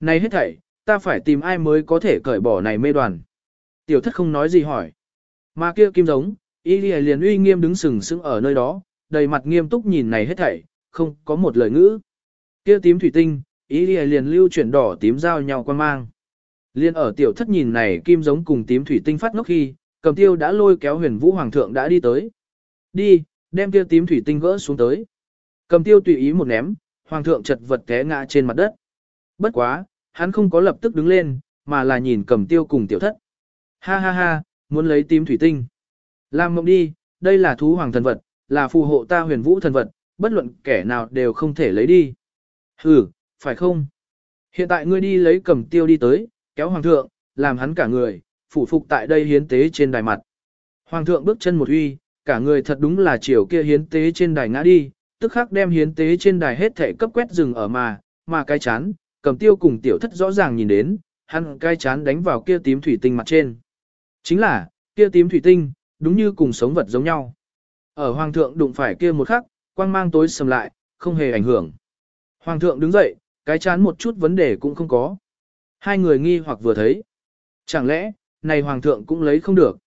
Này hết thảy, ta phải tìm ai mới có thể cởi bỏ này mê đoàn. Tiểu thất không nói gì hỏi. Mà kia kim giống, y liền uy nghiêm đứng sừng sững ở nơi đó, đầy mặt nghiêm túc nhìn này hết thảy, không có một lời ngữ. Kia tím thủy tinh, y liền lưu chuyển đỏ tím giao nhau quan mang. Liên ở tiểu thất nhìn này kim giống cùng tím thủy tinh phát ngốc khi, cầm tiêu đã lôi kéo huyền vũ hoàng thượng đã đi tới. Đi, đem kia tím thủy tinh gỡ xuống tới. Cầm tiêu tùy ý một ném, hoàng thượng chật vật té ngã trên mặt đất. Bất quá, hắn không có lập tức đứng lên, mà là nhìn cầm tiêu cùng tiểu thất. Ha ha ha, muốn lấy tím thủy tinh. Làm mộng đi, đây là thú hoàng thần vật, là phù hộ ta huyền vũ thần vật, bất luận kẻ nào đều không thể lấy đi. Ừ, phải không? Hiện tại ngươi đi lấy cầm tiêu đi tới, kéo hoàng thượng, làm hắn cả người, phủ phục tại đây hiến tế trên đài mặt. Hoàng thượng bước chân một uy, cả người thật đúng là chiều kia hiến tế trên đài ngã đi, tức khắc đem hiến tế trên đài hết thể cấp quét rừng ở mà, mà cái chán, cầm tiêu cùng tiểu thất rõ ràng nhìn đến, hắn cái chán đánh vào kia tím thủy tinh mặt trên. Chính là, kia tím thủy tinh, đúng như cùng sống vật giống nhau. Ở hoàng thượng đụng phải kia một khắc, quang mang tối sầm lại, không hề ảnh hưởng. Hoàng thượng đứng dậy, cái chán một chút vấn đề cũng không có. Hai người nghi hoặc vừa thấy. Chẳng lẽ, này hoàng thượng cũng lấy không được.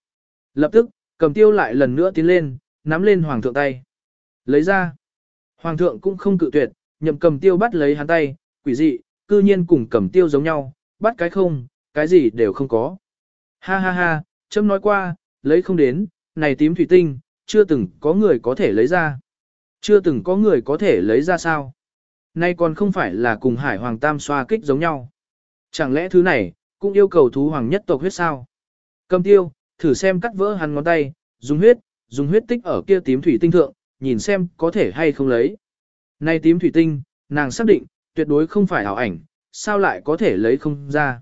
Lập tức, cầm tiêu lại lần nữa tiến lên, nắm lên hoàng thượng tay. Lấy ra. Hoàng thượng cũng không cự tuyệt, nhậm cầm tiêu bắt lấy hắn tay, quỷ dị, cư nhiên cùng cầm tiêu giống nhau, bắt cái không, cái gì đều không có. Ha ha ha, châm nói qua, lấy không đến, này tím thủy tinh, chưa từng có người có thể lấy ra. Chưa từng có người có thể lấy ra sao. Nay còn không phải là cùng hải hoàng tam xoa kích giống nhau. Chẳng lẽ thứ này, cũng yêu cầu thú hoàng nhất tộc huyết sao? Cầm tiêu, thử xem cắt vỡ hắn ngón tay, dùng huyết, dùng huyết tích ở kia tím thủy tinh thượng, nhìn xem có thể hay không lấy. Này tím thủy tinh, nàng xác định, tuyệt đối không phải ảo ảnh, sao lại có thể lấy không ra.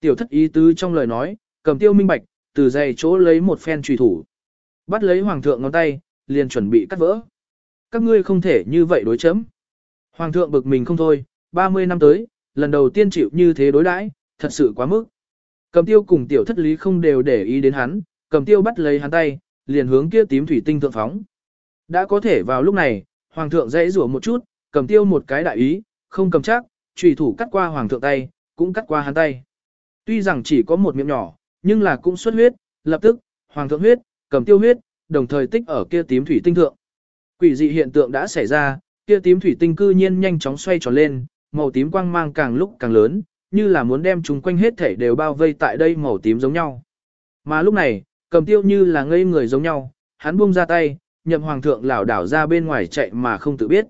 Tiểu thất ý tứ trong lời nói, cầm tiêu minh bạch, từ dày chỗ lấy một phen trùy thủ. Bắt lấy hoàng thượng ngón tay, liền chuẩn bị cắt vỡ. Các ngươi không thể như vậy đối chấm. Hoàng thượng bực mình không thôi, 30 năm tới, lần đầu tiên chịu như thế đối đãi, thật sự quá mức. Cầm tiêu cùng tiểu thất lý không đều để ý đến hắn, cầm tiêu bắt lấy hắn tay, liền hướng kia tím thủy tinh thượng phóng. Đã có thể vào lúc này, hoàng thượng dãy rủa một chút, cầm tiêu một cái đại ý, không cầm chắc, trùy thủ cắt qua hoàng thượng tay, cũng cắt qua hắn tay. Tuy rằng chỉ có một miệng nhỏ, nhưng là cũng xuất huyết, lập tức, hoàng thượng huyết, cầm tiêu huyết, đồng thời tích ở kia tím thủy tinh thượng. Quỷ dị hiện tượng đã xảy ra, kia tím thủy tinh cư nhiên nhanh chóng xoay tròn lên, màu tím quang mang càng lúc càng lớn, như là muốn đem chúng quanh hết thể đều bao vây tại đây màu tím giống nhau. Mà lúc này, cầm tiêu như là ngây người giống nhau, hắn buông ra tay, nhậm hoàng thượng lảo đảo ra bên ngoài chạy mà không tự biết.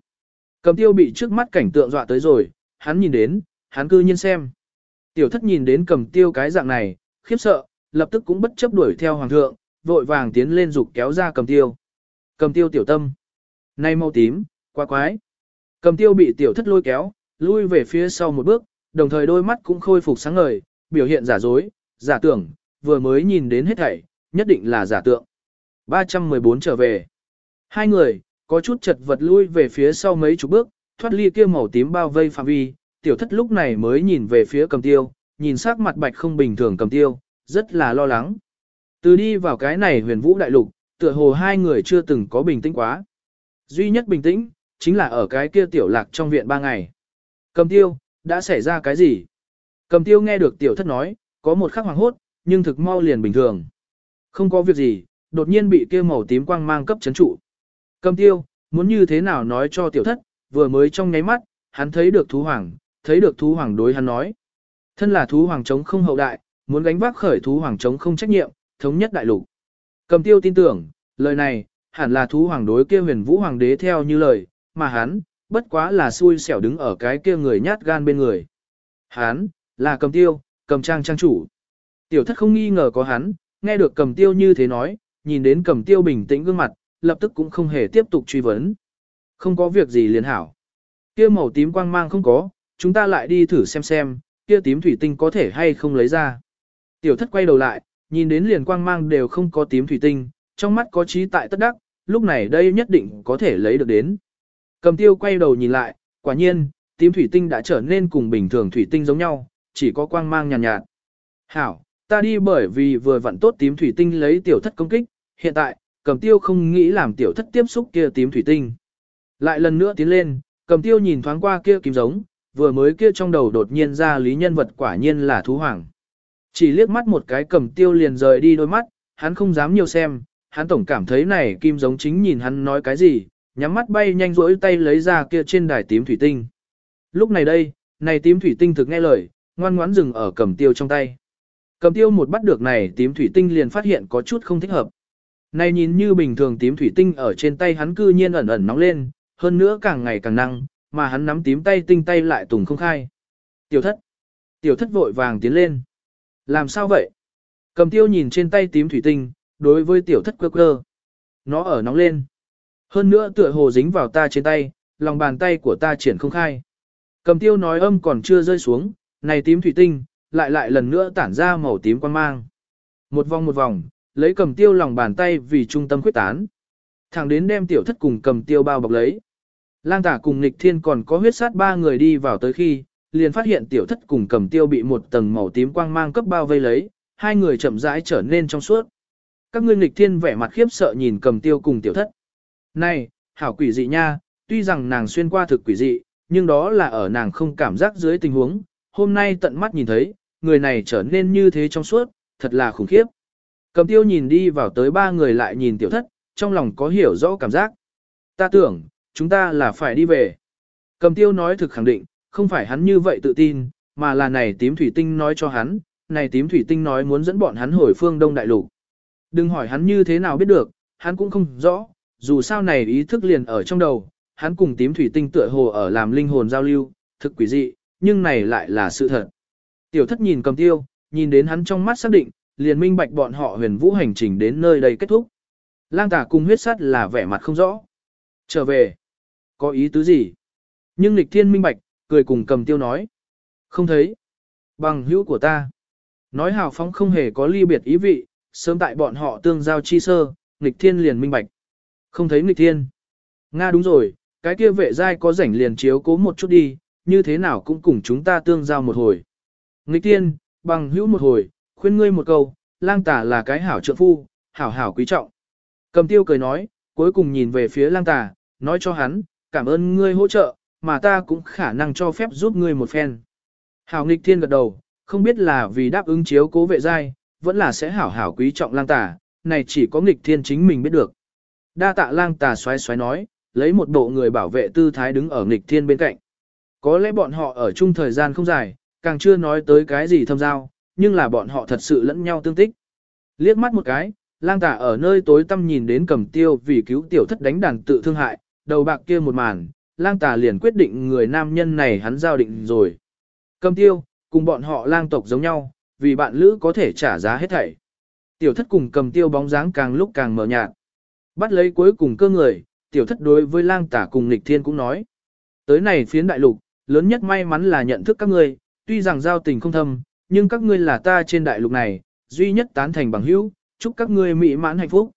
Cầm tiêu bị trước mắt cảnh tượng dọa tới rồi, hắn nhìn đến, hắn cư nhiên xem. Tiểu thất nhìn đến cầm tiêu cái dạng này, khiếp sợ, lập tức cũng bất chấp đuổi theo hoàng thượng, vội vàng tiến lên dục kéo ra cầm tiêu. Cầm tiêu tiểu tâm. Nay màu tím, quá quái. Cầm tiêu bị tiểu thất lôi kéo, lui về phía sau một bước, đồng thời đôi mắt cũng khôi phục sáng ngời, biểu hiện giả dối, giả tưởng, vừa mới nhìn đến hết thảy, nhất định là giả tượng. 314 trở về. Hai người, có chút chật vật lui về phía sau mấy chục bước, thoát ly kia màu tím bao vây phạm vi, tiểu thất lúc này mới nhìn về phía cầm tiêu, nhìn sắc mặt bạch không bình thường cầm tiêu, rất là lo lắng. Từ đi vào cái này huyền vũ đại lục, tựa hồ hai người chưa từng có bình tĩnh quá. Duy nhất bình tĩnh, chính là ở cái kia tiểu lạc trong viện ba ngày. Cầm tiêu, đã xảy ra cái gì? Cầm tiêu nghe được tiểu thất nói, có một khắc hoàng hốt, nhưng thực mau liền bình thường. Không có việc gì, đột nhiên bị kia màu tím quang mang cấp chấn trụ. Cầm tiêu, muốn như thế nào nói cho tiểu thất, vừa mới trong nháy mắt, hắn thấy được thú hoàng, thấy được thú hoàng đối hắn nói. Thân là thú hoàng chống không hậu đại, muốn gánh vác khởi thú hoàng chống không trách nhiệm, thống nhất đại lục. Cầm tiêu tin tưởng, lời này, hẳn là thú hoàng đối kia huyền vũ hoàng đế theo như lời, mà hắn, bất quá là xui xẻo đứng ở cái kia người nhát gan bên người. Hắn, là cầm tiêu, cầm trang trang chủ. Tiểu thất không nghi ngờ có hắn, nghe được cầm tiêu như thế nói, nhìn đến cầm tiêu bình tĩnh gương mặt, lập tức cũng không hề tiếp tục truy vấn. Không có việc gì liền hảo. Kia màu tím quang mang không có, chúng ta lại đi thử xem xem, kia tím thủy tinh có thể hay không lấy ra. Tiểu thất quay đầu lại, nhìn đến liền quang mang đều không có tím thủy tinh, trong mắt có trí tại tất đắc, lúc này đây nhất định có thể lấy được đến. Cầm tiêu quay đầu nhìn lại, quả nhiên, tím thủy tinh đã trở nên cùng bình thường thủy tinh giống nhau, chỉ có quang mang nhàn nhạt, nhạt. Hảo, ta đi bởi vì vừa vặn tốt tím thủy tinh lấy tiểu thất công kích, hiện tại, cầm tiêu không nghĩ làm tiểu thất tiếp xúc kia tím thủy tinh. Lại lần nữa tiến lên, cầm tiêu nhìn thoáng qua kia kim giống, vừa mới kia trong đầu đột nhiên ra lý nhân vật quả nhiên là thú hoàng. Chỉ liếc mắt một cái cầm tiêu liền rời đi đôi mắt, hắn không dám nhiều xem, hắn tổng cảm thấy này kim giống chính nhìn hắn nói cái gì, nhắm mắt bay nhanh rỗi tay lấy ra kia trên đài tím thủy tinh. Lúc này đây, này tím thủy tinh thực nghe lời, ngoan ngoãn dừng ở cầm tiêu trong tay. Cầm tiêu một bắt được này tím thủy tinh liền phát hiện có chút không thích hợp. Này nhìn như bình thường tím thủy tinh ở trên tay hắn cư nhiên ẩn ẩn nóng lên, hơn nữa càng ngày càng năng, mà hắn nắm tím tay tinh tay lại tùng không khai. Tiểu thất. Tiểu thất vội vàng tiến lên. Làm sao vậy? Cầm tiêu nhìn trên tay tím thủy tinh, đối với tiểu thất cơ cơ. Nó ở nóng lên. Hơn nữa tựa hồ dính vào ta trên tay, lòng bàn tay của ta triển không khai. Cầm tiêu nói âm còn chưa rơi xuống, này tím thủy tinh, lại lại lần nữa tản ra màu tím quan mang. Một vòng một vòng, lấy cầm tiêu lòng bàn tay vì trung tâm quyết tán. Thẳng đến đem tiểu thất cùng cầm tiêu bao bọc lấy. Lang tả cùng Nịch thiên còn có huyết sát ba người đi vào tới khi, liền phát hiện tiểu thất cùng cầm tiêu bị một tầng màu tím quang mang cấp bao vây lấy, hai người chậm rãi trở nên trong suốt. Các ngươi Nịch thiên vẻ mặt khiếp sợ nhìn cầm tiêu cùng tiểu thất. Này, hảo quỷ dị nha, tuy rằng nàng xuyên qua thực quỷ dị, nhưng đó là ở nàng không cảm giác dưới tình huống, hôm nay tận mắt nhìn thấy, người này trở nên như thế trong suốt, thật là khủng khiếp. Cầm tiêu nhìn đi vào tới ba người lại nhìn tiểu thất, trong lòng có hiểu rõ cảm giác. Ta tưởng, chúng ta là phải đi về. Cầm tiêu nói thực khẳng định, không phải hắn như vậy tự tin, mà là này tím thủy tinh nói cho hắn, này tím thủy tinh nói muốn dẫn bọn hắn hồi phương Đông Đại Lục. Đừng hỏi hắn như thế nào biết được, hắn cũng không rõ, dù sao này ý thức liền ở trong đầu, hắn cùng tím thủy tinh tựa hồ ở làm linh hồn giao lưu, thực quỷ dị, nhưng này lại là sự thật. Tiểu thất nhìn cầm tiêu, nhìn đến hắn trong mắt xác định, liền minh bạch bọn họ huyền vũ hành trình đến nơi đây kết thúc. Lang tả cùng huyết sắt là vẻ mặt không rõ. Trở về. Có ý tứ gì? Nhưng lịch thiên minh bạch, cười cùng cầm tiêu nói. Không thấy. Bằng hữu của ta. Nói hào phóng không hề có ly biệt ý vị, sớm tại bọn họ tương giao chi sơ, nghịch thiên liền minh bạch. Không thấy nghịch thiên. Nga đúng rồi, cái kia vệ giai có rảnh liền chiếu cố một chút đi, như thế nào cũng cùng chúng ta tương giao một hồi. Nghịch thiên, bằng hữu một hồi, khuyên ngươi một câu, lang tả là cái hảo trượng phu, hảo hảo quý trọng. Cầm tiêu cười nói, cuối cùng nhìn về phía lang tả, nói cho hắn, cảm ơn ngươi hỗ trợ, mà ta cũng khả năng cho phép giúp ngươi một phen. Hảo nghịch thiên gật đầu, không biết là vì đáp ứng chiếu cố vệ giai, vẫn là sẽ hảo hảo quý trọng lang tả, này chỉ có nghịch thiên chính mình biết được. Đa tạ lang tà xoáy xoáy nói, lấy một bộ người bảo vệ tư thái đứng ở nghịch thiên bên cạnh. Có lẽ bọn họ ở chung thời gian không dài, càng chưa nói tới cái gì thâm giao, nhưng là bọn họ thật sự lẫn nhau tương tích. Liếc mắt một cái, lang tà ở nơi tối tăm nhìn đến cầm tiêu vì cứu tiểu thất đánh đàn tự thương hại, đầu bạc kia một màn, lang tà liền quyết định người nam nhân này hắn giao định rồi. Cầm tiêu, cùng bọn họ lang tộc giống nhau, vì bạn lữ có thể trả giá hết thảy. Tiểu thất cùng cầm tiêu bóng dáng càng lúc càng mờ nhạt. Bắt lấy cuối cùng cơ người, tiểu thất đối với lang tả cùng lịch thiên cũng nói. Tới này phiến đại lục, lớn nhất may mắn là nhận thức các ngươi, tuy rằng giao tình không thâm, nhưng các ngươi là ta trên đại lục này, duy nhất tán thành bằng hữu, chúc các ngươi mỹ mãn hạnh phúc.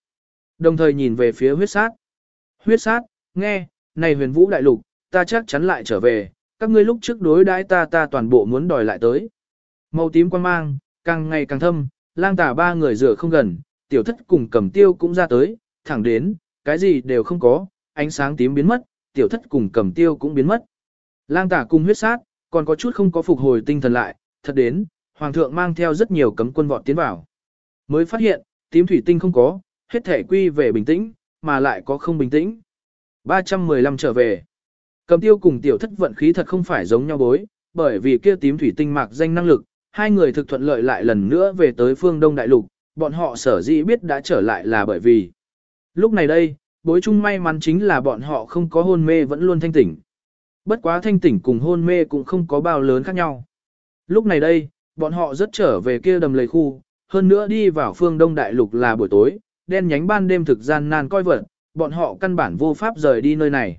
Đồng thời nhìn về phía huyết sát. Huyết sát, nghe, này huyền vũ đại lục, ta chắc chắn lại trở về, các ngươi lúc trước đối đãi ta ta toàn bộ muốn đòi lại tới. Màu tím quan mang, càng ngày càng thâm, lang tả ba người rửa không gần, tiểu thất cùng cầm tiêu cũng ra tới, thẳng đến, cái gì đều không có, ánh sáng tím biến mất, tiểu thất cùng cầm tiêu cũng biến mất. Lang tả cùng huyết sát, còn có chút không có phục hồi tinh thần lại, thật đến, hoàng thượng mang theo rất nhiều cấm quân vọt tiến vào. Mới phát hiện, tím thủy tinh không có, hết thể quy về bình tĩnh, mà lại có không bình tĩnh. 315 trở về. Cầm tiêu cùng tiểu thất vận khí thật không phải giống nhau bối, bởi vì kia tím thủy tinh mạc danh năng lực, hai người thực thuận lợi lại lần nữa về tới phương Đông Đại Lục, bọn họ sở dĩ biết đã trở lại là bởi vì. Lúc này đây, bối chung may mắn chính là bọn họ không có hôn mê vẫn luôn thanh tỉnh. Bất quá thanh tỉnh cùng hôn mê cũng không có bao lớn khác nhau. Lúc này đây, bọn họ rất trở về kia đầm lầy khu, hơn nữa đi vào phương Đông Đại Lục là buổi tối, đen nhánh ban đêm thực gian nan coi vật, bọn họ căn bản vô pháp rời đi nơi này.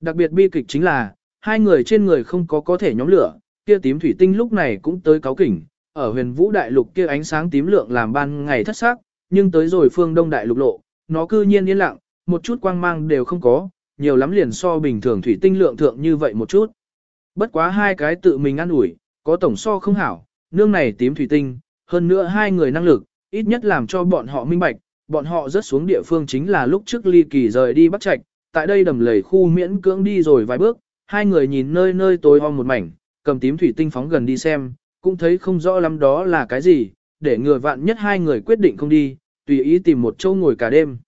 Đặc biệt bi kịch chính là, hai người trên người không có có thể nhóm lửa, kia tím thủy tinh lúc này cũng tới cáo kỉnh, ở huyền vũ đại lục kia ánh sáng tím lượng làm ban ngày thất sắc, nhưng tới rồi phương đông đại lục lộ, nó cư nhiên yên lặng, một chút quang mang đều không có, nhiều lắm liền so bình thường thủy tinh lượng thượng như vậy một chút. Bất quá hai cái tự mình ăn ủi, có tổng so không hảo, nương này tím thủy tinh, hơn nữa hai người năng lực, ít nhất làm cho bọn họ minh bạch, bọn họ rất xuống địa phương chính là lúc trước ly kỳ rời đi bắt Trạch, tại đây đầm lầy khu miễn cưỡng đi rồi vài bước, hai người nhìn nơi nơi tối om một mảnh, cầm tím thủy tinh phóng gần đi xem, cũng thấy không rõ lắm đó là cái gì, để ngừa vạn nhất hai người quyết định không đi, tùy ý tìm một chỗ ngồi cả đêm.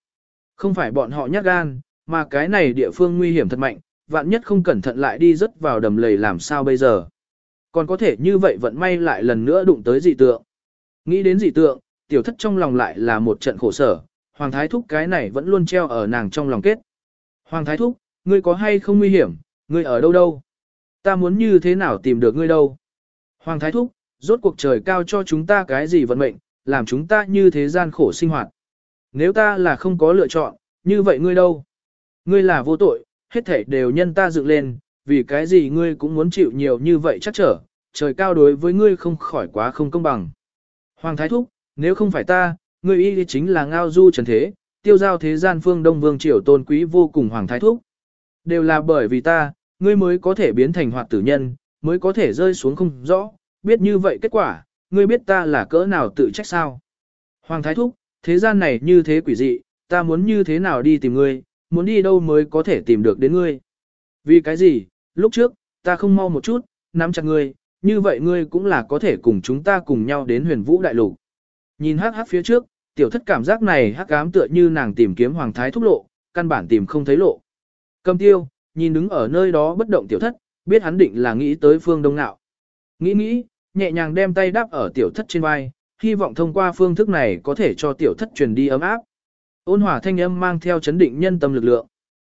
Không phải bọn họ nhát gan, mà cái này địa phương nguy hiểm thật mạnh, vạn nhất không cẩn thận lại đi rớt vào đầm lầy làm sao bây giờ. Còn có thể như vậy vận may lại lần nữa đụng tới dị tượng. Nghĩ đến dị tượng, tiểu thất trong lòng lại là một trận khổ sở, Hoàng Thái Thúc cái này vẫn luôn treo ở nàng trong lòng kết. Hoàng Thái Thúc, ngươi có hay không nguy hiểm, ngươi ở đâu đâu? Ta muốn như thế nào tìm được ngươi đâu? Hoàng Thái Thúc, rốt cuộc trời cao cho chúng ta cái gì vận mệnh, làm chúng ta như thế gian khổ sinh hoạt. Nếu ta là không có lựa chọn, như vậy ngươi đâu? Ngươi là vô tội, hết thảy đều nhân ta dựng lên, vì cái gì ngươi cũng muốn chịu nhiều như vậy chắc trở, trời cao đối với ngươi không khỏi quá không công bằng. Hoàng Thái Thúc, nếu không phải ta, người y chính là ngao du trần thế, tiêu giao thế gian phương Đông Vương Triều tôn quý vô cùng Hoàng Thái Thúc. Đều là bởi vì ta, ngươi mới có thể biến thành hoạt tử nhân, mới có thể rơi xuống không rõ, biết như vậy kết quả, ngươi biết ta là cỡ nào tự trách sao. Hoàng Thái Thúc, thế gian này như thế quỷ dị, ta muốn như thế nào đi tìm ngươi, muốn đi đâu mới có thể tìm được đến ngươi. Vì cái gì, lúc trước, ta không mau một chút, nắm chặt ngươi, như vậy ngươi cũng là có thể cùng chúng ta cùng nhau đến huyền vũ đại lục. Nhìn hắc hắc phía trước, tiểu thất cảm giác này hắc ám tựa như nàng tìm kiếm hoàng thái thúc lộ, căn bản tìm không thấy lộ. Cầm tiêu, nhìn đứng ở nơi đó bất động tiểu thất, biết hắn định là nghĩ tới phương đông nạo. Nghĩ nghĩ, nhẹ nhàng đem tay đáp ở tiểu thất trên vai, hy vọng thông qua phương thức này có thể cho tiểu thất truyền đi ấm áp. Ôn hòa thanh âm mang theo chấn định nhân tâm lực lượng.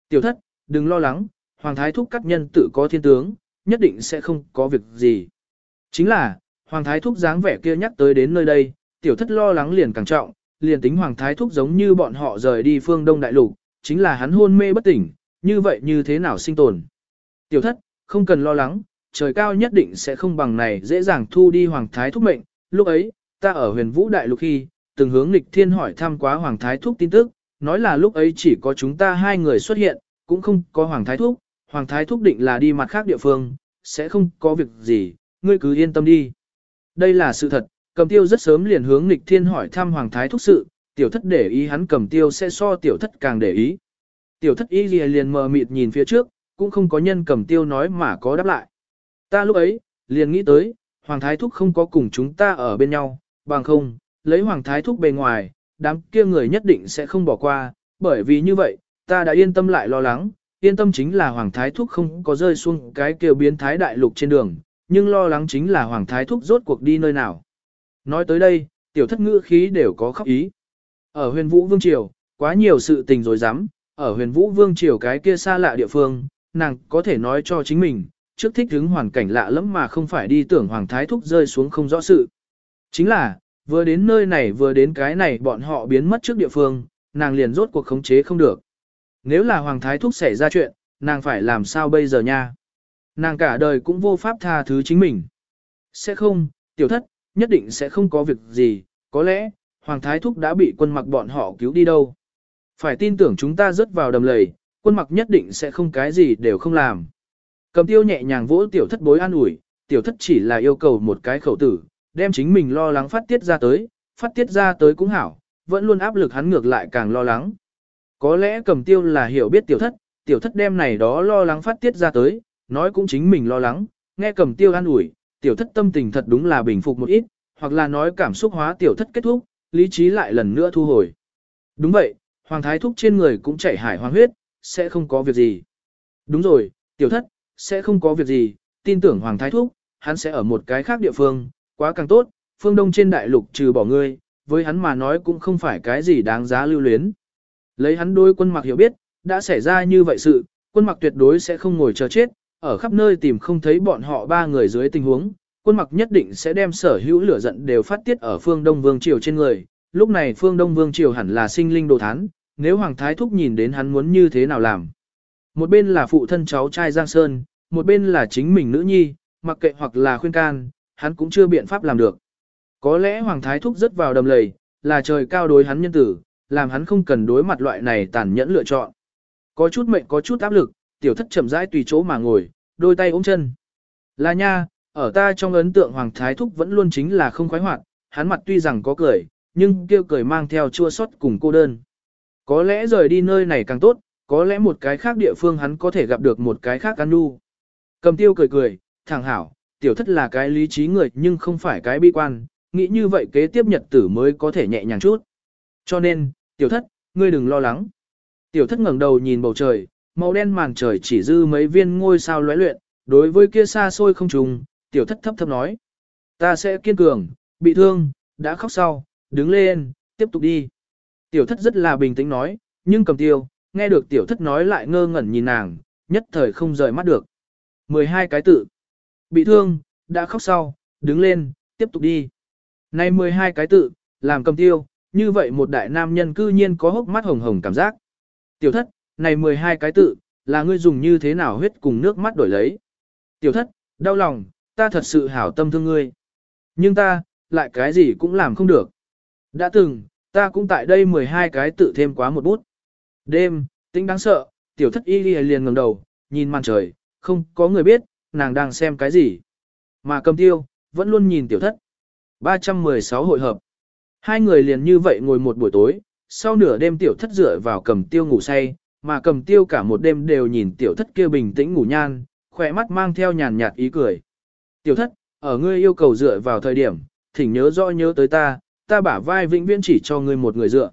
Tiểu thất, đừng lo lắng, hoàng thái thúc các nhân tự có thiên tướng, nhất định sẽ không có việc gì. Chính là, hoàng thái thúc dáng vẻ kia nhắc tới đến nơi đây, tiểu thất lo lắng liền càng trọng, liền tính hoàng thái thúc giống như bọn họ rời đi phương đông đại lục, chính là hắn hôn mê bất tỉnh, như vậy như thế nào sinh tồn. Tiểu thất, không cần lo lắng, trời cao nhất định sẽ không bằng này dễ dàng thu đi hoàng thái thúc mệnh, lúc ấy, ta ở huyền vũ đại lục khi, từng hướng lịch thiên hỏi thăm quá hoàng thái thúc tin tức, nói là lúc ấy chỉ có chúng ta hai người xuất hiện, cũng không có hoàng thái thúc, hoàng thái thúc định là đi mặt khác địa phương, sẽ không có việc gì, ngươi cứ yên tâm đi. Đây là sự thật, cầm tiêu rất sớm liền hướng Nịch thiên hỏi thăm hoàng thái thúc sự, tiểu thất để ý hắn cầm tiêu sẽ so tiểu thất càng để ý. Tiểu thất y lìa liền mờ mịt nhìn phía trước, cũng không có nhân cầm tiêu nói mà có đáp lại. Ta lúc ấy, liền nghĩ tới, Hoàng Thái Thúc không có cùng chúng ta ở bên nhau, bằng không, lấy Hoàng Thái Thúc bề ngoài, đám kia người nhất định sẽ không bỏ qua, bởi vì như vậy, ta đã yên tâm lại lo lắng, yên tâm chính là Hoàng Thái Thúc không có rơi xuống cái kêu biến thái đại lục trên đường, nhưng lo lắng chính là Hoàng Thái Thúc rốt cuộc đi nơi nào. Nói tới đây, tiểu thất ngữ khí đều có khóc ý. Ở huyền vũ vương triều, quá nhiều sự tình rồi dám, ở huyền vũ vương triều cái kia xa lạ địa phương, nàng có thể nói cho chính mình, trước thích hứng hoàn cảnh lạ lắm mà không phải đi tưởng Hoàng Thái Thúc rơi xuống không rõ sự. Chính là, vừa đến nơi này vừa đến cái này bọn họ biến mất trước địa phương, nàng liền rốt cuộc khống chế không được. Nếu là Hoàng Thái Thúc xảy ra chuyện, nàng phải làm sao bây giờ nha? Nàng cả đời cũng vô pháp tha thứ chính mình. Sẽ không, tiểu thất, nhất định sẽ không có việc gì, có lẽ, Hoàng Thái Thúc đã bị quân mặc bọn họ cứu đi đâu. Phải tin tưởng chúng ta rớt vào đầm lầy, quân mặc nhất định sẽ không cái gì đều không làm. Cầm tiêu nhẹ nhàng vỗ tiểu thất bối an ủi, tiểu thất chỉ là yêu cầu một cái khẩu tử, đem chính mình lo lắng phát tiết ra tới, phát tiết ra tới cũng hảo, vẫn luôn áp lực hắn ngược lại càng lo lắng. Có lẽ cầm tiêu là hiểu biết tiểu thất, tiểu thất đem này đó lo lắng phát tiết ra tới, nói cũng chính mình lo lắng, nghe cầm tiêu an ủi, tiểu thất tâm tình thật đúng là bình phục một ít, hoặc là nói cảm xúc hóa tiểu thất kết thúc, lý trí lại lần nữa thu hồi. Đúng vậy, hoàng thái thúc trên người cũng chảy hải hoàng huyết, sẽ không có việc gì. Đúng rồi, tiểu thất, sẽ không có việc gì, tin tưởng hoàng thái thúc, hắn sẽ ở một cái khác địa phương, quá càng tốt, phương đông trên đại lục trừ bỏ ngươi, với hắn mà nói cũng không phải cái gì đáng giá lưu luyến. Lấy hắn đôi quân mặc hiểu biết, đã xảy ra như vậy sự, quân mặc tuyệt đối sẽ không ngồi chờ chết, ở khắp nơi tìm không thấy bọn họ ba người dưới tình huống, quân mặc nhất định sẽ đem sở hữu lửa giận đều phát tiết ở phương Đông Vương Triều trên người. Lúc này phương Đông Vương Triều hẳn là sinh linh đồ thán, nếu Hoàng Thái Thúc nhìn đến hắn muốn như thế nào làm. Một bên là phụ thân cháu trai Giang Sơn, một bên là chính mình nữ nhi, mặc kệ hoặc là khuyên can, hắn cũng chưa biện pháp làm được. Có lẽ Hoàng Thái Thúc rất vào đầm lầy, là trời cao đối hắn nhân tử, làm hắn không cần đối mặt loại này tàn nhẫn lựa chọn. Có chút mệnh có chút áp lực, tiểu thất chậm rãi tùy chỗ mà ngồi, đôi tay ôm chân. Là nha, ở ta trong ấn tượng Hoàng Thái Thúc vẫn luôn chính là không khoái hoạt, hắn mặt tuy rằng có cười, nhưng kêu cười mang theo chua xót cùng cô đơn. Có lẽ rời đi nơi này càng tốt, có lẽ một cái khác địa phương hắn có thể gặp được một cái khác ăn nu. Cầm tiêu cười cười, thẳng hảo, tiểu thất là cái lý trí người nhưng không phải cái bi quan, nghĩ như vậy kế tiếp nhật tử mới có thể nhẹ nhàng chút. Cho nên, tiểu thất, ngươi đừng lo lắng. Tiểu thất ngẩng đầu nhìn bầu trời, màu đen màn trời chỉ dư mấy viên ngôi sao lóe luyện, đối với kia xa xôi không trùng, tiểu thất thấp thấp nói. Ta sẽ kiên cường, bị thương, đã khóc sau, đứng lên, tiếp tục đi. Tiểu thất rất là bình tĩnh nói, nhưng cầm tiêu, nghe được tiểu thất nói lại ngơ ngẩn nhìn nàng, nhất thời không rời mắt được. 12 cái tự. Bị thương, đã khóc sau, đứng lên, tiếp tục đi. Này 12 cái tự, làm cầm tiêu, như vậy một đại nam nhân cư nhiên có hốc mắt hồng hồng cảm giác. Tiểu thất, này 12 cái tự, là ngươi dùng như thế nào huyết cùng nước mắt đổi lấy. Tiểu thất, đau lòng, ta thật sự hảo tâm thương ngươi. Nhưng ta, lại cái gì cũng làm không được. Đã từng, ta cũng tại đây 12 cái tự thêm quá một bút. Đêm, tính đáng sợ, tiểu thất y liền ngẩng đầu, nhìn màn trời, không có người biết, nàng đang xem cái gì. Mà cầm tiêu, vẫn luôn nhìn tiểu thất. 316 hội hợp. Hai người liền như vậy ngồi một buổi tối, sau nửa đêm tiểu thất dựa vào cầm tiêu ngủ say, mà cầm tiêu cả một đêm đều nhìn tiểu thất kia bình tĩnh ngủ nhan, khỏe mắt mang theo nhàn nhạt ý cười. Tiểu thất, ở ngươi yêu cầu dựa vào thời điểm, thỉnh nhớ rõ nhớ tới ta, ta bả vai vĩnh viễn chỉ cho ngươi một người dựa.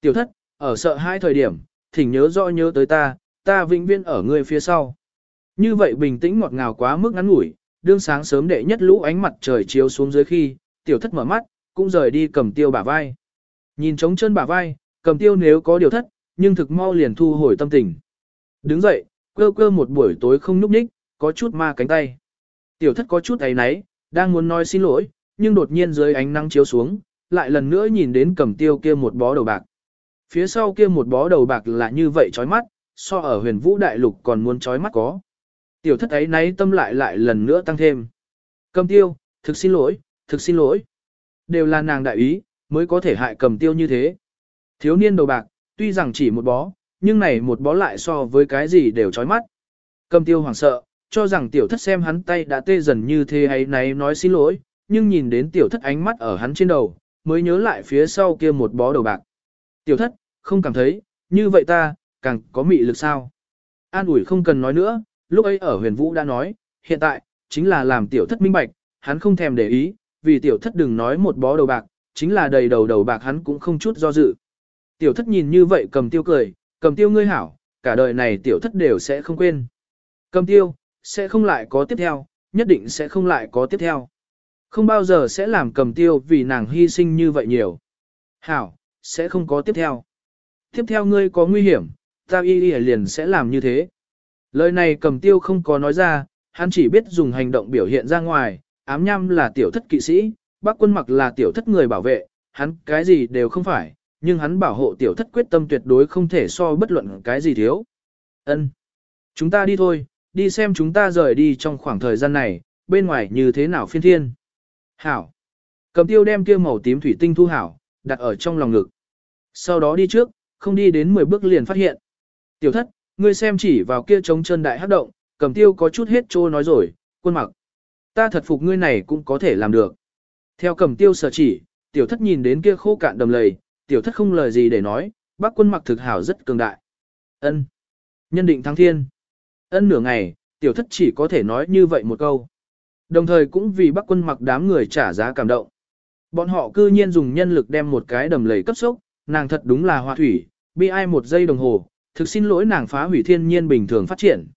Tiểu thất, ở sợ hai thời điểm, thỉnh nhớ rõ nhớ tới ta, ta vĩnh viễn ở ngươi phía sau. Như vậy bình tĩnh ngọt ngào quá mức ngắn ngủi, đương sáng sớm đệ nhất lũ ánh mặt trời chiếu xuống dưới khi, tiểu thất mở mắt, cũng rời đi cầm tiêu bả vai. Nhìn trống chân bả vai, cầm tiêu nếu có điều thất, nhưng thực mau liền thu hồi tâm tình. Đứng dậy, quơ quơ một buổi tối không núp ních, có chút ma cánh tay. Tiểu thất có chút ấy náy, đang muốn nói xin lỗi, nhưng đột nhiên dưới ánh nắng chiếu xuống, lại lần nữa nhìn đến cầm tiêu kia một bó đầu bạc. Phía sau kia một bó đầu bạc là như vậy chói mắt, so ở huyền vũ đại lục còn muốn chói mắt có. Tiểu thất ấy náy tâm lại lại lần nữa tăng thêm. Cầm tiêu, thực xin lỗi, thực xin lỗi. Đều là nàng đại ý, mới có thể hại cầm tiêu như thế. Thiếu niên đầu bạc, tuy rằng chỉ một bó, nhưng này một bó lại so với cái gì đều chói mắt. Cầm tiêu hoảng sợ, cho rằng tiểu thất xem hắn tay đã tê dần như thế ấy này nói xin lỗi, nhưng nhìn đến tiểu thất ánh mắt ở hắn trên đầu, mới nhớ lại phía sau kia một bó đầu bạc. Tiểu thất, không cảm thấy, như vậy ta, càng có mị lực sao. An ủi không cần nói nữa, lúc ấy ở huyền vũ đã nói, hiện tại, chính là làm tiểu thất minh bạch, hắn không thèm để ý, vì tiểu thất đừng nói một bó đầu bạc, chính là đầy đầu đầu bạc hắn cũng không chút do dự. Tiểu thất nhìn như vậy cầm tiêu cười, cầm tiêu ngươi hảo, cả đời này tiểu thất đều sẽ không quên. Cầm tiêu, sẽ không lại có tiếp theo, nhất định sẽ không lại có tiếp theo. Không bao giờ sẽ làm cầm tiêu vì nàng hy sinh như vậy nhiều. Hảo, sẽ không có tiếp theo. Tiếp theo ngươi có nguy hiểm, ta y y liền sẽ làm như thế. Lời này cầm tiêu không có nói ra, hắn chỉ biết dùng hành động biểu hiện ra ngoài, ám nham là tiểu thất kỵ sĩ, bác quân mặc là tiểu thất người bảo vệ, hắn cái gì đều không phải, nhưng hắn bảo hộ tiểu thất quyết tâm tuyệt đối không thể so bất luận cái gì thiếu. Ân, Chúng ta đi thôi, đi xem chúng ta rời đi trong khoảng thời gian này, bên ngoài như thế nào phiên thiên. Hảo. Cầm tiêu đem kia màu tím thủy tinh thu hảo, đặt ở trong lòng ngực. Sau đó đi trước, không đi đến 10 bước liền phát hiện. Tiểu thất, ngươi xem chỉ vào kia trống chân đại hát động, cầm tiêu có chút hết trô nói rồi, quân mặc. Ta thật phục ngươi này cũng có thể làm được. Theo cầm tiêu sở chỉ, tiểu thất nhìn đến kia khô cạn đầm lầy, tiểu thất không lời gì để nói, bác quân mặc thực hảo rất cường đại. ân Nhân định thắng thiên. ân nửa ngày, tiểu thất chỉ có thể nói như vậy một câu. Đồng thời cũng vì bác quân mặc đám người trả giá cảm động. Bọn họ cư nhiên dùng nhân lực đem một cái đầm lầy cấp sốc, nàng thật đúng là hoa thủy, bi ai một giây đồng hồ, thực xin lỗi nàng phá hủy thiên nhiên bình thường phát triển.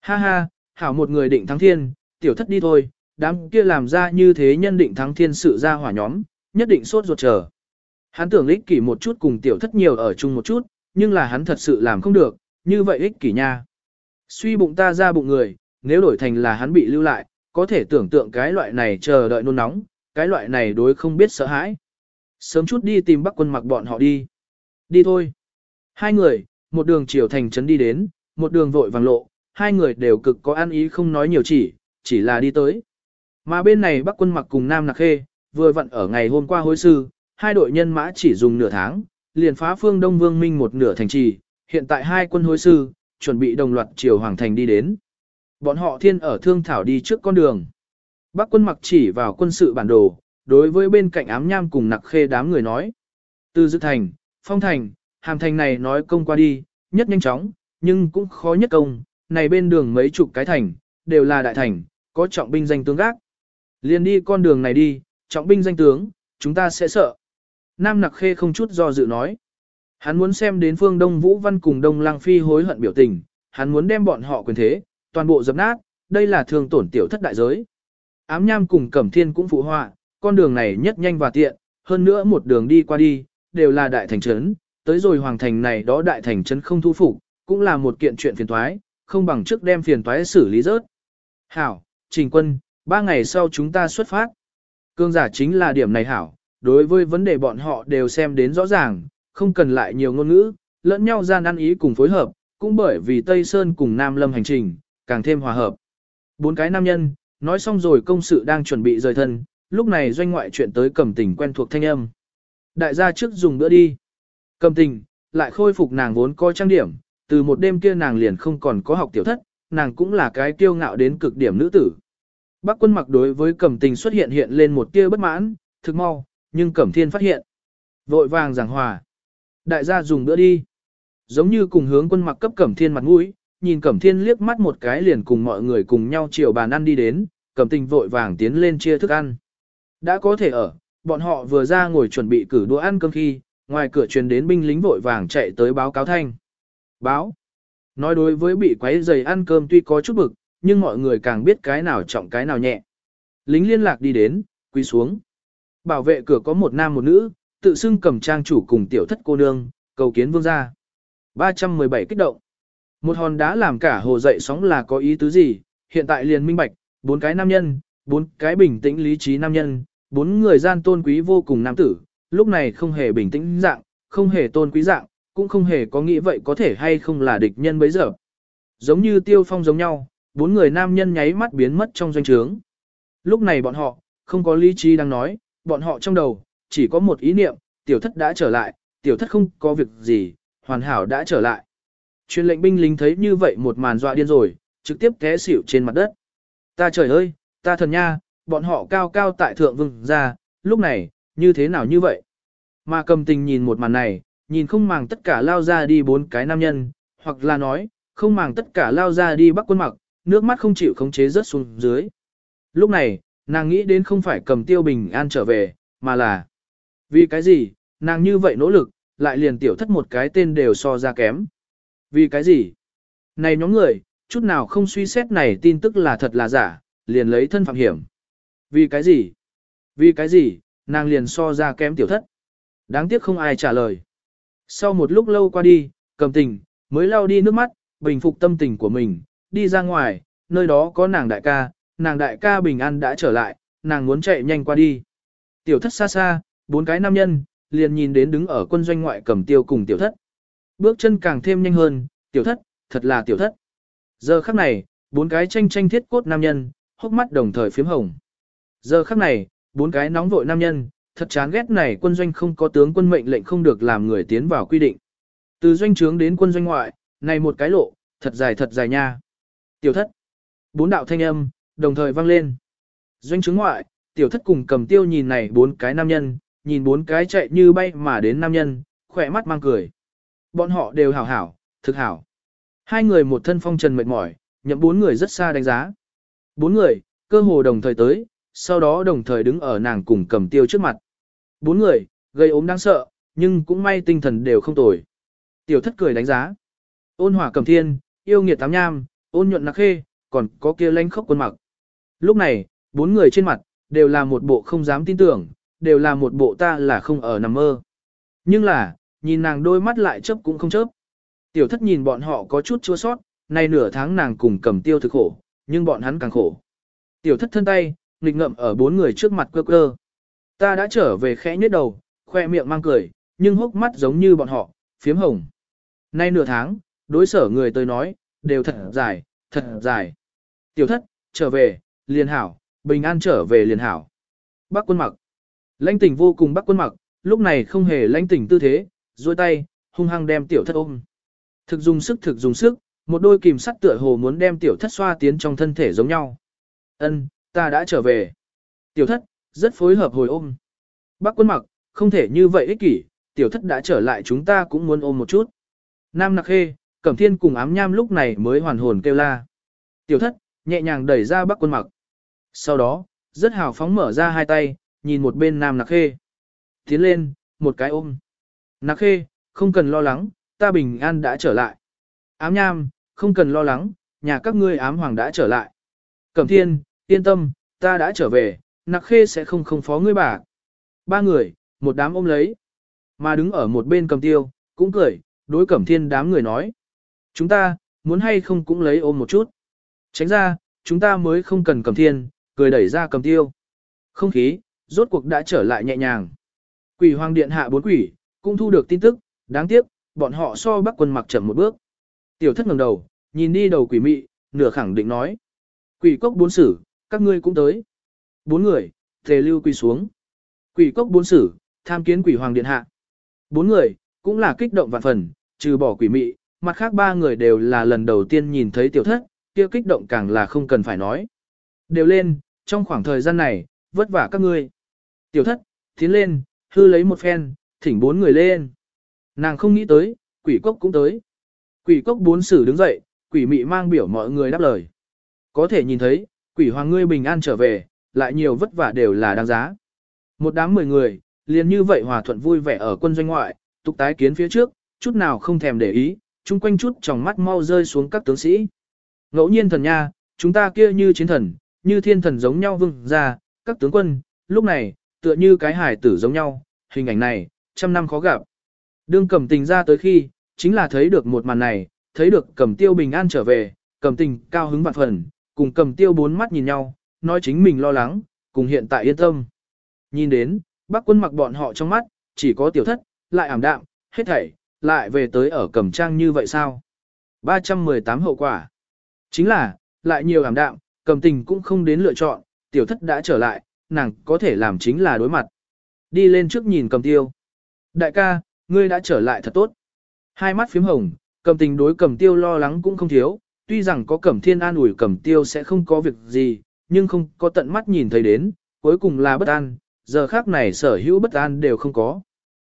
Ha ha, hảo một người định thắng thiên, tiểu thất đi thôi, đám kia làm ra như thế nhân định thắng thiên sự ra hỏa nhóm, nhất định sốt ruột chờ. Hắn tưởng ích kỷ một chút cùng tiểu thất nhiều ở chung một chút, nhưng là hắn thật sự làm không được, như vậy ích kỷ nha. Suy bụng ta ra bụng người, nếu đổi thành là hắn bị lưu lại, có thể tưởng tượng cái loại này chờ đợi nôn nóng, cái loại này đối không biết sợ hãi. Sớm chút đi tìm bắc quân mặc bọn họ đi. Đi thôi. Hai người, một đường chiều thành trấn đi đến, một đường vội vàng lộ, hai người đều cực có ăn ý không nói nhiều chỉ, chỉ là đi tới. Mà bên này bắc quân mặc cùng Nam Nặc Khê, vừa vặn ở ngày hôm qua hối sư, hai đội nhân mã chỉ dùng nửa tháng, liền phá phương Đông Vương Minh một nửa thành trì, hiện tại hai quân hối sư, chuẩn bị đồng loạt chiều Hoàng Thành đi đến. Bọn họ thiên ở thương thảo đi trước con đường. Bắc quân mặc chỉ vào quân sự bản đồ, đối với bên cạnh ám nham cùng nặc khê đám người nói. Từ dự thành, phong thành, hàm thành này nói công qua đi, nhất nhanh chóng, nhưng cũng khó nhất công, này bên đường mấy chục cái thành, đều là đại thành, có trọng binh danh tướng gác. Liền đi con đường này đi, trọng binh danh tướng, chúng ta sẽ sợ. Nam nặc khê không chút do dự nói. Hắn muốn xem đến phương Đông Vũ Văn cùng Đông Lăng Phi hối hận biểu tình, hắn muốn đem bọn họ quyền thế, toàn bộ dập nát, đây là thường tổn tiểu thất đại giới. Ám nham cùng Cẩm Thiên cũng phụ họa, con đường này nhất nhanh và tiện, hơn nữa một đường đi qua đi, đều là đại thành trấn, tới rồi hoàng thành này đó đại thành trấn không thu phục, cũng là một kiện chuyện phiền toái, không bằng trước đem phiền toái xử lý rớt. Hảo, Trình Quân, ba ngày sau chúng ta xuất phát. Cương giả chính là điểm này hảo, đối với vấn đề bọn họ đều xem đến rõ ràng, không cần lại nhiều ngôn ngữ, lẫn nhau gian ăn ý cùng phối hợp, cũng bởi vì Tây Sơn cùng Nam Lâm hành trình, càng thêm hòa hợp. Bốn cái nam nhân, nói xong rồi công sự đang chuẩn bị rời thân, lúc này doanh ngoại chuyện tới cầm tình quen thuộc thanh âm. Đại gia trước dùng bữa đi. Cầm tình, lại khôi phục nàng vốn coi trang điểm, từ một đêm kia nàng liền không còn có học tiểu thất, nàng cũng là cái kiêu ngạo đến cực điểm nữ tử. Bác quân mặc đối với cầm tình xuất hiện hiện lên một tia bất mãn, thực mau, nhưng cẩm thiên phát hiện. Vội vàng giảng hòa. Đại gia dùng bữa đi. Giống như cùng hướng quân mặc cấp cẩm thiên mặt mũi, nhìn cẩm thiên liếc mắt một cái liền cùng mọi người cùng nhau chiều bàn ăn đi đến, cẩm tình vội vàng tiến lên chia thức ăn. Đã có thể ở, bọn họ vừa ra ngồi chuẩn bị cử đũa ăn cơm khi, ngoài cửa truyền đến binh lính vội vàng chạy tới báo cáo thanh. Báo. Nói đối với bị quấy giày ăn cơm tuy có chút bực, nhưng mọi người càng biết cái nào trọng cái nào nhẹ. Lính liên lạc đi đến, quy xuống. Bảo vệ cửa có một nam một nữ, tự xưng cầm trang chủ cùng tiểu thất cô nương, cầu kiến vương gia. 317 kích động. Một hòn đá làm cả hồ dậy sóng là có ý tứ gì, hiện tại liền minh bạch, bốn cái nam nhân, bốn cái bình tĩnh lý trí nam nhân, bốn người gian tôn quý vô cùng nam tử, lúc này không hề bình tĩnh dạng, không hề tôn quý dạng, cũng không hề có nghĩ vậy có thể hay không là địch nhân bấy giờ. Giống như tiêu phong giống nhau, bốn người nam nhân nháy mắt biến mất trong doanh trướng. Lúc này bọn họ, không có lý trí đang nói, bọn họ trong đầu, chỉ có một ý niệm, tiểu thất đã trở lại, tiểu thất không có việc gì, hoàn hảo đã trở lại. Truyền lệnh binh lính thấy như vậy một màn dọa điên rồi, trực tiếp té xỉu trên mặt đất. Ta trời ơi, ta thần nha, bọn họ cao cao tại thượng vương ra, lúc này, như thế nào như vậy? Mà cầm tình nhìn một màn này, nhìn không màng tất cả lao ra đi bốn cái nam nhân, hoặc là nói, không màng tất cả lao ra đi bắc quân mặc, nước mắt không chịu khống chế rớt xuống dưới. Lúc này, nàng nghĩ đến không phải cầm tiêu bình an trở về, mà là vì cái gì, nàng như vậy nỗ lực, lại liền tiểu thất một cái tên đều so ra kém. Vì cái gì? Này nhóm người, chút nào không suy xét này tin tức là thật là giả, liền lấy thân phạm hiểm. Vì cái gì? Vì cái gì, nàng liền so ra kém tiểu thất. Đáng tiếc không ai trả lời. Sau một lúc lâu qua đi, cầm tình, mới lau đi nước mắt, bình phục tâm tình của mình, đi ra ngoài, nơi đó có nàng đại ca, nàng đại ca bình an đã trở lại, nàng muốn chạy nhanh qua đi. Tiểu thất xa xa, bốn cái nam nhân, liền nhìn đến đứng ở quân doanh ngoại cầm tiêu cùng tiểu thất. Bước chân càng thêm nhanh hơn, tiểu thất, thật là tiểu thất. Giờ khắc này, bốn cái tranh tranh thiết cốt nam nhân, hốc mắt đồng thời phiếm hồng. Giờ khắc này, bốn cái nóng vội nam nhân, thật chán ghét này quân doanh không có tướng quân mệnh lệnh không được làm người tiến vào quy định. Từ doanh trướng đến quân doanh ngoại, này một cái lộ, thật dài thật dài nha. Tiểu thất. Bốn đạo thanh âm, đồng thời vang lên. Doanh chứng ngoại, tiểu thất cùng cầm tiêu nhìn này bốn cái nam nhân, nhìn bốn cái chạy như bay mà đến nam nhân, khỏe mắt mang cười. Bọn họ đều hảo hảo, thực hảo. Hai người một thân phong trần mệt mỏi, nhậm bốn người rất xa đánh giá. Bốn người, cơ hồ đồng thời tới, sau đó đồng thời đứng ở nàng cùng cầm tiêu trước mặt. Bốn người, gây ốm đáng sợ, nhưng cũng may tinh thần đều không tồi. Tiểu thất cười đánh giá. Ôn hỏa cầm thiên, yêu nghiệt tám nham, ôn nhuận nặc khê, còn có kia lanh khốc quân mặc. Lúc này, bốn người trên mặt, đều là một bộ không dám tin tưởng, đều là một bộ ta là không ở nằm mơ. Nhưng là, nhìn nàng đôi mắt lại chớp cũng không chớp. Tiểu thất nhìn bọn họ có chút chua sót, nay nửa tháng nàng cùng cầm tiêu thực khổ, nhưng bọn hắn càng khổ. Tiểu thất thân tay, nghịch ngậm ở bốn người trước mặt quơ quơ. Ta đã trở về khẽ nhếch đầu, khoe miệng mang cười, nhưng hốc mắt giống như bọn họ, phiếm hồng. Nay nửa tháng, đối sở người tôi nói, đều thật dài, thật dài. Tiểu thất, trở về, liền hảo, bình an trở về liền hảo. Bác quân mặc. Lãnh tỉnh vô cùng bác quân mặc, lúc này không hề lãnh tỉnh tư thế, duỗi tay, hung hăng đem tiểu thất ôm. Thực dùng sức thực dùng sức, một đôi kìm sắt tựa hồ muốn đem tiểu thất xoa tiến trong thân thể giống nhau. Ân, ta đã trở về. Tiểu thất, rất phối hợp hồi ôm. Bác quân mặc, không thể như vậy ích kỷ, tiểu thất đã trở lại chúng ta cũng muốn ôm một chút. Nam nặc khê, cẩm thiên cùng ám nham lúc này mới hoàn hồn kêu la. Tiểu thất, nhẹ nhàng đẩy ra bác quân mặc. Sau đó, rất hào phóng mở ra hai tay, nhìn một bên nam nặc khê. Tiến lên, một cái ôm. Nặc khê, không cần lo lắng, ta bình an đã trở lại. Ám nham, không cần lo lắng, nhà các ngươi ám hoàng đã trở lại. Cẩm thiên, yên tâm, ta đã trở về, nặc khê sẽ không không phó ngươi bà. Ba người, một đám ôm lấy. Mà đứng ở một bên cầm tiêu, cũng cười, đối cẩm thiên đám người nói. Chúng ta, muốn hay không cũng lấy ôm một chút. Tránh ra, chúng ta mới không cần cầm thiên, cười đẩy ra cầm tiêu. Không khí, rốt cuộc đã trở lại nhẹ nhàng. Quỷ hoàng điện hạ bốn quỷ, cũng thu được tin tức, đáng tiếc, bọn họ so bắc quân mặc chậm một bước. Tiểu thất ngẩng đầu, nhìn đi đầu quỷ mị, nửa khẳng định nói. Quỷ cốc bốn sử, các ngươi cũng tới. Bốn người, thề lưu quỳ xuống. Quỷ cốc bốn sử, tham kiến quỷ hoàng điện hạ. Bốn người, cũng là kích động vạn phần, trừ bỏ quỷ mị, mặt khác ba người đều là lần đầu tiên nhìn thấy tiểu thất, kia kích động càng là không cần phải nói. Đều lên, trong khoảng thời gian này, vất vả các ngươi. Tiểu thất, tiến lên, hư lấy một phen, thỉnh bốn người lên. Nàng không nghĩ tới, quỷ cốc cũng tới. Quỷ cốc bốn sử đứng dậy, quỷ mị mang biểu mọi người đáp lời. Có thể nhìn thấy, quỷ hoàng ngươi bình an trở về, lại nhiều vất vả đều là đáng giá. Một đám mười người, liền như vậy hòa thuận vui vẻ ở quân doanh ngoại, tục tái kiến phía trước, chút nào không thèm để ý, chung quanh chút trong mắt mau rơi xuống các tướng sĩ. Ngẫu nhiên thần nha, chúng ta kia như chiến thần, như thiên thần giống nhau vương ra, các tướng quân, lúc này, tựa như cái hải tử giống nhau, hình ảnh này, trăm năm khó gặp. Đương cầm tình ra tới khi, chính là thấy được một màn này, thấy được cầm tiêu bình an trở về, cầm tình cao hứng vạn phần, cùng cầm tiêu bốn mắt nhìn nhau, nói chính mình lo lắng, cùng hiện tại yên tâm. Nhìn đến, bác quân mặc bọn họ trong mắt, chỉ có tiểu thất, lại ảm đạm, hết thảy, lại về tới ở cầm trang như vậy sao? 318 hậu quả. Chính là, lại nhiều ảm đạm, cầm tình cũng không đến lựa chọn, tiểu thất đã trở lại, nàng có thể làm chính là đối mặt. Đi lên trước nhìn cầm tiêu. Đại ca, ngươi đã trở lại thật tốt. Hai mắt phím hồng, cầm tình đối cầm tiêu lo lắng cũng không thiếu, tuy rằng có cẩm thiên an ủi cẩm tiêu sẽ không có việc gì, nhưng không có tận mắt nhìn thấy đến, cuối cùng là bất an, giờ khác này sở hữu bất an đều không có.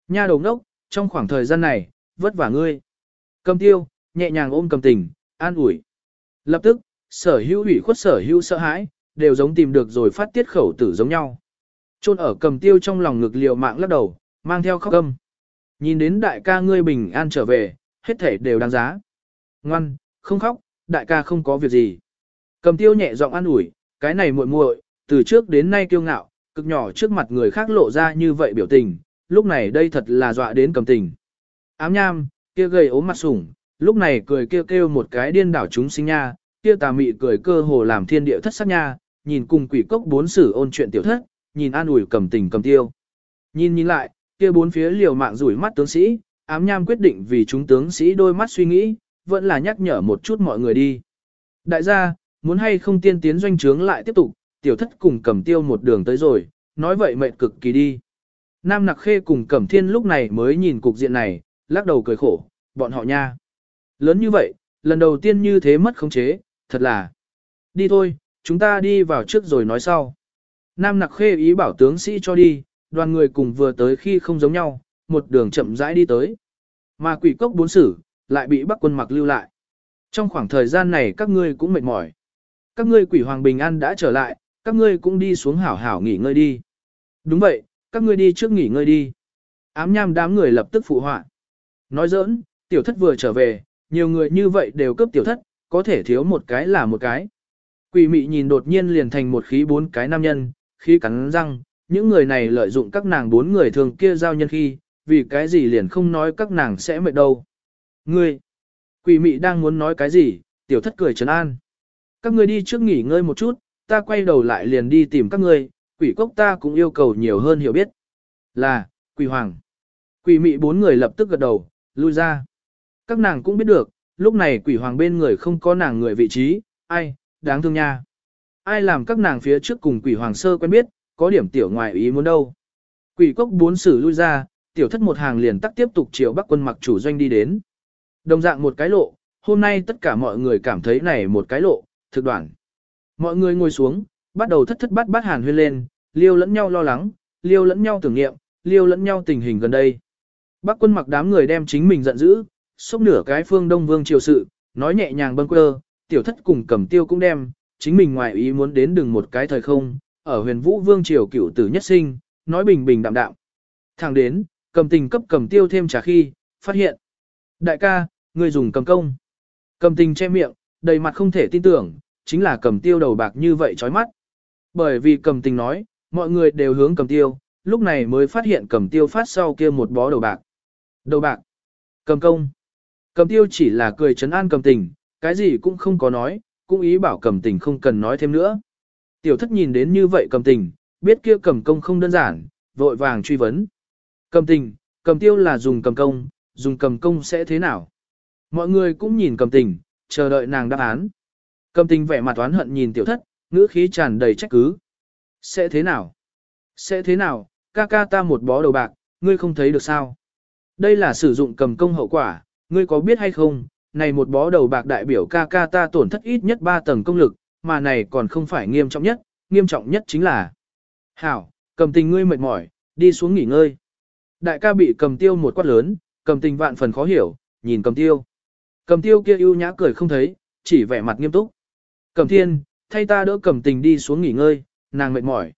Nha đồng đốc, trong khoảng thời gian này, vất vả ngươi. Cầm tiêu, nhẹ nhàng ôm cầm tình, an ủi. Lập tức, sở hữu ủy khuất sở hữu sợ hãi, đều giống tìm được rồi phát tiết khẩu tử giống nhau. Trôn ở cầm tiêu trong lòng ngực liều mạng lắc đầu, mang theo khóc âm. Nhìn đến đại ca ngươi bình an trở về, hết thể đều đáng giá. Ngoan, không khóc, đại ca không có việc gì. Cầm tiêu nhẹ giọng an ủi, cái này muội muội, từ trước đến nay kiêu ngạo, cực nhỏ trước mặt người khác lộ ra như vậy biểu tình, lúc này đây thật là dọa đến cầm tình. Ám nham, kia gầy ốm mặt sủng, lúc này cười kêu kêu một cái điên đảo chúng sinh nha, kia tà mị cười cơ hồ làm thiên địa thất sắc nha, nhìn cùng quỷ cốc bốn sử ôn chuyện tiểu thất, nhìn an ủi cầm tình cầm tiêu. Nhìn nhìn lại, kia bốn phía liều mạng rủi mắt tướng sĩ, ám nham quyết định vì chúng tướng sĩ đôi mắt suy nghĩ, vẫn là nhắc nhở một chút mọi người đi. Đại gia, muốn hay không tiên tiến doanh trướng lại tiếp tục, tiểu thất cùng cầm tiêu một đường tới rồi, nói vậy mệt cực kỳ đi. Nam Nặc Khê cùng Cẩm Thiên lúc này mới nhìn cục diện này, lắc đầu cười khổ, bọn họ nha. Lớn như vậy, lần đầu tiên như thế mất khống chế, thật là. Đi thôi, chúng ta đi vào trước rồi nói sau. Nam Nặc Khê ý bảo tướng sĩ cho đi, đoàn người cùng vừa tới khi không giống nhau, một đường chậm rãi đi tới. Mà quỷ cốc bốn sử, lại bị bắc quân mặc lưu lại. Trong khoảng thời gian này các ngươi cũng mệt mỏi. Các ngươi quỷ hoàng bình an đã trở lại, các ngươi cũng đi xuống hảo hảo nghỉ ngơi đi. Đúng vậy, các ngươi đi trước nghỉ ngơi đi. Ám nham đám người lập tức phụ họa. Nói giỡn, tiểu thất vừa trở về, nhiều người như vậy đều cướp tiểu thất, có thể thiếu một cái là một cái. Quỷ mị nhìn đột nhiên liền thành một khí bốn cái nam nhân, khí cắn răng, những người này lợi dụng các nàng bốn người thường kia giao nhân khi, vì cái gì liền không nói các nàng sẽ mệt đâu. Ngươi, quỷ mị đang muốn nói cái gì, tiểu thất cười trấn an. Các ngươi đi trước nghỉ ngơi một chút, ta quay đầu lại liền đi tìm các ngươi, quỷ cốc ta cũng yêu cầu nhiều hơn hiểu biết. Là, quỷ hoàng. Quỷ mị bốn người lập tức gật đầu, lui ra. Các nàng cũng biết được, lúc này quỷ hoàng bên người không có nàng người vị trí, ai, đáng thương nha. Ai làm các nàng phía trước cùng quỷ hoàng sơ quen biết, có điểm tiểu ngoài ý muốn đâu. Quỷ cốc bốn xử lui ra, tiểu thất một hàng liền tắc tiếp tục chiều bắc quân mặc chủ doanh đi đến. Đồng dạng một cái lộ, hôm nay tất cả mọi người cảm thấy này một cái lộ, thực đoạn. Mọi người ngồi xuống, bắt đầu thất thất bát bát hàn huyên lên, liêu lẫn nhau lo lắng, liêu lẫn nhau tưởng niệm, liêu lẫn nhau tình hình gần đây. Bắc quân mặc đám người đem chính mình giận dữ, xúc nửa cái phương Đông Vương triều sự, nói nhẹ nhàng bâng quơ, tiểu thất cùng cầm tiêu cũng đem, chính mình ngoài ý muốn đến đừng một cái thời không, ở huyền vũ Vương triều cựu tử nhất sinh, nói bình bình đạm đạm. Thẳng đến, cầm tình cấp cầm tiêu thêm trả khi, phát hiện. Đại ca, người dùng cầm công. Cầm tình che miệng, đầy mặt không thể tin tưởng, chính là cầm tiêu đầu bạc như vậy chói mắt. Bởi vì cầm tình nói, mọi người đều hướng cầm tiêu, lúc này mới phát hiện cầm tiêu phát sau kia một bó đầu bạc. Đầu bạc. Cầm công. Cầm tiêu chỉ là cười chấn an cầm tình, cái gì cũng không có nói, cũng ý bảo cầm tình không cần nói thêm nữa. Tiểu thất nhìn đến như vậy cầm tình, biết kia cầm công không đơn giản, vội vàng truy vấn. Cầm tình, cầm tiêu là dùng cầm công, dùng cầm công sẽ thế nào? Mọi người cũng nhìn cầm tình, chờ đợi nàng đáp án. Cầm tình vẻ mặt oán hận nhìn tiểu thất, ngữ khí tràn đầy trách cứ. Sẽ thế nào? Sẽ thế nào? Ca ca ta một bó đầu bạc, ngươi không thấy được sao? Đây là sử dụng cầm công hậu quả, ngươi có biết hay không? Này một bó đầu bạc đại biểu ca ca ta tổn thất ít nhất 3 tầng công lực, mà này còn không phải nghiêm trọng nhất, nghiêm trọng nhất chính là Hảo, cầm tình ngươi mệt mỏi, đi xuống nghỉ ngơi. Đại ca bị cầm tiêu một quát lớn, cầm tình vạn phần khó hiểu, nhìn cầm tiêu. Cầm tiêu kia ưu nhã cười không thấy, chỉ vẻ mặt nghiêm túc. Cầm thiên, thay ta đỡ cầm tình đi xuống nghỉ ngơi, nàng mệt mỏi.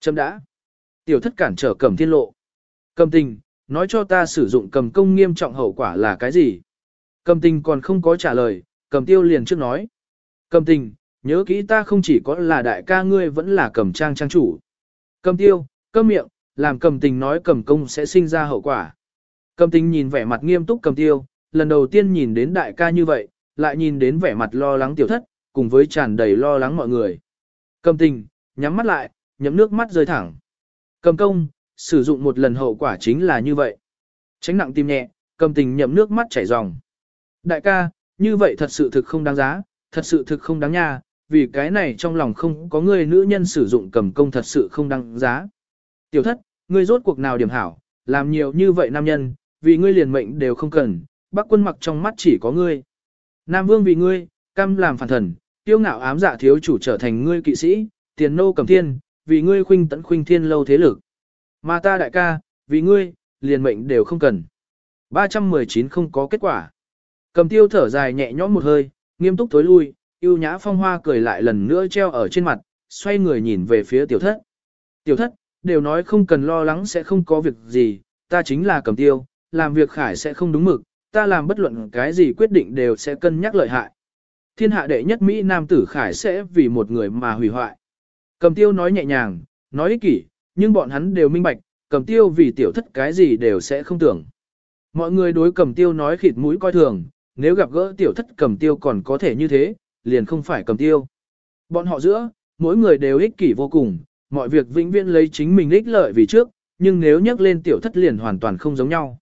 Chấm đã. Tiểu thất cản trở cầm thiên lộ. Cầm tình, nói cho ta sử dụng cầm công nghiêm trọng hậu quả là cái gì? Cầm tình còn không có trả lời, cầm tiêu liền trước nói. Cầm tình, nhớ kỹ ta không chỉ có là đại ca ngươi vẫn là cầm trang trang chủ. Cầm tiêu, cầm miệng, làm cầm tình nói cầm công sẽ sinh ra hậu quả. Cầm tình nhìn vẻ mặt nghiêm túc cầm tiêu, lần đầu tiên nhìn đến đại ca như vậy, lại nhìn đến vẻ mặt lo lắng tiểu thất, cùng với tràn đầy lo lắng mọi người. Cầm tình, nhắm mắt lại, nhắm nước mắt rơi thẳng. Cầm công, sử dụng một lần hậu quả chính là như vậy. Tránh nặng tim nhẹ, cầm tình nhậm nước mắt chảy ròng. Đại ca, như vậy thật sự thực không đáng giá, thật sự thực không đáng nha, vì cái này trong lòng không có người nữ nhân sử dụng cầm công thật sự không đáng giá. Tiểu thất, ngươi rốt cuộc nào điểm hảo, làm nhiều như vậy nam nhân, vì ngươi liền mệnh đều không cần, bác quân mặc trong mắt chỉ có ngươi. Nam vương vì ngươi, cam làm phản thần, tiêu ngạo ám dạ thiếu chủ trở thành ngươi kỵ sĩ, tiền nô cầm thiên, vì ngươi khuynh tận khuynh thiên lâu thế lực. Mà ta đại ca, vì ngươi, liền mệnh đều không cần. 319 không có kết quả. Cầm tiêu thở dài nhẹ nhõm một hơi, nghiêm túc tối lui, yêu nhã phong hoa cười lại lần nữa treo ở trên mặt, xoay người nhìn về phía tiểu thất. Tiểu thất, đều nói không cần lo lắng sẽ không có việc gì, ta chính là cầm tiêu, làm việc khải sẽ không đúng mực, ta làm bất luận cái gì quyết định đều sẽ cân nhắc lợi hại. Thiên hạ đệ nhất Mỹ Nam tử khải sẽ vì một người mà hủy hoại. Cầm tiêu nói nhẹ nhàng, nói ích kỷ, nhưng bọn hắn đều minh bạch, cầm tiêu vì tiểu thất cái gì đều sẽ không tưởng. Mọi người đối cầm tiêu nói khịt mũi coi thường, nếu gặp gỡ tiểu thất cầm tiêu còn có thể như thế, liền không phải cầm tiêu. Bọn họ giữa, mỗi người đều ích kỷ vô cùng, mọi việc vĩnh viễn lấy chính mình ích lợi vì trước, nhưng nếu nhắc lên tiểu thất liền hoàn toàn không giống nhau.